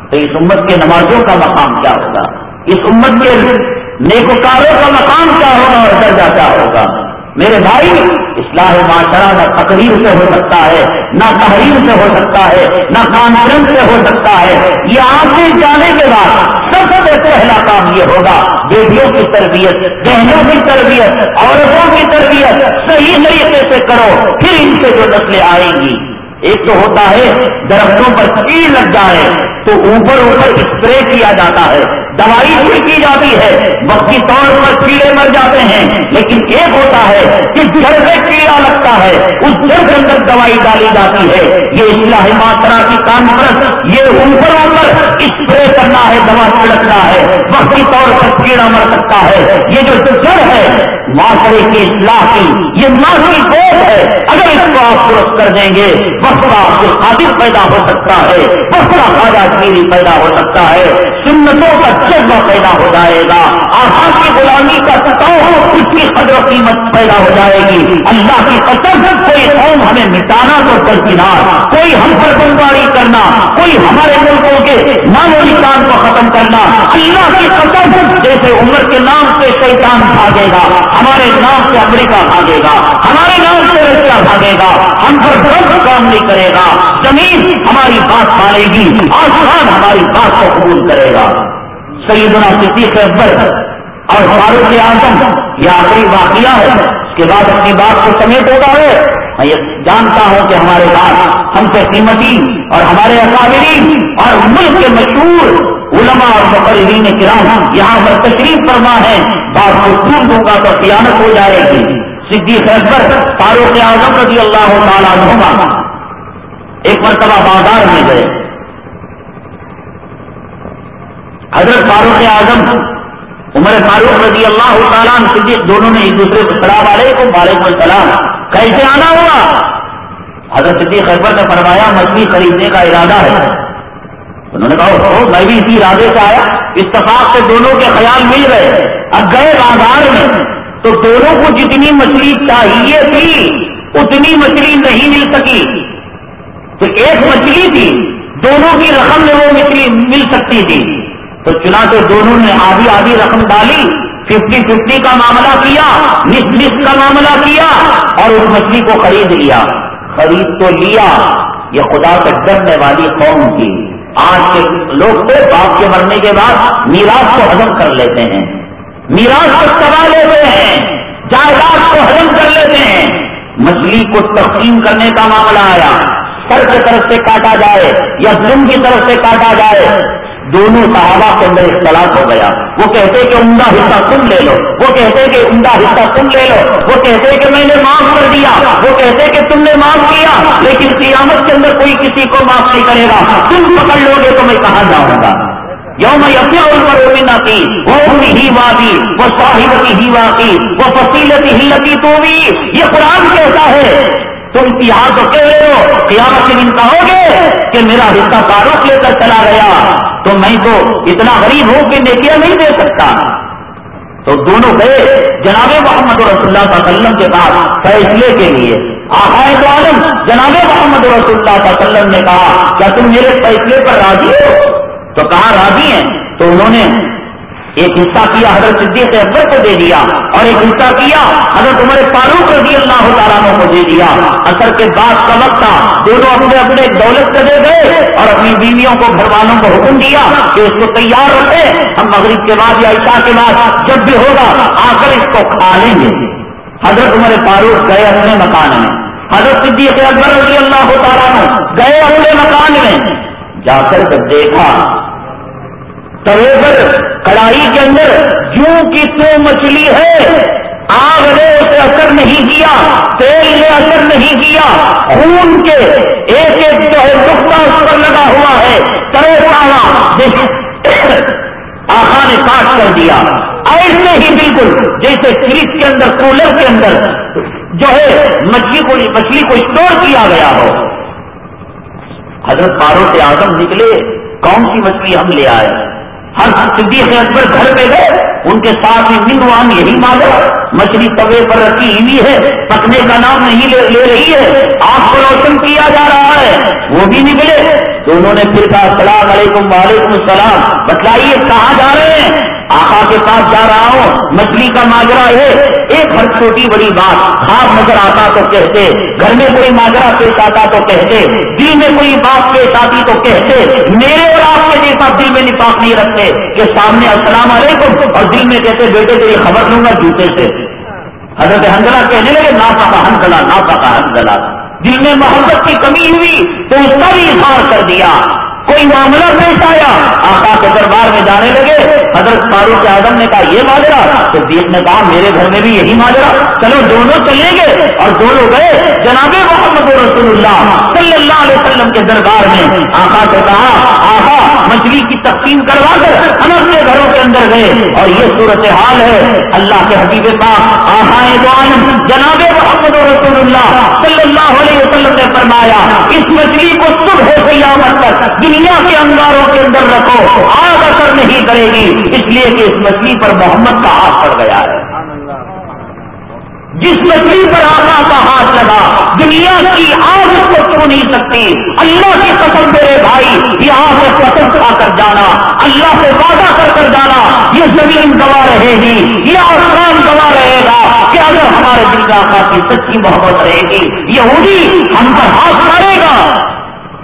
تو اس امت کے نمازوں کا مقام کیا ہوگا؟ اس امت کے نیکوکاروں کا مقام کیا ہوگا اور درجہ کیا ہوگا؟ میرے بھائی، اصلاح معاشرہ نہ تقریر سے ہو سکتا ہے، نہ تحریر سے ہو سکتا ہے، نہ کانفرنس سے ہو سکتا ہے۔ یہ آگے جانے کے بعد سب سے پہلا کام یہ ہوگا، بیٹیوں کی تربیت، بہنوں کی تربیت، عورتوں کی تربیت، صحیح طریقے سے کرو، پھر ان سے جو نسلیں آئیں گی۔ ایک تو ہوتا ہے درختوں پر کیڑ لگ جائے تو اوپر اوپر اسپرے کیا جاتا ہے۔ دوائی چھڑکی جاتی ہے۔ وقتی طور پر کیڑے مر جاتے ہیں۔ لیکن ایک ہوتا ہے کہ جڑ سے کیڑا لگتا ہے۔ اس جڑ کے اندر دوائی ڈالی جاتی ہے۔ یہ اصلاح ماترا کی کانفرنس، یہ اوپر اوپر اسپرے کرنا ہے، دوا چھڑکنا ہے۔ وقتی طور پر کیڑا مر سکتا ہے۔ یہ جو جڑ ہے معاشرے کی اصلاح کی، یہ ماں کی گود ہے۔ اگر اس کو آپ درست کر دیں گے بسرا آپ کو قادر پیدا ہو سکتا ہے۔ وقت خواجہ گیری پیدا ہو سکتا ہے۔ سنتوں کا جذبہ پیدا ہو جائے گا۔ آسان کی غلامی قیمت پیدا ہو جائے گی۔ اللہ کی قسم، کوئی قوم ہمیں مٹانا تو درکنار کوئی ہم پر بمباری کرنا، کوئی ہمارے ملکوں کے معمولی کام کو ختم کرنا۔ اللہ کی قسم، جیسے عمر کے نام سے شیطان بھاگے گا، ہمارے نام سے امریکہ بھاگے گا، ہمارے نام سے رشیا بھاگے گا۔ ہم پر درد کام نہیں کرے گا۔ زمین ہماری بات مانے گی، آسمان ہماری بات کو قبول کرے گا۔ سیدنا صدیق اکبر اور فاروق اعظم یہ آخری واقعہ ہے، اس کے بعد اپنی بات کو سمیٹ ہوگا ہے۔ میں یہ جانتا ہوں کہ ہمارے بات ہم سے قیمتی اور ہمارے اکابرین اور ملک کے مشہور علماء اور مقررین کرام یہاں پر تشریف فرما ہے بات کو سن دوں گا تو خیانت ہو جائے گی۔ صدیق اکبر، فاروق اعظم رضی اللہ تعالیٰ عنہ ایک مرتبہ بازار میں گئے۔ حضرت فاروق اعظم عمر فاروق رضی اللہ تعالیٰ صدیق دونوں نے ایک دوسرے کو سلام علیکم وعلیکم السلام۔ کیسے آنا ہوا؟ حضرت صدیق اکبر نے فرمایا، مچھلی خریدنے کا ارادہ ہے۔ انہوں نے کہا میں بھی اسی ارادے سے آیا۔ اتفاق سے دونوں کے خیال مل گئے۔ اب گئے بازار میں۔ تو دونوں کو جتنی مچھلی چاہیے تھی، اتنی مچھلی نہیں مل سکی۔ تو ایک مچھلی تھی، دونوں کی رقم میں وہ مچھلی مل سکتی تھی۔ تو چنانچہ دونوں نے آدھی آدھی رقم ڈالی، ففٹی ففٹی کا معاملہ کیا نس نس کا معاملہ کیا اور اس مچھلی کو خرید لیا۔ خرید تو لیا، یہ خدا سے ڈرنے والی قوم تھی۔ آج کے لوگ تو باپ کے مرنے کے بعد میراث کو ہزم کر لیتے ہیں۔ میراث کو چبا لیتے ہیں، جائیداد کو ہزم کر لیتے ہیں۔ مچھلی کو تقسیم کرنے کا معاملہ آیا۔ سر کی طرف سے کاٹا جائے یا دن کی طرف سے کاٹا جائے۔ دونوں صحابہ کے اندر اختلاف ہو گیا۔ وہ کہتے کہ عمدہ حصہ تم لے لو۔ وہ کہتے کہ عمدہ حصہ تم لے لو۔ وہ کہتے کہ میں نے معاف کر دیا۔ وہ کہتے کہ تم نے معاف کیا۔ لیکن قیامت کے اندر کوئی کسی کو معاف نہیں کرے گا۔ تم پکڑ لو گے تو میں کہاں جاؤں گا؟ یوم یقین ان پر روینا کی وہ ہی واقعی وہ صاحبتی ہی واقعی وہ فصیلتی ہلتی تو بھی یہ قرآن کیسا ہے تم یہاں تو کہہ رہے ہو۔ قیامت کے دن کہو گے کہ میرا حصہ فاروق لے کر چلا گیا۔ تو میں تو اتنا غریب ہوں کہ نیکیاں نہیں دے سکتا۔ تو دونوں گئے جناب محمد رسول اللہ صلی اللہ علیہ وسلم کے پاس فیصلے کے لیے۔ آخائے تو عالم، جناب محمد رسول اللہ صلی اللہ علیہ وسلم نے کہا، کیا تم میرے فیصلے پر راضی ہو؟ تو کہا، راضی ہیں۔ تو انہوں نے ایک حصہ کیا حضرت صدیق اکبر کو دے دیا اور ایک حصہ کیا حضرت عمر فاروق رضی اللہ تعالیٰ کو دے دیا۔ اثر کے بعد کا وقت تھا۔ دونوں اپنے اپنے دولت سے دے گئے اور اپنی بیویوں کو گھر والوں کو حکم دیا کہ اس کو تیار رکھے ہم مغرب کے بعد یا عشاء کے بعد جب بھی ہوگا آ کر اس کو کھا لیں گے۔ حضرت عمر فاروق گئے اپنے مکان میں۔ حضرت صدیق اکبر رضی اللہ تعالیٰ گئے اپنے مکان میں۔ جا کر دیکھا توے پر کڑائی کے اندر جوں کی تو مچھلی ہے، آگ نے اسے اثر نہیں کیا، تیل نے اثر نہیں کیا، خون کے ایک ایک جو ہے نقطہ اس پر لگا ہوا ہے۔ ترے پانا آخا نے کاٹ کر دیا۔ ایسے ہی بالکل جیسے فریج کے اندر، کولر کے اندر جو ہے، مچھلی کو مچھلی کو اسٹور کیا گیا ہو۔ حضرت فاروق اعظم نکلے، کون سی مچھلی ہم لے آئے؟ ہر صدیق اکبر گھر پہ گئے ان کے ساتھ ہی مینوان یہی مانگا مچھلی توے پر رکھی ہوئی ہے پکنے کا نام نہیں لے, لے رہی ہے آپ کو روشن کیا جا رہا ہے وہ بھی نکلے۔ تو انہوں نے پھر کہا السلام علیکم وعلیکم السلام بتلائیے کہاں جا رہے ہیں؟ آقا کے پاس جا رہا ہوں، مچھلی کا ماجرا ہے۔ ایک ہر چھوٹی بڑی بات، خواب نظر آتا تو کہتے، گھر میں کوئی ماجرا پیش آتا تو کہتے، دل میں کوئی بات پیش آتی تو کہتے، میرے اور آپ کے جیسا دل میں نفاق نہیں رکھتے، کہ سامنے السلام علیکم اور دل میں کہتے، بیٹے تو یہ خبر دوں گا جوتے سے۔ حضرت حنزلہ کہنے لگے نا پکا ہنگلا نا پکا ہنگلا دل میں محبت کی کمی ہوئی تو اس کا بھی اظہار کر دیا۔ کوئی معاملہ پیش آیا، آقا کے دربار میں جانے لگے، حضرت فاروق اعظم نے کہا، یہ ماجرا؟ تو دیپ نے کہا، میرے گھر میں بھی یہی ماجرا۔ چلو، دونوں چلیں گے اور دونوں گئے۔ جناب محمد رسول اللہ صلی اللہ علیہ وسلم کے دربار میں آقا سے کہا مچھلی کی تقسیم کروا کر ہم اپنے گھروں کے اندر گئے اور یہ صورت حال ہے۔ اللہ کے حقیقے پاک آخائے عالم جناب محمد رسول اللہ صلی اللہ علیہ وسلم نے فرمایا، اس مچھلی کو صبح قیامت تک دنیا کے انگاروں کے اندر رکھو، آگ اثر نہیں کرے گی۔ اس لیے کہ اس مچھلی پر محمد کا ہاتھ پڑ گیا ہے۔ جس مچھلی پر آقا کا ہاتھ لگا، دنیا کی آگ اس کو چھو نہیں سکتی۔ اللہ کی قسم میرے بھائی، یہ آگ سے قسم کھا کر جانا، اللہ سے وعدہ کر کر جانا، یہ زمین گوا رہے گی، یہ آسمان گوا رہے گا کہ اگر ہمارے دل کا کی سچی محبت رہے گی یہ ہم پر ہاتھ مارے گا۔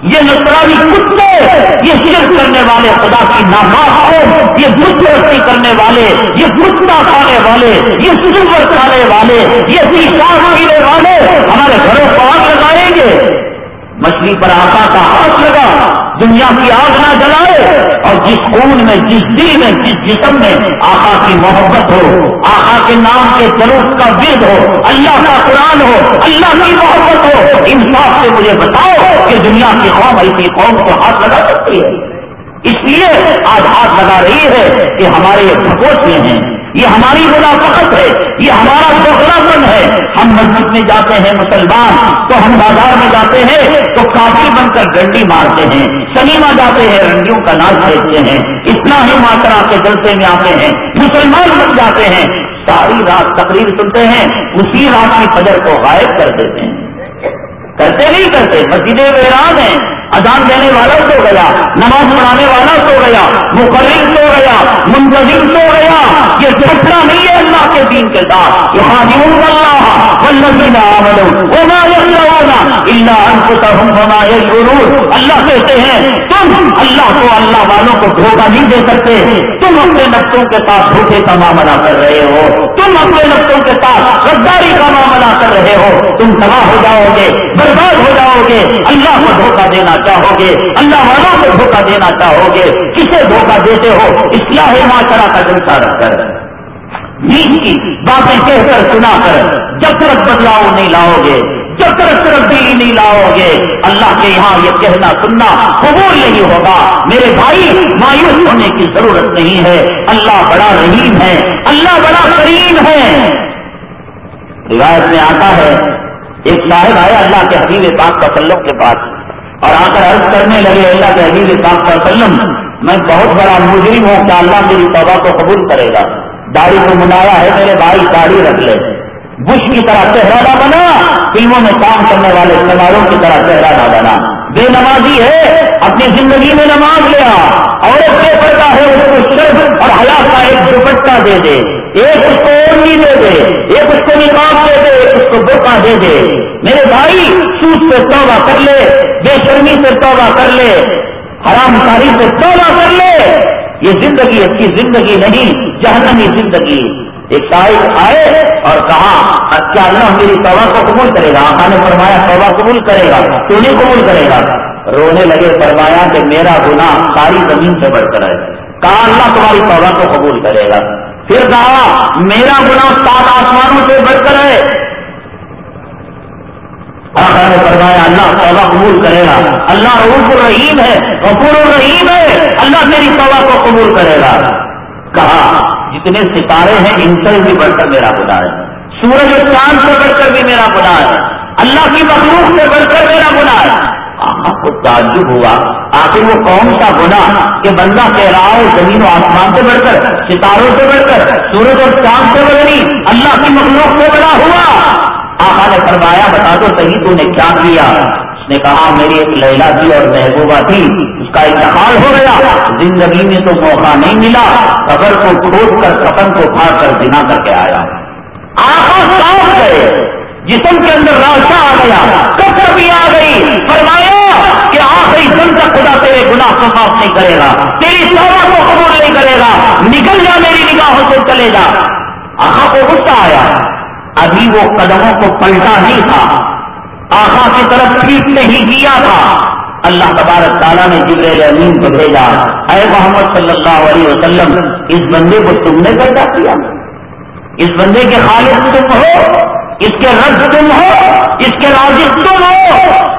یہ نسرانی کتے یہ شرک کرنے والے خدا کی ناماز یہ بترستی کرنے والے، یہ گٹا کھانے والے، یہ سلور کھانے والے، یہ پیشاب پینے والے ہمارے گھروں کو آگ لگائیں گے۔ مچھلی پر آقا کا ہاتھ لگا۔ دنیا کی آگ نہ جلائے اور جس خون میں، جس دل میں، جس جسم میں آقا کی محبت ہو، آقا کے نام کے جلوس کا ورد ہو، اللہ کا قرآن ہو، اللہ کی محبت ہو انصاف سے مجھے بتاؤ کہ دنیا کی قوم ایسی قوم کو ہاتھ لگا سکتی ہے۔ اس لیے آج ہاتھ لگا رہی ہے کہ ہمارے یہ ہیں، یہ ہماری منافقت ہے، یہ ہمارا میں جاتے ہیں مسلمان، تو ہم بازار میں جاتے ہیں، تو کافی بن کر ڈنڈی مارتے ہیں، سنیما جاتے ہیں رنڈیوں کا ناچ دیکھتے ہیں، اتنا ہی ماترا کے جلسے میں آتے ہیں، مسلمان بن جاتے ہیں، ساری رات تقریر سنتے ہیں، اسی رات کی فجر کو غائب کر دیتے ہیں۔ کرتے نہیں کرتے، مسجدیں ویران ہیں اذان دینے والا سو گیا، نماز پڑھانے والا سو گیا، مقرر سو گیا، منتظر سو گیا۔ یہ چھٹنا نہیں ہے اللہ کے دین کے ساتھ۔ یہ حاضر اللہ اللہ کہتے ہیں، تم اللہ کو اللہ والوں کو دھوکہ نہیں دے سکتے۔ تم اپنے نقصوں کے ساتھ دھوکے کا معاملہ کر رہے ہو۔ تم اپنے نقصوں کے ساتھ غداری کا معاملہ کر رہے ہو۔ تم تباہ ہو جاؤ گے، برباد ہو جاؤ گے۔ اللہ کو دھوکہ دینا چاہو گے اللہ والوں کو دھوکہ دینا چاہو گے کسے دھوکہ دیتے ہو؟ اصلاح معاشرہ کا جلسہ رکھ کر۔ کی باتیں کہہ کر سنا کر۔ جب تک بدلاؤ نہیں لاؤ گے جب تک تبدیلی نہیں لاؤ گے اللہ کے یہاں یہ کہنا سننا قبول نہیں ہوگا۔ میرے بھائی، مایوس ہونے کی ضرورت نہیں ہے۔ اللہ بڑا رحیم ہے۔ اللہ بڑا کریم ہے۔ روایت میں آتا ہے، ایک صاحب آیا اللہ کے حبیب پاک وسلم کے پاس۔ اور آ کر عرض کرنے لگے، اللہ کے حبیب پاک وسلم، میں بہت بڑا مجرم ہوں کیا اللہ میری توبہ کو قبول کرے گا۔ داڑھی کو منایا ہے، میرے بھائی داڑھی رکھ لے۔ بش کی طرح چہرہ نہ بنا، فلموں میں کام کرنے والے سماروں کی طرح چہرہ نہ بنا۔ بے نمازی ہے، اپنی زندگی میں نماز لیا عورت کے پڑتا ہے، اس کو صرف اور حیات کا ایک دوپٹہ دے دے۔ ایک اس کو اوڑی دے دے، ایک اس کو نکاب دے دے، ایک اس کو برقع دے دے۔ میرے بھائی سوت سے توبہ کر لے، بے شرمی سے توبہ کر لے، حرام کاری سے توبہ کر لے۔ یہ زندگی اس کی زندگی نہیں، جہنمی زندگی۔ ایک صاحب آئے اور کہا اچھا اللہ میری توبہ کو قبول کرے گا؟ آقا نے فرمایا، توبہ قبول کرے گا۔ تو نہیں قبول کرے گا؟ رونے لگے، فرمایا کہ میرا گناہ ساری زمین سے بڑھ کر ہے کہا، اللہ تمہاری توبہ کو قبول کرے گا۔ پھر کہا میرا گناہ سات آسمانوں سے بڑھ کر ہے آقا نے فرمایا، اللہ توبہ قبول کرے گا۔ اللہ روح الرحیم ہے، غفور الرحیم ہے۔ اللہ میری توبہ کو قبول کرے گا۔ کہا، جتنے ستارے ہیں، ان سے بھی بڑھ کر میرا خدا ہے۔ سورج چاند سے بڑھ کر بھی میرا خدا ہے۔ اللہ کی مخلوق سے بڑھ کر میرا گنا ہے۔ آپ کو تعجب ہوا آخر وہ کون سا گنا کہ بندہ کہہ رہا ہو، زمین و آسمان سے بڑھ کر، ستاروں سے بڑھ کر، سورج اور چاند سے بڑھ نہیں اللہ کی مخلوق سے بڑا ہوا۔ آقا نے فرمایا، بتا دو صحیح تو نے کیا کیا؟ اس نے کہا، میری ایک لیلا تھی اور محبوبہ تھی۔ اس کا انتقال ہو گیا۔ زندگی میں تو موقع نہیں ملا۔ قبر کو کھود کر کپن کو پھاڑ کر بنا کر کے آیا۔ آخا صاف گئے۔ جسم کے اندر راشا آ گیا۔ کفر بھی آ گئی فرمایا کہ آخری دن تک خدا تیرے گناہ کو معاف نہیں کرے گا، تیری توبہ کو قبول نہیں کرے گا، نکل جا میری نگاہوں سے، چلے جا۔ آخا کو غصہ آیا۔ ابھی وہ قدموں کو پلٹا نہیں تھا۔ آخا کی طرف ٹھیک نہیں کیا تھا۔ اللہ تبارک تعالیٰ نے جبریل امین کو بھیجا۔ اے محمد صلی اللہ علیہ وسلم، اس بندے کو تم نے پیدا کیا؟ اس بندے کے خالق تم ہو؟ اس کے رد تم ہو، اس کے راجد تم ہو۔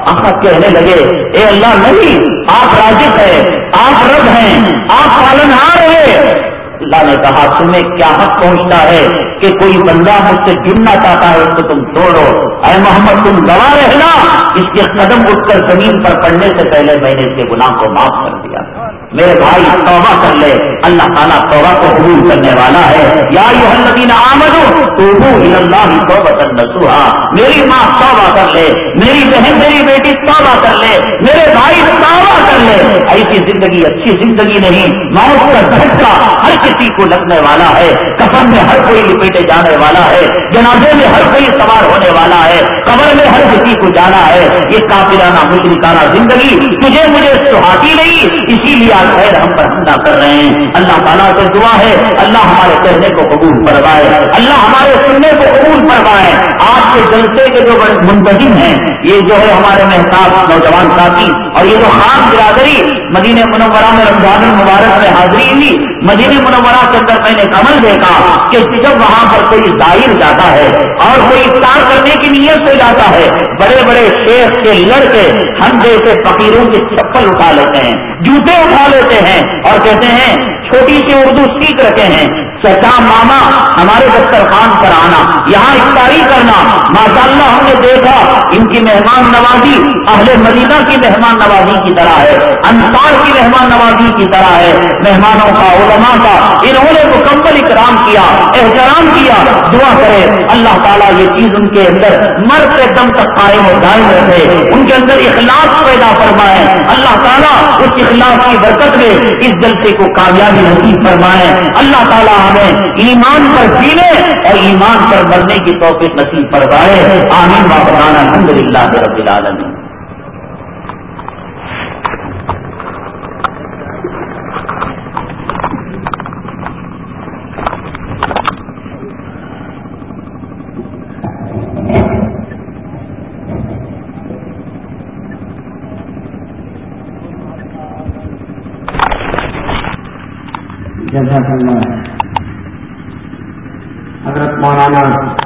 آپ کہنے لگے، اے اللہ نہیں آپ راجد ہے آپ رد ہیں، آپ پالنہار ہیں۔ اللہ نے کہا، تمہیں کیا حق پہنچتا ہے کہ کوئی بندہ مجھ سے جڑنا چاہتا ہے اس کو تم توڑو۔ اے محمد، تم گوا رہنا۔ اس کے قدم اٹھ کر زمین پر پڑنے سے پہلے میں نے اس کے گناہ کو معاف کر دیا۔ تھا میرے بھائی توبہ کر لے۔ اللہ تعالیٰ توبہ کو قبول کرنے والا ہے۔ یا یو آمد تو اللہ توبہ میری ماں توبہ کر لے۔ میری بہن، میری بیٹی توبہ کر لے۔ میرے بھائی توبہ کر لے ایسی زندگی اچھی زندگی نہیں، موت کا جھٹکا ہر کسی کو لگنے والا ہے۔ کفن میں ہر کوئی لپیٹے جانے والا ہے۔ جنازے میں ہر کوئی سوار ہونے والا ہے۔ قبر میں ہر کسی کو جانا ہے۔ یہ کافرانہ مشرکانہ زندگی تجھے مجھے سہاتی نہیں، اسی لیے آج خیر ہم پر حملہ کر رہے ہیں۔ اللہ تعالیٰ سے دعا ہے۔ اللہ ہمارے کہنے کو قبول کروائے اللہ ہمارے سننے کو قبول کروائے آج کے جلسے کے جو منتظم ہیں، یہ جو ہے ہمارے محتاط نوجوان ساتھی اور یہ جو خان برادری مدینہ منورہ میں رمضان المبارک میں حاضری ہوئی مدینہ منورہ کے اندر میں نے عمل دیکھا کہ جب وہاں پر کوئی ظاہر جاتا ہے اور کوئی افطار کرنے کی نیت سے جاتا ہے، بڑے بڑے شیخ کے لڑکے ہم جیسے فقیروں کی چپل اٹھا لیتے ہیں، جوتے اٹھا لیتے ہیں اور کہتے ہیں، چھوٹی سی اردو سیکھ رکھے ہیں۔ چچا ماما، ہمارے دسترخوان پر آنا، یہاں افطاری کرنا۔ ماشاء اللہ ہم نے دیکھا، ان کی مہمان نوازی، اہل مدینہ کی مہمان نوازی کی طرح ہے، انصار کی مہمان نوازی کی طرح ہے۔ مہمانوں کا، علماء کا، انہوں نے مکمل اکرام کیا، احترام کیا، دعا کرے۔ اللہ تعالیٰ یہ چیز ان کے اندر مرد کے دم تک قائم اور دائم رہے ان کے اندر اخلاق پیدا فرمائے۔ اللہ تعالیٰ اس اخلاق کی برکت میں اس جلسے کو کامیابی نصیب فرمائے۔ اللہ تعالیٰ ایمان پر جینے اور ایمان پر مرنے کی توفیق نصیب فرمائے. آمین. واپان الحمد للہ رب العالمین. جزاک اللہ. حضرت مولانا